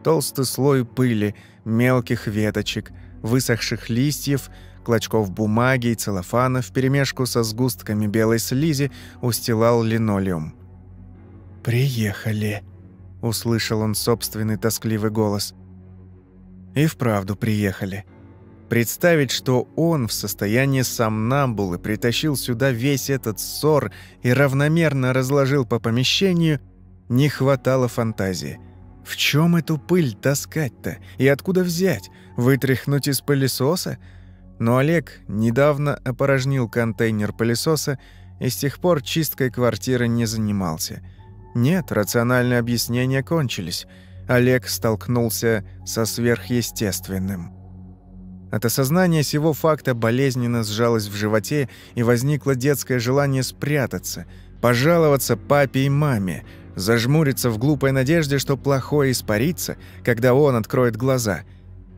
Толстый слой пыли, мелких веточек, высохших листьев, клочков бумаги и целлофана вперемешку со сгустками белой слизи устилал линолеум. «Приехали», — услышал он собственный тоскливый голос. И вправду приехали. Представить, что он в состоянии сомнамбулы притащил сюда весь этот ссор и равномерно разложил по помещению, не хватало фантазии. В чем эту пыль таскать-то? И откуда взять? Вытряхнуть из пылесоса? Но Олег недавно опорожнил контейнер пылесоса и с тех пор чисткой квартиры не занимался – нет, рациональные объяснения кончились. Олег столкнулся со сверхъестественным. От осознания сего факта болезненно сжалось в животе и возникло детское желание спрятаться, пожаловаться папе и маме, зажмуриться в глупой надежде, что плохое испарится, когда он откроет глаза.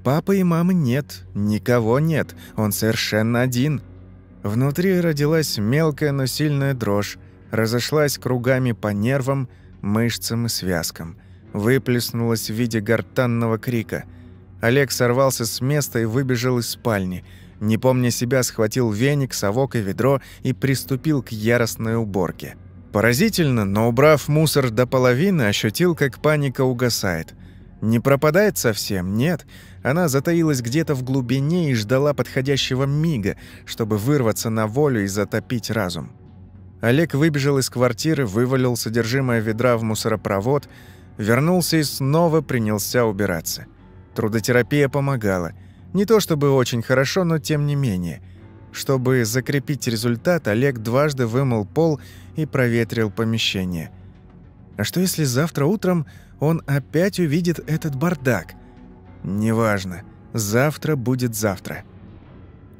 Папы и мамы нет, никого нет, он совершенно один. Внутри родилась мелкая, но сильная дрожь, разошлась кругами по нервам, мышцам и связкам. Выплеснулась в виде гортанного крика. Олег сорвался с места и выбежал из спальни. Не помня себя, схватил веник, совок и ведро и приступил к яростной уборке. Поразительно, но убрав мусор до половины, ощутил, как паника угасает. Не пропадает совсем, нет. Она затаилась где-то в глубине и ждала подходящего мига, чтобы вырваться на волю и затопить разум. Олег выбежал из квартиры, вывалил содержимое ведра в мусоропровод, вернулся и снова принялся убираться. Трудотерапия помогала. Не то чтобы очень хорошо, но тем не менее – чтобы закрепить результат, Олег дважды вымыл пол и проветрил помещение. А что если завтра утром он опять увидит этот бардак? Неважно. Завтра будет завтра.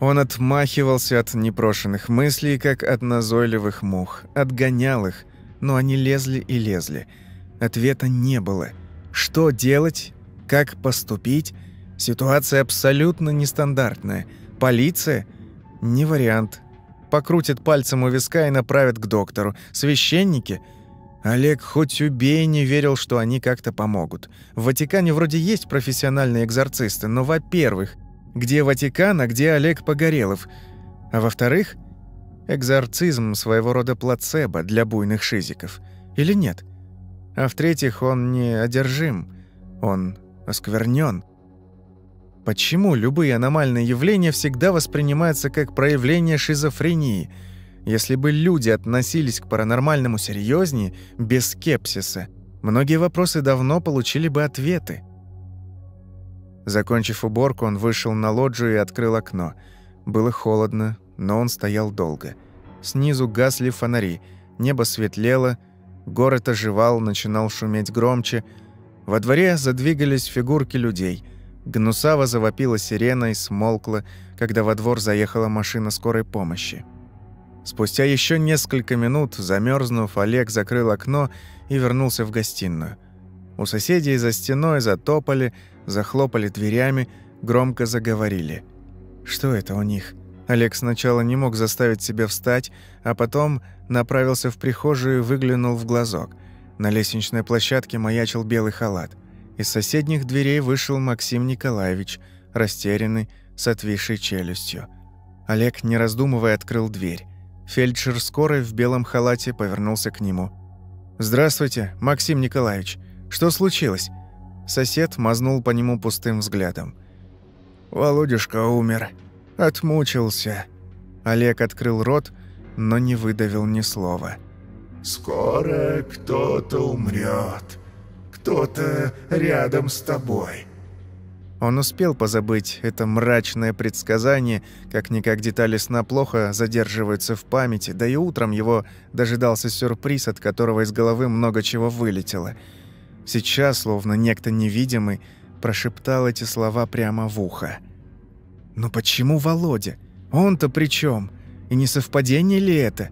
Он отмахивался от непрошенных мыслей, как от назойливых мух, отгонял их, но они лезли и лезли. Ответа не было. Что делать? Как поступить? Ситуация абсолютно нестандартная. Полиция – не вариант. Покрутят пальцем у виска и направят к доктору. Священники? Олег хоть убей не верил, что они как-то помогут. В Ватикане вроде есть профессиональные экзорцисты, но, во-первых, где Ватикан, а где Олег Погорелов? А во-вторых, экзорцизм своего рода плацебо для буйных шизиков. Или нет? А в-третьих, он не одержим, он осквернен. Почему любые аномальные явления всегда воспринимаются как проявление шизофрении? Если бы люди относились к паранормальному серьезнее, без скепсиса, многие вопросы давно получили бы ответы. Закончив уборку, он вышел на лоджию и открыл окно. Было холодно, но он стоял долго. Снизу гасли фонари, небо светлело, город оживал, начинал шуметь громче. Во дворе задвигались фигурки людей – Гнусава завопила сирена и смолкла, когда во двор заехала машина скорой помощи. Спустя еще несколько минут, замерзнув, Олег закрыл окно и вернулся в гостиную. У соседей за стеной затопали, захлопали дверями, громко заговорили. Что это у них? Олег сначала не мог заставить себя встать, а потом направился в прихожую и выглянул в глазок. На лестничной площадке маячил белый халат. Из соседних дверей вышел Максим Николаевич, растерянный, с отвисшей челюстью. Олег, не раздумывая, открыл дверь. Фельдшер скорой в белом халате повернулся к нему. «Здравствуйте, Максим Николаевич. Что случилось?» Сосед мазнул по нему пустым взглядом. «Володюшка умер. Отмучился». Олег открыл рот, но не выдавил ни слова. «Скоро кто-то умрет кто-то рядом с тобой». Он успел позабыть это мрачное предсказание, как-никак детали сна плохо задерживаются в памяти, да и утром его дожидался сюрприз, от которого из головы много чего вылетело. Сейчас, словно некто невидимый, прошептал эти слова прямо в ухо. «Но почему Володя? Он-то при чем? И не совпадение ли это?»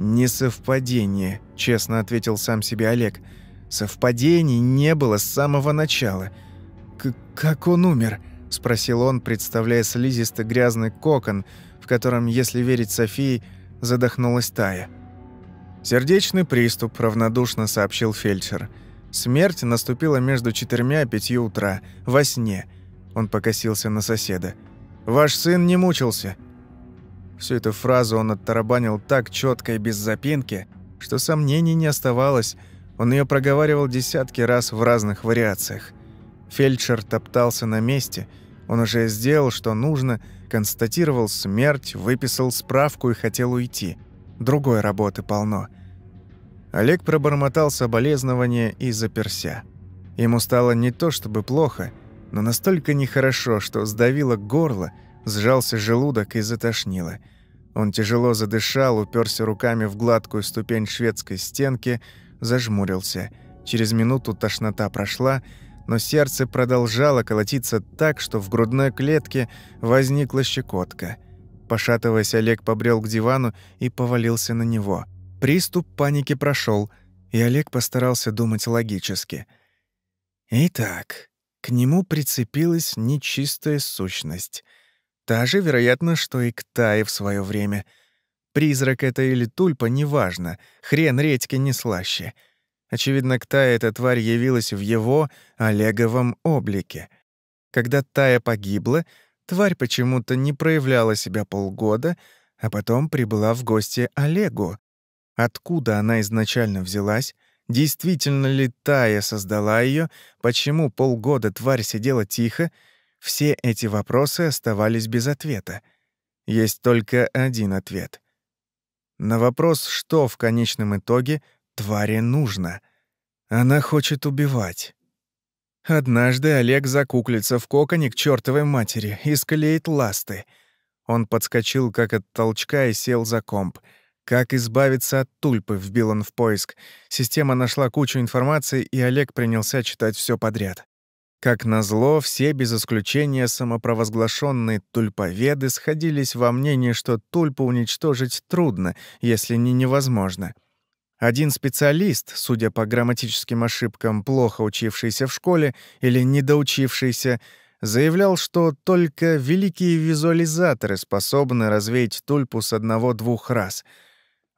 «Не совпадение», — честно ответил сам себе Олег, — Совпадений не было с самого начала. К «Как он умер?» – спросил он, представляя слизистый грязный кокон, в котором, если верить Софии, задохнулась Тая. «Сердечный приступ», – равнодушно сообщил фельдшер. «Смерть наступила между четырьмя и пятью утра, во сне». Он покосился на соседа. «Ваш сын не мучился». Всю эту фразу он оттарабанил так четко и без запинки, что сомнений не оставалось – он ее проговаривал десятки раз в разных вариациях. Фельдшер топтался на месте. Он уже сделал, что нужно, констатировал смерть, выписал справку и хотел уйти. Другой работы полно. Олег пробормотал соболезнования и заперся. Ему стало не то чтобы плохо, но настолько нехорошо, что сдавило горло, сжался желудок и затошнило. Он тяжело задышал, уперся руками в гладкую ступень шведской стенки, зажмурился. Через минуту тошнота прошла, но сердце продолжало колотиться так, что в грудной клетке возникла щекотка. Пошатываясь, Олег побрел к дивану и повалился на него. Приступ паники прошел, И Олег постарался думать логически. Итак, к нему прицепилась нечистая сущность. Та же, вероятно, что и к Тае в свое время. Призрак это или тульпа, неважно. Хрен редьки не слаще. Очевидно, к Тае эта тварь явилась в его, Олеговом, облике. Когда Тая погибла, тварь почему-то не проявляла себя полгода, а потом прибыла в гости Олегу. Откуда она изначально взялась? Действительно ли Тая создала ее? Почему полгода тварь сидела тихо? Все эти вопросы оставались без ответа. Есть только один ответ. На вопрос, что в конечном итоге твари нужно. Она хочет убивать. Однажды Олег закуклится в коконе к чёртовой матери и склеит ласты. Он подскочил как от толчка и сел за комп — как избавиться от тульпы, вбил он в поиск. Система нашла кучу информации, и Олег принялся читать все подряд. Как назло, все без исключения самопровозглашенные тульповеды сходились во мнении, что тульпу уничтожить трудно, если не невозможно. Один специалист, судя по грамматическим ошибкам, плохо учившийся в школе или недоучившийся, заявлял, что только великие визуализаторы способны развеять тульпу с одного-двух раз —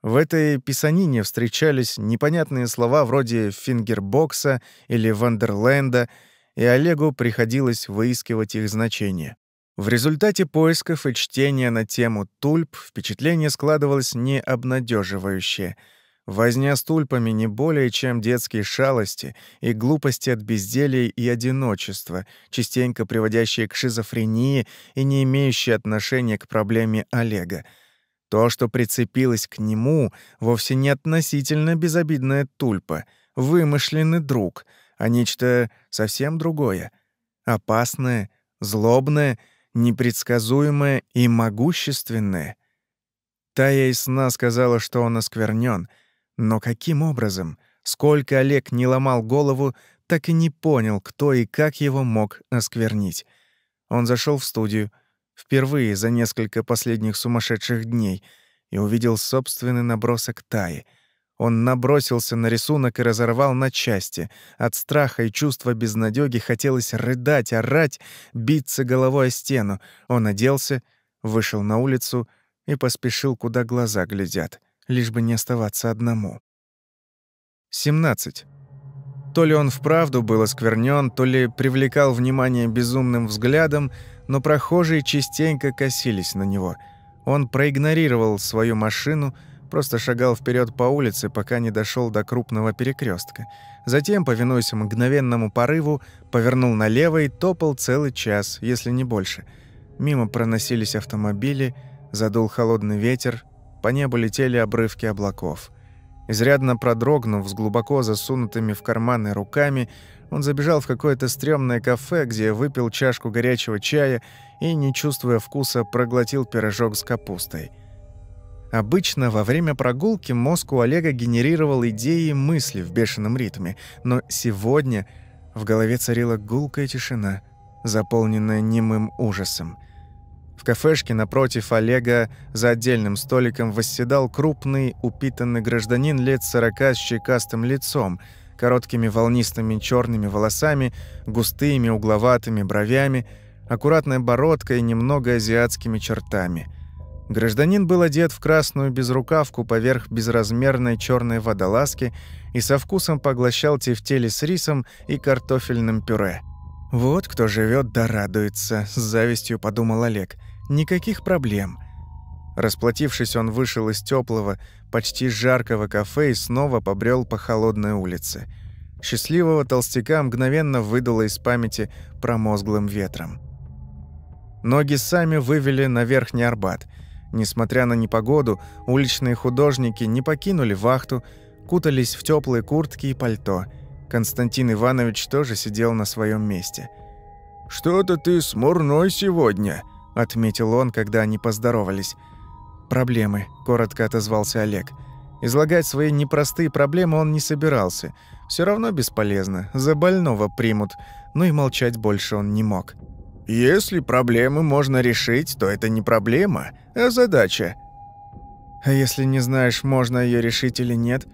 в этой писанине встречались непонятные слова вроде «фингербокса» или «вандерленда», и Олегу приходилось выискивать их значение. В результате поисков и чтения на тему тульп впечатление складывалось необнадеживающее. Возня с тульпами не более чем детские шалости и глупости от безделия и одиночества, частенько приводящие к шизофрении и не имеющие отношения к проблеме Олега — то, что прицепилось к нему, вовсе не относительно безобидная тульпа, вымышленный друг, а нечто совсем другое. Опасное, злобное, непредсказуемое и могущественное. Тая из сна сказала, что он осквернен, но каким образом? Сколько Олег не ломал голову, так и не понял, кто и как его мог осквернить. Он зашел в студию — впервые за несколько последних сумасшедших дней, и увидел собственный набросок Таи. Он набросился на рисунок и разорвал на части. От страха и чувства безнадёги хотелось рыдать, орать, биться головой о стену. Он оделся, вышел на улицу и поспешил, куда глаза глядят, лишь бы не оставаться одному. 17. То ли он вправду был осквернён, то ли привлекал внимание безумным взглядом — но прохожие частенько косились на него. Он проигнорировал свою машину, просто шагал вперед по улице, пока не дошел до крупного перекрестка. Затем, повинуясь мгновенному порыву, повернул налево и топал целый час, если не больше. Мимо проносились автомобили, задул холодный ветер, по небу летели обрывки облаков. Изрядно продрогнув с глубоко засунутыми в карманы руками, он забежал в какое-то стрёмное кафе, где выпил чашку горячего чая и, не чувствуя вкуса, проглотил пирожок с капустой. Обычно во время прогулки мозг у Олега генерировал идеи и мысли в бешеном ритме, но сегодня в голове царила гулкая тишина, заполненная немым ужасом. В кафешке напротив Олега за отдельным столиком восседал крупный, упитанный гражданин лет сорока с щекастым лицом – короткими волнистыми черными волосами, густыми угловатыми бровями, аккуратной бородкой и немного азиатскими чертами. Гражданин был одет в красную безрукавку поверх безразмерной черной водолазки и со вкусом поглощал тефтели с рисом и картофельным пюре. «Вот кто живет да радуется», — с завистью подумал Олег. «Никаких проблем». Расплатившись, он вышел из теплого, почти жаркого кафе и снова побрел по холодной улице. Счастливого толстяка мгновенно выдало из памяти промозглым ветром. Ноги сами вывели на Верхний Арбат. Несмотря на непогоду, уличные художники не покинули вахту, кутались в теплые куртки и пальто. Константин Иванович тоже сидел на своем месте. «Что-то ты смурной сегодня», — отметил он, когда они поздоровались проблемы», — коротко отозвался Олег. Излагать свои непростые проблемы он не собирался. Все равно бесполезно, за больного примут, но и молчать больше он не мог. «Если проблемы можно решить, то это не проблема, а задача». «А если не знаешь, можно ее решить или нет?»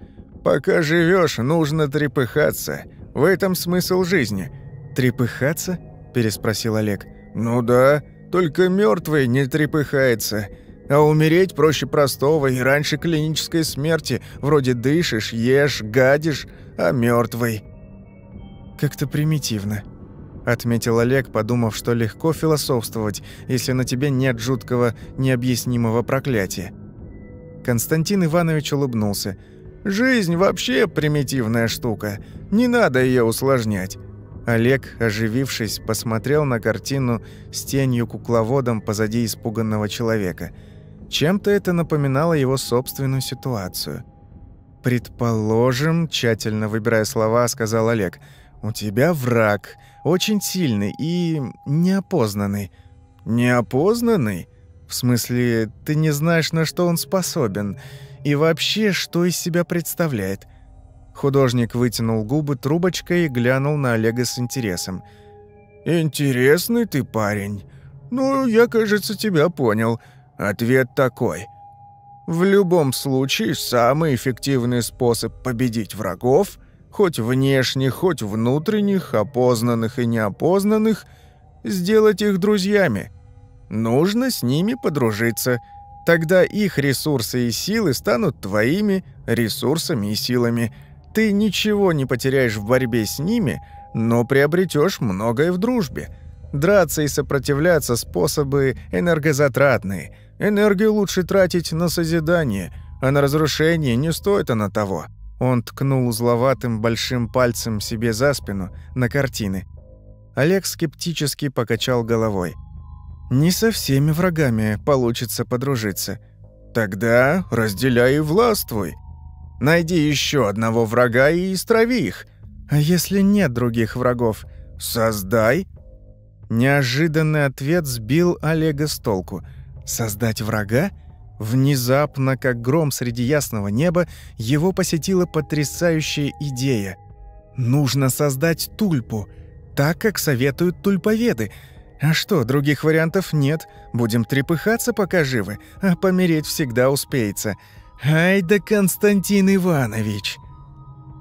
Пока живешь, нужно трепыхаться. В этом смысл жизни». «Трепыхаться?» – переспросил Олег. «Ну да, только мертвый не трепыхается. А умереть проще простого и раньше клинической смерти. Вроде дышишь, ешь, гадишь, а мертвый. «Как-то примитивно», — отметил Олег, подумав, что легко философствовать, если на тебе нет жуткого, необъяснимого проклятия. Константин Иванович улыбнулся. «Жизнь вообще примитивная штука. Не надо ее усложнять». Олег, оживившись, посмотрел на картину с тенью кукловодом позади испуганного человека — чем-то это напоминало его собственную ситуацию. «Предположим», – тщательно выбирая слова, сказал Олег, «у тебя враг, очень сильный и неопознанный». «Неопознанный?» «В смысле, ты не знаешь, на что он способен, и вообще, что из себя представляет». Художник вытянул губы трубочкой и глянул на Олега с интересом. «Интересный ты парень. Ну, я, кажется, тебя понял. Ответ такой. В любом случае, самый эффективный способ победить врагов, хоть внешних, хоть внутренних, опознанных и неопознанных, сделать их друзьями. Нужно с ними подружиться. Тогда их ресурсы и силы станут твоими ресурсами и силами. Ты ничего не потеряешь в борьбе с ними, но приобретешь многое в дружбе. Драться и сопротивляться способы энергозатратные – Энергию лучше тратить на созидание, а на разрушение не стоит она того». Он ткнул зловатым большим пальцем себе за спину на картины. Олег скептически покачал головой. «Не со всеми врагами получится подружиться. Тогда разделяй и властвуй. Найди еще одного врага и истрави их. А если нет других врагов? Создай». Неожиданный ответ сбил Олега с толку – Создать врага? Внезапно, как гром среди ясного неба, его посетила потрясающая идея. Нужно создать тульпу, так, как советуют тульповеды. А что, других вариантов нет. Будем трепыхаться, пока живы, а помереть всегда успеется. Ай да Константин Иванович!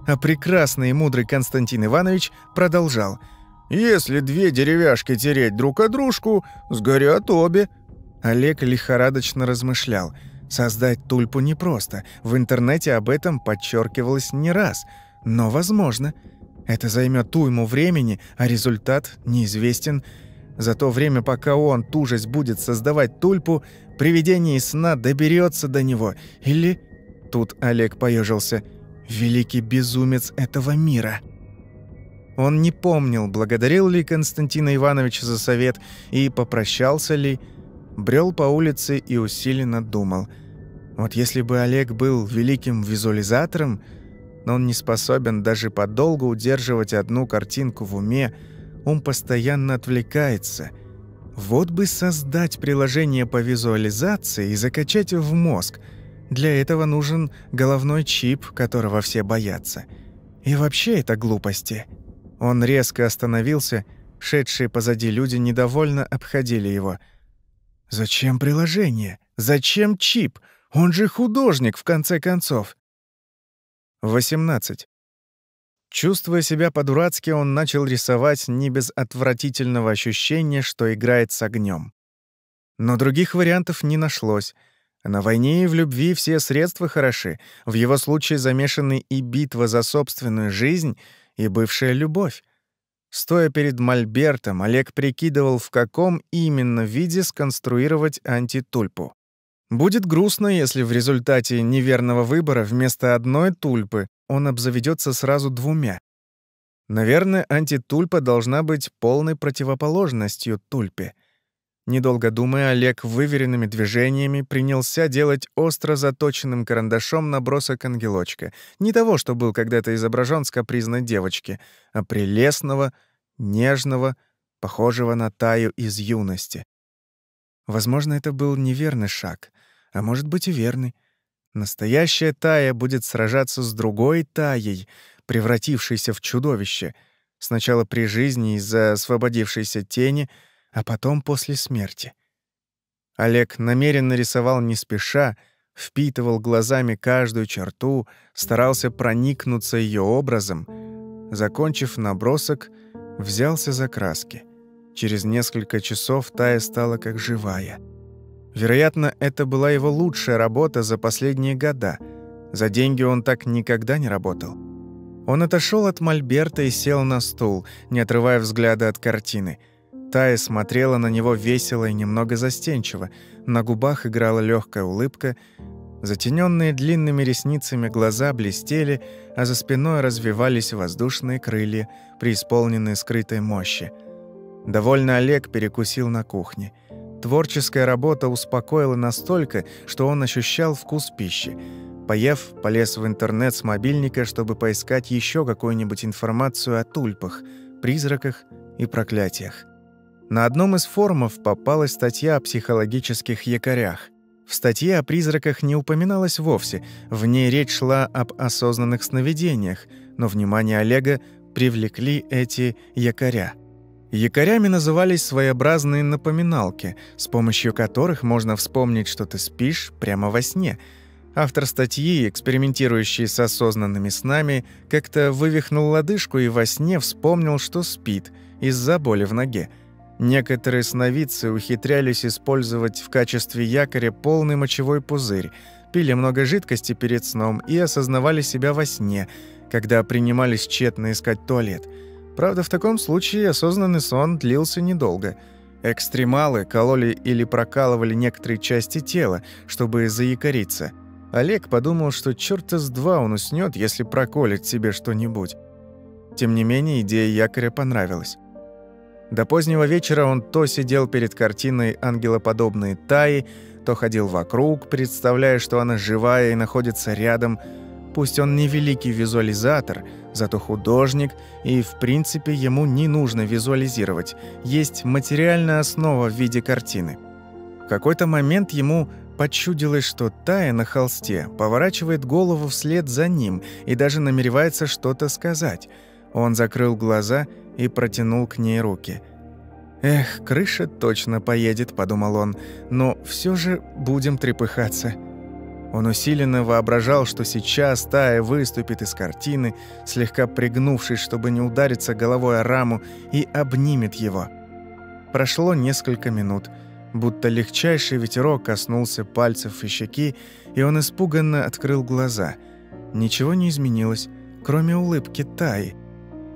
А прекрасный и мудрый Константин Иванович продолжал. «Если две деревяшки тереть друг о дружку, сгорят обе. Олег лихорадочно размышлял. Создать тульпу непросто. В интернете об этом подчеркивалось не раз. Но возможно. Это займет уйму времени, а результат неизвестен. За то время, пока он, тужесть, будет создавать тульпу, привидение из сна доберется до него. Или... Тут Олег поежился. «Великий безумец этого мира». Он не помнил, благодарил ли Константина Ивановича за совет и попрощался ли, брел по улице и усиленно думал. Вот если бы Олег был великим визуализатором, но он не способен даже подолгу удерживать одну картинку в уме, он постоянно отвлекается. Вот бы создать приложение по визуализации и закачать в мозг. Для этого нужен головной чип, которого все боятся. И вообще это глупости. Он резко остановился, шедшие позади люди недовольно обходили его – Зачем приложение? Зачем чип? Он же художник, в конце концов. 18. Чувствуя себя по-дурацки, он начал рисовать не без отвратительного ощущения, что играет с огнем. Но других вариантов не нашлось. На войне и в любви все средства хороши. В его случае замешаны и битва за собственную жизнь, и бывшая любовь. Стоя перед мольбертом, Олег прикидывал, в каком именно виде сконструировать антитульпу. Будет грустно, если в результате неверного выбора вместо одной тульпы он обзаведется сразу двумя. Наверное, антитульпа должна быть полной противоположностью тульпе — Недолго думая, Олег выверенными движениями принялся делать остро заточенным карандашом набросок ангелочка. Не того, что был когда-то изображен с капризной девочки, а прелестного, нежного, похожего на Таю из юности. Возможно, это был неверный шаг, а может быть и верный. Настоящая Тая будет сражаться с другой Таей, превратившейся в чудовище, сначала при жизни из-за освободившейся тени — а потом после смерти. Олег намеренно рисовал не спеша, впитывал глазами каждую черту, старался проникнуться ее образом. Закончив набросок, взялся за краски. Через несколько часов Тая стала как живая. Вероятно, это была его лучшая работа за последние года. За деньги он так никогда не работал. Он отошел от мольберта и сел на стул, не отрывая взгляда от картины. Тая смотрела на него весело и немного застенчиво. На губах играла легкая улыбка. Затененные длинными ресницами глаза блестели, а за спиной развивались воздушные крылья, преисполненные скрытой мощи. Довольно Олег перекусил на кухне. Творческая работа успокоила настолько, что он ощущал вкус пищи. Поев, полез в интернет с мобильника, чтобы поискать еще какую-нибудь информацию о тульпах, призраках и проклятиях. На одном из форумов попалась статья о психологических якорях. В статье о призраках не упоминалось вовсе, в ней речь шла об осознанных сновидениях, но внимание Олега привлекли эти якоря. Якорями назывались своеобразные напоминалки, с помощью которых можно вспомнить, что ты спишь прямо во сне – Автор статьи, экспериментирующий с осознанными снами, как-то вывихнул лодыжку и во сне вспомнил, что спит из-за боли в ноге. Некоторые сновидцы ухитрялись использовать в качестве якоря полный мочевой пузырь, пили много жидкости перед сном и осознавали себя во сне, когда принимались тщетно искать туалет. Правда, в таком случае осознанный сон длился недолго. Экстремалы кололи или прокалывали некоторые части тела, чтобы заякориться – Олег подумал, что чёрта с два он уснёт, если проколет себе что-нибудь. Тем не менее, идея якоря понравилась. До позднего вечера он то сидел перед картиной ангелоподобной Таи, то ходил вокруг, представляя, что она живая и находится рядом. Пусть он не великий визуализатор, зато художник, и, в принципе, ему не нужно визуализировать. Есть материальная основа в виде картины. В какой-то момент ему Почудилось, что Тая на холсте поворачивает голову вслед за ним и даже намеревается что-то сказать. Он закрыл глаза и протянул к ней руки. «Эх, крыша точно поедет», — подумал он, — «но все же будем трепыхаться». Он усиленно воображал, что сейчас Тая выступит из картины, слегка пригнувшись, чтобы не удариться головой о раму, и обнимет его. Прошло несколько минут — будто легчайший ветерок коснулся пальцев и щеки, и он испуганно открыл глаза. Ничего не изменилось, кроме улыбки Таи.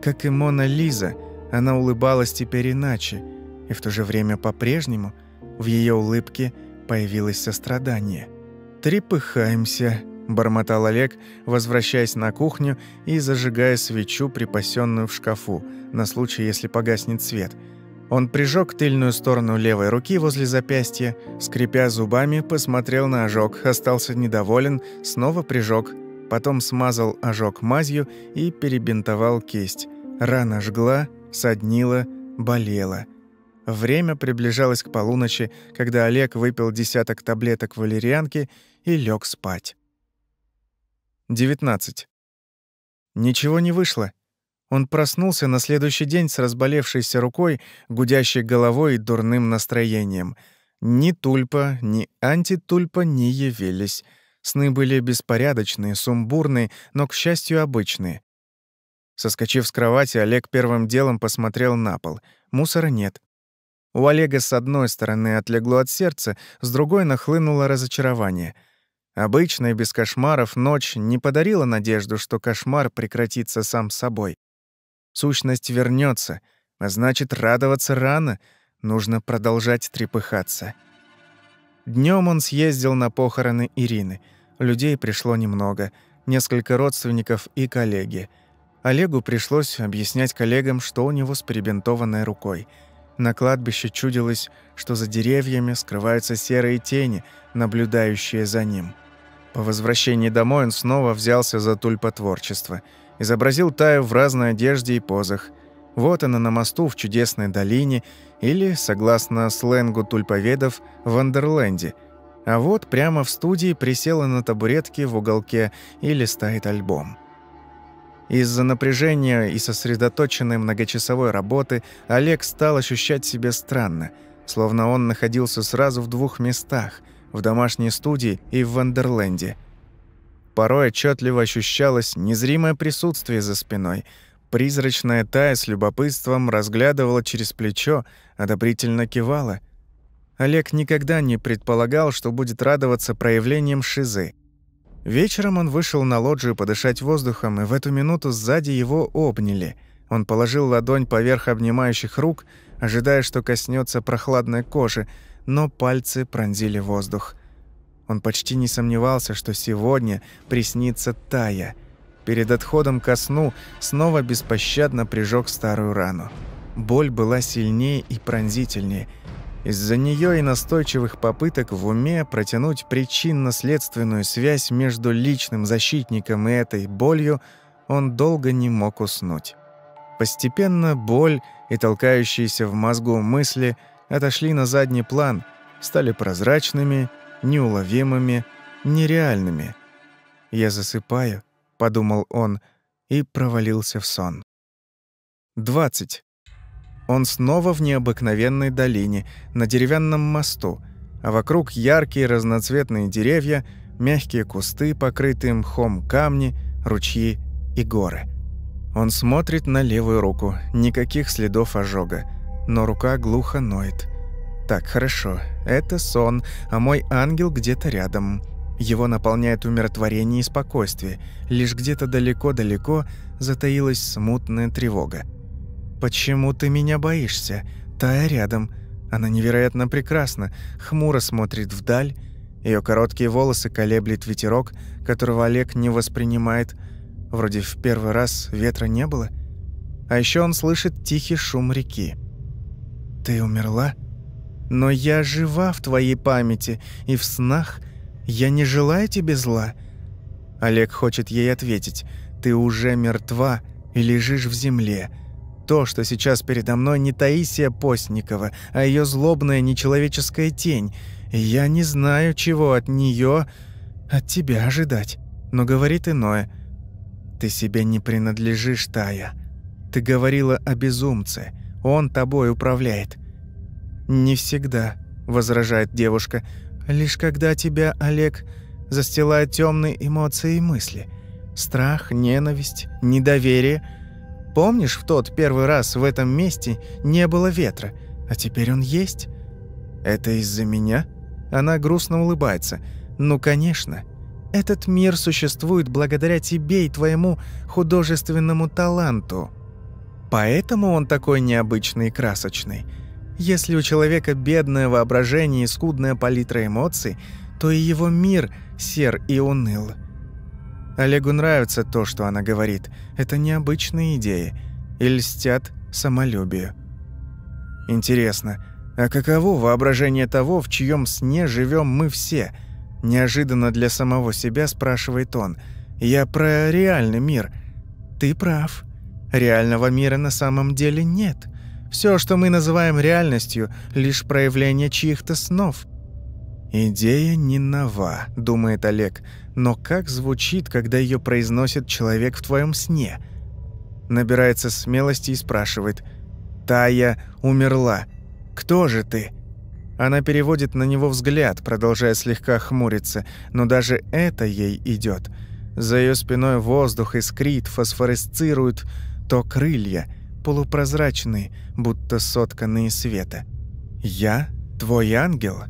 Как и Мона Лиза, она улыбалась теперь иначе, и в то же время по-прежнему в ее улыбке появилось сострадание. «Трепыхаемся», — бормотал Олег, возвращаясь на кухню и зажигая свечу, припасенную в шкафу, на случай, если погаснет свет — он прижег тыльную сторону левой руки возле запястья, скрипя зубами, посмотрел на ожог, остался недоволен, снова прижег, потом смазал ожог мазью и перебинтовал кисть. Рана жгла, соднила, болела. Время приближалось к полуночи, когда Олег выпил десяток таблеток валерьянки и лег спать. 19. Ничего не вышло. Он проснулся на следующий день с разболевшейся рукой, гудящей головой и дурным настроением. Ни тульпа, ни антитульпа не явились. Сны были беспорядочные, сумбурные, но, к счастью, обычные. Соскочив с кровати, Олег первым делом посмотрел на пол. Мусора нет. У Олега с одной стороны отлегло от сердца, с другой нахлынуло разочарование. Обычная, без кошмаров, ночь не подарила надежду, что кошмар прекратится сам собой. Сущность вернется, а значит, радоваться рано, нужно продолжать трепыхаться. Днем он съездил на похороны Ирины. Людей пришло немного, несколько родственников и коллеги. Олегу пришлось объяснять коллегам, что у него с перебинтованной рукой. На кладбище чудилось, что за деревьями скрываются серые тени, наблюдающие за ним. По возвращении домой он снова взялся за тульпотворчество — изобразил Таю в разной одежде и позах. Вот она на мосту в чудесной долине или, согласно сленгу тульповедов, в Андерленде. А вот прямо в студии присела на табуретке в уголке и листает альбом. Из-за напряжения и сосредоточенной многочасовой работы Олег стал ощущать себя странно, словно он находился сразу в двух местах – в домашней студии и в Вандерленде. Порой отчетливо ощущалось незримое присутствие за спиной. Призрачная Тая с любопытством разглядывала через плечо, одобрительно кивала. Олег никогда не предполагал, что будет радоваться проявлением шизы. Вечером он вышел на лоджию подышать воздухом, и в эту минуту сзади его обняли. Он положил ладонь поверх обнимающих рук, ожидая, что коснется прохладной кожи, но пальцы пронзили воздух. Он почти не сомневался, что сегодня приснится Тая. Перед отходом ко сну снова беспощадно прижег старую рану. Боль была сильнее и пронзительнее. Из-за нее и настойчивых попыток в уме протянуть причинно-следственную связь между личным защитником и этой болью он долго не мог уснуть. Постепенно боль и толкающиеся в мозгу мысли отошли на задний план, стали прозрачными неуловимыми, нереальными. «Я засыпаю», — подумал он, и провалился в сон. 20. Он снова в необыкновенной долине, на деревянном мосту, а вокруг яркие разноцветные деревья, мягкие кусты, покрытые мхом камни, ручьи и горы. Он смотрит на левую руку, никаких следов ожога, но рука глухо ноет. Так, хорошо. Это сон, а мой ангел где-то рядом. Его наполняет умиротворение и спокойствие. Лишь где-то далеко-далеко затаилась смутная тревога. «Почему ты меня боишься? Тая рядом. Она невероятно прекрасна, хмуро смотрит вдаль. Ее короткие волосы колеблет ветерок, которого Олег не воспринимает. Вроде в первый раз ветра не было. А еще он слышит тихий шум реки. «Ты умерла?» Но я жива в твоей памяти, и в снах я не желаю тебе зла». Олег хочет ей ответить. «Ты уже мертва и лежишь в земле. То, что сейчас передо мной, не Таисия Постникова, а ее злобная нечеловеческая тень. И я не знаю, чего от нее, от тебя ожидать. Но говорит иное. Ты себе не принадлежишь, Тая. Ты говорила о безумце. Он тобой управляет. «Не всегда», — возражает девушка. «Лишь когда тебя, Олег, застилают темные эмоции и мысли. Страх, ненависть, недоверие. Помнишь, в тот первый раз в этом месте не было ветра, а теперь он есть? Это из-за меня?» Она грустно улыбается. «Ну, конечно. Этот мир существует благодаря тебе и твоему художественному таланту. Поэтому он такой необычный и красочный». Если у человека бедное воображение и скудная палитра эмоций, то и его мир сер и уныл. Олегу нравится то, что она говорит. Это необычные идеи. И льстят самолюбию. Интересно, а каково воображение того, в чьем сне живем мы все? Неожиданно для самого себя спрашивает он. Я про реальный мир. Ты прав. Реального мира на самом деле нет. Все, что мы называем реальностью, лишь проявление чьих-то снов. «Идея не нова», — думает Олег, «но как звучит, когда ее произносит человек в твоем сне?» Набирается смелости и спрашивает. «Тая умерла. Кто же ты?» Она переводит на него взгляд, продолжая слегка хмуриться, но даже это ей идет. За ее спиной воздух искрит, фосфоресцирует то крылья — полупрозрачные, будто сотканные света. «Я? Твой ангел?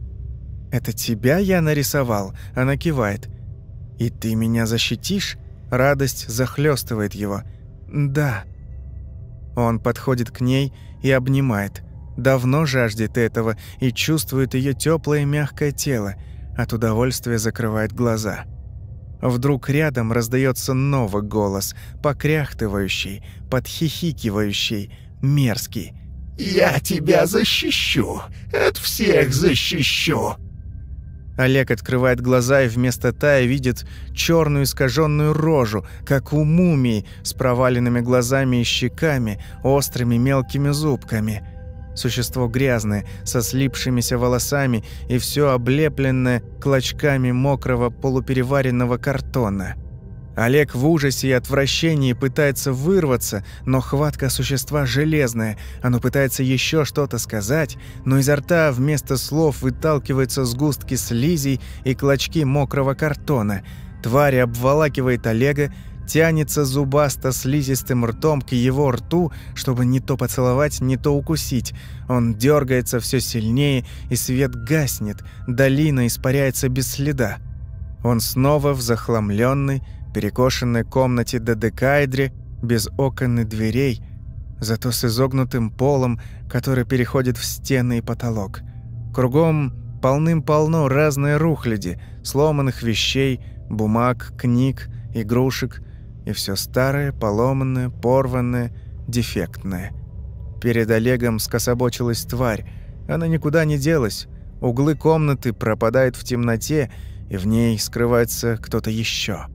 Это тебя я нарисовал?» Она кивает. «И ты меня защитишь?» Радость захлестывает его. «Да». Он подходит к ней и обнимает. Давно жаждет этого и чувствует ее теплое мягкое тело. От удовольствия закрывает глаза. Вдруг рядом раздается новый голос, покряхтывающий, подхихикивающий, мерзкий. «Я тебя защищу! От всех защищу!» Олег открывает глаза и вместо Тая видит черную искаженную рожу, как у мумии, с проваленными глазами и щеками, острыми мелкими зубками. Существо грязное, со слипшимися волосами и все облепленное клочками мокрого полупереваренного картона. Олег в ужасе и отвращении пытается вырваться, но хватка существа железная. Оно пытается еще что-то сказать, но изо рта вместо слов выталкиваются сгустки слизей и клочки мокрого картона. Тварь обволакивает Олега, тянется зубасто слизистым ртом к его рту, чтобы не то поцеловать, не то укусить. Он дергается все сильнее, и свет гаснет, долина испаряется без следа. Он снова в захламленной, перекошенной комнате до декайдре, без окон и дверей, зато с изогнутым полом, который переходит в стены и потолок. Кругом полным-полно разной рухляди, сломанных вещей, бумаг, книг, игрушек, и все старое, поломанное, порванное, дефектное. Перед Олегом скособочилась тварь. Она никуда не делась. Углы комнаты пропадают в темноте, и в ней скрывается кто-то еще.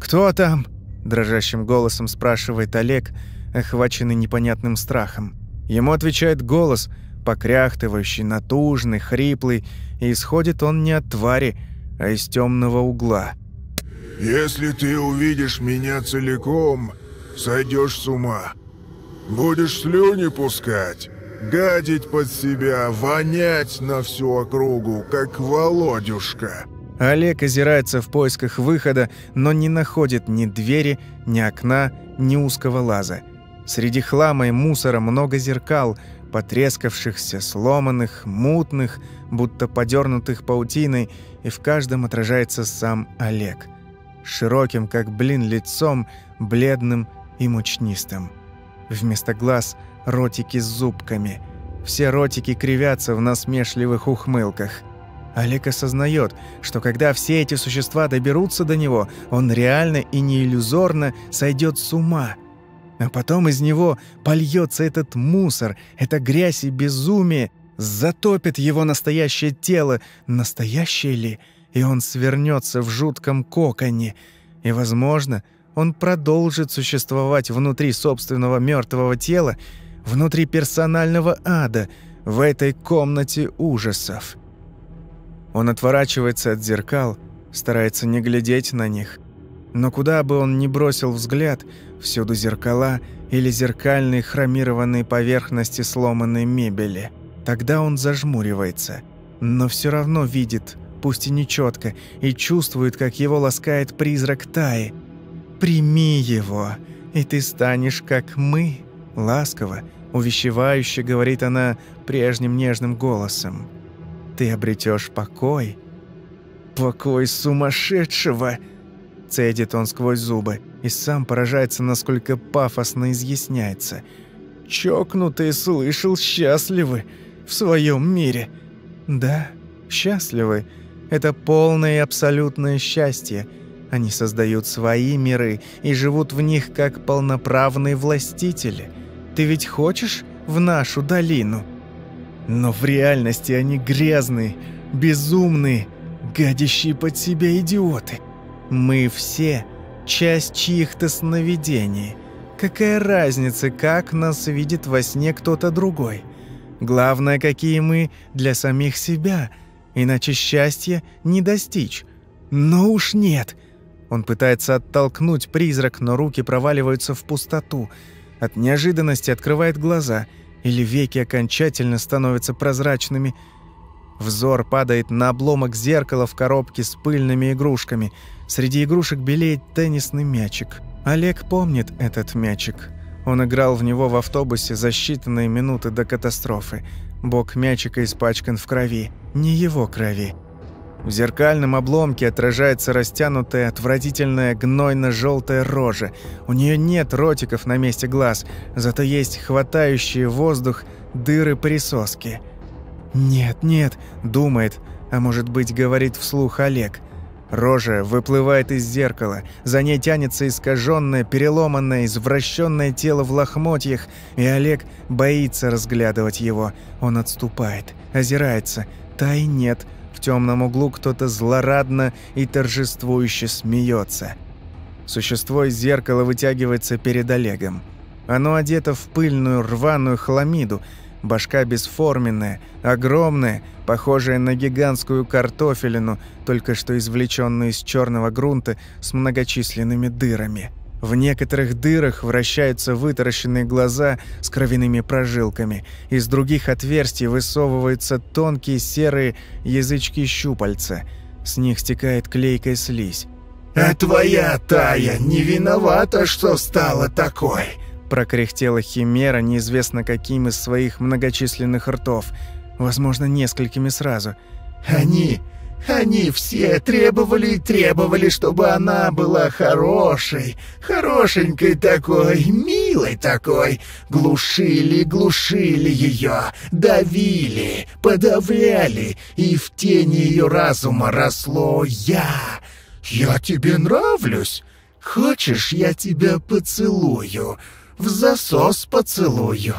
«Кто там?» – дрожащим голосом спрашивает Олег, охваченный непонятным страхом. Ему отвечает голос, покряхтывающий, натужный, хриплый, и исходит он не от твари, а из темного угла. «Если ты увидишь меня целиком, сойдешь с ума. Будешь слюни пускать, гадить под себя, вонять на всю округу, как Володюшка». Олег озирается в поисках выхода, но не находит ни двери, ни окна, ни узкого лаза. Среди хлама и мусора много зеркал, потрескавшихся, сломанных, мутных, будто подернутых паутиной, и в каждом отражается сам Олег. Широким, как блин, лицом, бледным и мучнистым. Вместо глаз – ротики с зубками. Все ротики кривятся в насмешливых ухмылках – Олег осознает, что когда все эти существа доберутся до него, он реально и не иллюзорно сойдет с ума. А потом из него польется этот мусор, эта грязь и безумие, затопит его настоящее тело, настоящее ли, и он свернется в жутком коконе. И, возможно, он продолжит существовать внутри собственного мертвого тела, внутри персонального ада, в этой комнате ужасов. Он отворачивается от зеркал, старается не глядеть на них. Но куда бы он ни бросил взгляд, всюду зеркала или зеркальные хромированные поверхности сломанной мебели. Тогда он зажмуривается, но все равно видит, пусть и нечетко, и чувствует, как его ласкает призрак Таи. «Прими его, и ты станешь как мы», — ласково, увещевающе говорит она прежним нежным голосом ты обретешь покой. Покой сумасшедшего!» Цедит он сквозь зубы и сам поражается, насколько пафосно изъясняется. «Чокнутые, слышал, счастливы в своем мире». «Да, счастливы. Это полное и абсолютное счастье. Они создают свои миры и живут в них как полноправные властители. Ты ведь хочешь в нашу долину?» Но в реальности они грязные, безумные, гадящие под себя идиоты. Мы все часть чьих-то сновидений. Какая разница, как нас видит во сне кто-то другой? Главное, какие мы для самих себя, иначе счастья не достичь. Но уж нет. Он пытается оттолкнуть призрак, но руки проваливаются в пустоту. От неожиданности открывает глаза – или веки окончательно становятся прозрачными. Взор падает на обломок зеркала в коробке с пыльными игрушками. Среди игрушек белеет теннисный мячик. Олег помнит этот мячик. Он играл в него в автобусе за считанные минуты до катастрофы. Бок мячика испачкан в крови. Не его крови. В зеркальном обломке отражается растянутая, отвратительная, гнойно-желтая рожа. У нее нет ротиков на месте глаз, зато есть хватающие воздух дыры-присоски. «Нет, нет», — думает, а может быть, говорит вслух Олег. Рожа выплывает из зеркала, за ней тянется искаженное, переломанное, извращенное тело в лохмотьях, и Олег боится разглядывать его. Он отступает, озирается. Тай нет — в темном углу кто-то злорадно и торжествующе смеется. Существо из зеркала вытягивается перед Олегом. Оно одето в пыльную рваную хламиду, Башка бесформенная, огромная, похожая на гигантскую картофелину, только что извлеченную из черного грунта с многочисленными дырами. В некоторых дырах вращаются вытаращенные глаза с кровяными прожилками. Из других отверстий высовываются тонкие серые язычки щупальца. С них стекает клейкая слизь. «А твоя Тая не виновата, что стала такой?» Прокряхтела Химера неизвестно каким из своих многочисленных ртов. Возможно, несколькими сразу. «Они они все требовали и требовали, чтобы она была хорошей, хорошенькой такой, милой такой. Глушили, глушили ее, давили, подавляли, и в тени ее разума росло я. Я тебе нравлюсь? Хочешь, я тебя поцелую?» в засос поцелую,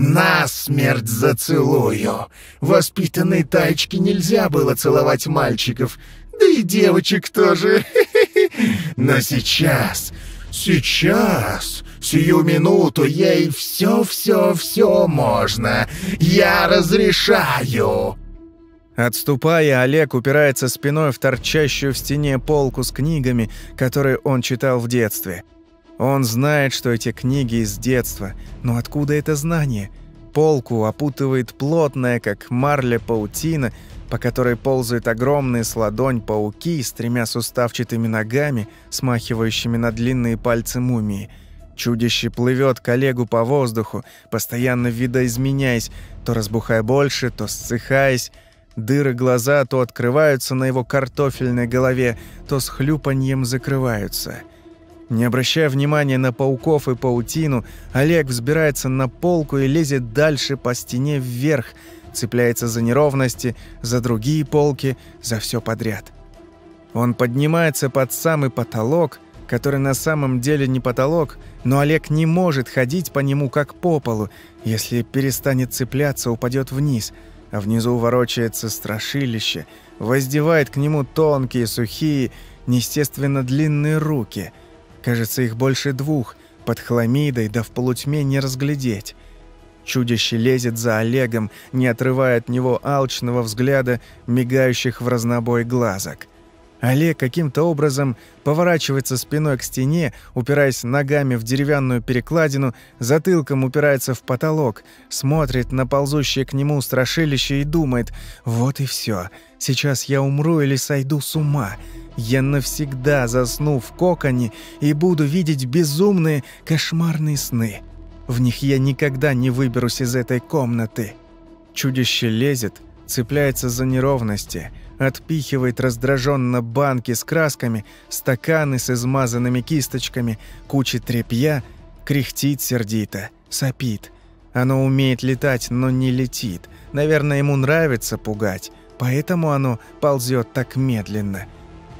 насмерть зацелую. Воспитанной тайчке нельзя было целовать мальчиков, да и девочек тоже. Но сейчас, сейчас, сию минуту ей все-все-все можно. Я разрешаю!» Отступая, Олег упирается спиной в торчащую в стене полку с книгами, которые он читал в детстве – он знает, что эти книги из детства, но откуда это знание? Полку опутывает плотная, как марля, паутина, по которой ползают огромные с ладонь пауки с тремя суставчатыми ногами, смахивающими на длинные пальцы мумии. Чудище плывет коллегу по воздуху, постоянно видоизменяясь, то разбухая больше, то ссыхаясь. Дыры глаза то открываются на его картофельной голове, то с хлюпаньем закрываются – не обращая внимания на пауков и паутину, Олег взбирается на полку и лезет дальше по стене вверх, цепляется за неровности, за другие полки, за все подряд. Он поднимается под самый потолок, который на самом деле не потолок, но Олег не может ходить по нему как по полу. Если перестанет цепляться, упадет вниз, а внизу ворочается страшилище, воздевает к нему тонкие, сухие, неестественно длинные руки – Кажется, их больше двух, под хламидой, да в полутьме не разглядеть. Чудище лезет за Олегом, не отрывая от него алчного взгляда, мигающих в разнобой глазок. Олег каким-то образом поворачивается спиной к стене, упираясь ногами в деревянную перекладину, затылком упирается в потолок, смотрит на ползущее к нему страшилище и думает «Вот и все. Сейчас я умру или сойду с ума. Я навсегда засну в коконе и буду видеть безумные, кошмарные сны. В них я никогда не выберусь из этой комнаты». Чудище лезет, цепляется за неровности – отпихивает раздраженно банки с красками, стаканы с измазанными кисточками, кучи тряпья, кряхтит сердито, сопит. Оно умеет летать, но не летит. Наверное, ему нравится пугать, поэтому оно ползет так медленно.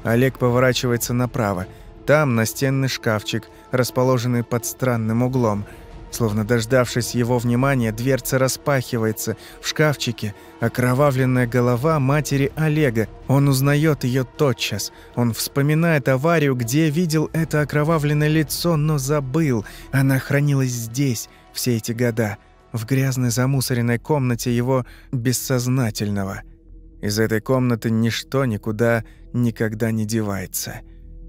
Олег поворачивается направо. Там настенный шкафчик, расположенный под странным углом – Словно дождавшись его внимания, дверца распахивается. В шкафчике окровавленная голова матери Олега. Он узнает ее тотчас. Он вспоминает аварию, где видел это окровавленное лицо, но забыл. Она хранилась здесь все эти года, в грязной замусоренной комнате его бессознательного. Из этой комнаты ничто никуда никогда не девается.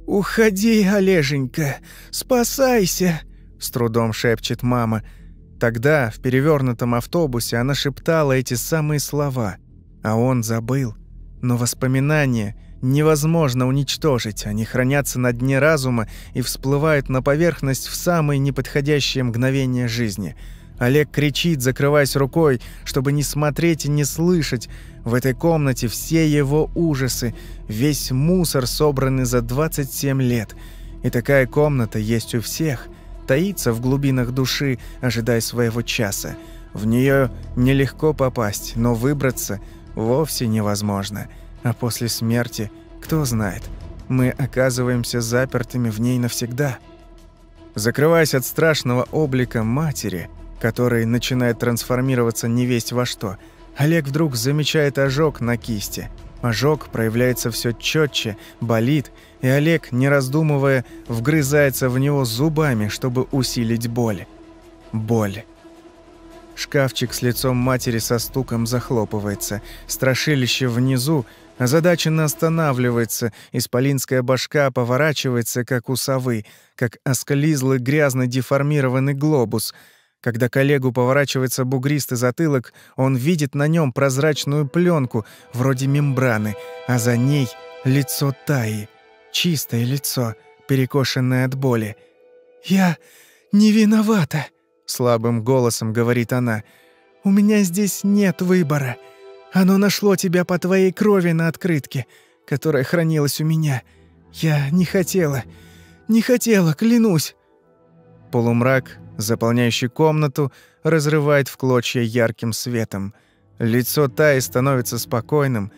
«Уходи, Олеженька, спасайся!» С трудом шепчет мама. Тогда в перевернутом автобусе она шептала эти самые слова, а он забыл. Но воспоминания невозможно уничтожить, они хранятся на дне разума и всплывают на поверхность в самые неподходящие мгновения жизни. Олег кричит, закрываясь рукой, чтобы не смотреть и не слышать. В этой комнате все его ужасы, весь мусор, собранный за 27 лет. И такая комната есть у всех – таится в глубинах души, ожидая своего часа. В нее нелегко попасть, но выбраться вовсе невозможно. А после смерти, кто знает, мы оказываемся запертыми в ней навсегда. Закрываясь от страшного облика матери, который начинает трансформироваться невесть во что, Олег вдруг замечает ожог на кисти. Ожог проявляется все четче, болит, и Олег, не раздумывая, вгрызается в него зубами, чтобы усилить боль. Боль. Шкафчик с лицом матери со стуком захлопывается. Страшилище внизу озадаченно останавливается. Исполинская башка поворачивается, как у совы, как осклизлый грязно деформированный глобус. Когда коллегу поворачивается бугристый затылок, он видит на нем прозрачную пленку, вроде мембраны, а за ней лицо Таи. Чистое лицо, перекошенное от боли. «Я не виновата», слабым голосом говорит она. У меня здесь нет выбора. Оно нашло тебя по твоей крови на открытке, которая хранилась у меня. Я не хотела. Не хотела, клянусь. Полумрак, заполняющий комнату, разрывает в клочья ярким светом. Лицо Таи становится спокойным.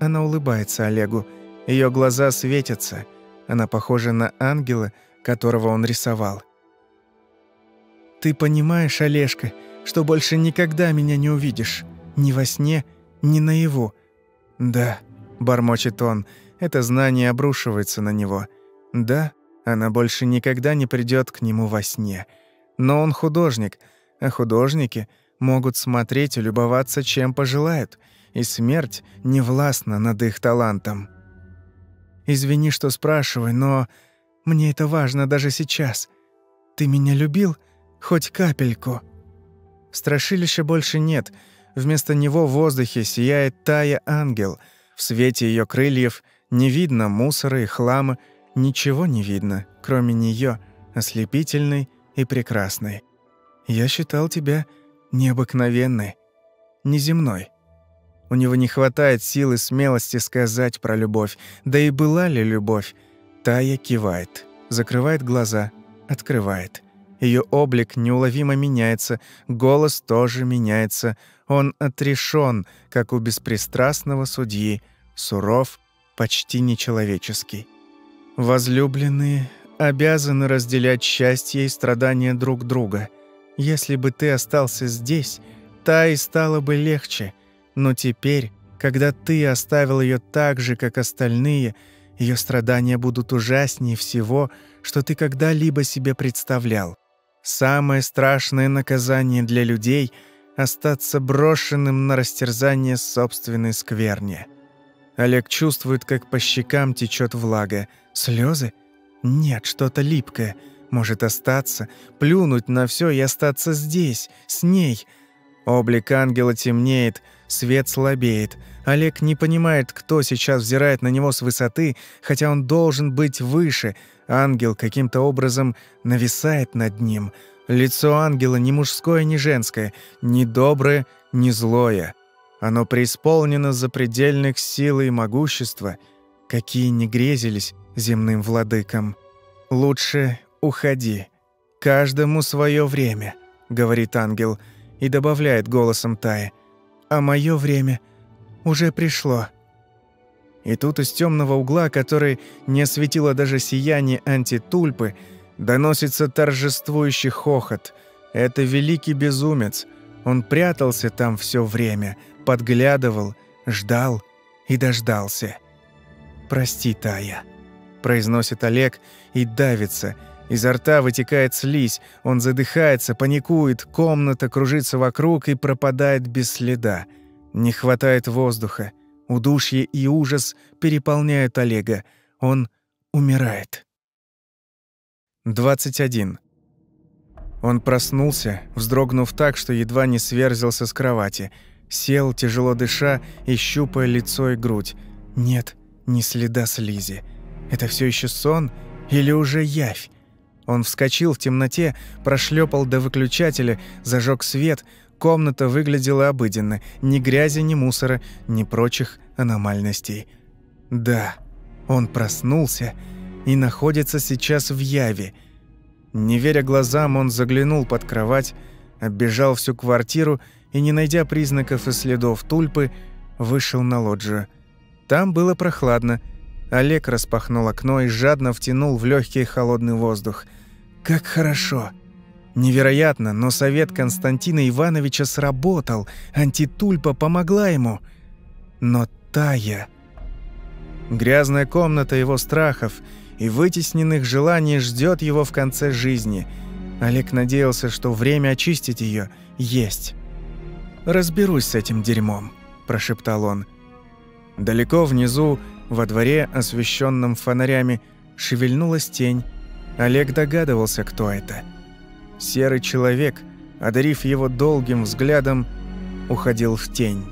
Она улыбается Олегу. Ее глаза светятся. Она похожа на ангела, которого он рисовал. Ты понимаешь, Олежка, что больше никогда меня не увидишь. Ни во сне, ни наяву. Да, бормочет он, это знание обрушивается на него. Да, она больше никогда не придет к нему во сне. Но он художник, а художники могут смотреть и любоваться чем пожелают, и смерть не властна над их талантом. Извини, что спрашиваю, но мне это важно даже сейчас. Ты меня любил — Хоть капельку. Страшилища больше нет. Вместо него в воздухе сияет тая ангел. В свете ее крыльев не видно мусора и хлама, ничего не видно, кроме нее, ослепительной и прекрасной. Я считал тебя необыкновенной, неземной. У него не хватает силы смелости сказать про любовь. Да и была ли любовь? Тая кивает, закрывает глаза, открывает. Ее облик неуловимо меняется, голос тоже меняется. Он отрешен, как у беспристрастного судьи, суров, почти нечеловеческий. Возлюбленные обязаны разделять счастье и страдания друг друга. Если бы ты остался здесь, та и стало бы легче. Но теперь, когда ты оставил ее так же, как остальные, ее страдания будут ужаснее всего, что ты когда-либо себе представлял. Самое страшное наказание для людей — остаться брошенным на растерзание собственной скверни. Олег чувствует, как по щекам течет влага. Слезы? Нет, что-то липкое. Может остаться, плюнуть на все и остаться здесь, с ней. Облик ангела темнеет, свет слабеет. Олег не понимает, кто сейчас взирает на него с высоты, хотя он должен быть выше — Ангел каким-то образом нависает над ним. Лицо ангела ни мужское, ни женское, ни доброе, ни злое. Оно преисполнено запредельных сил и могущества, какие не грезились земным владыкам. «Лучше уходи. Каждому свое время», — говорит ангел и добавляет голосом Тая. «А мое время уже пришло». И тут из темного угла, который не осветило даже сияние антитульпы, доносится торжествующий хохот. Это великий безумец. Он прятался там все время, подглядывал, ждал и дождался. «Прости, Тая», — произносит Олег и давится. Изо рта вытекает слизь, он задыхается, паникует, комната кружится вокруг и пропадает без следа. Не хватает воздуха. Удушье и ужас переполняют Олега. Он умирает. 21. Он проснулся, вздрогнув так, что едва не сверзился с кровати. Сел, тяжело дыша и щупая лицо и грудь. Нет, ни следа слизи. Это все еще сон или уже явь? Он вскочил в темноте, прошлепал до выключателя, зажег свет, Комната выглядела обыденно, ни грязи, ни мусора, ни прочих аномальностей. Да, он проснулся и находится сейчас в яве. Не веря глазам, он заглянул под кровать, оббежал всю квартиру и, не найдя признаков и следов тульпы, вышел на лоджию. Там было прохладно. Олег распахнул окно и жадно втянул в легкий холодный воздух. «Как хорошо!» Невероятно, но совет Константина Ивановича сработал. Антитульпа помогла ему. Но Тая... Грязная комната его страхов и вытесненных желаний ждет его в конце жизни. Олег надеялся, что время очистить ее есть. «Разберусь с этим дерьмом», – прошептал он. Далеко внизу, во дворе, освещенном фонарями, шевельнулась тень. Олег догадывался, кто это. Серый человек, одарив его долгим взглядом, уходил в тень.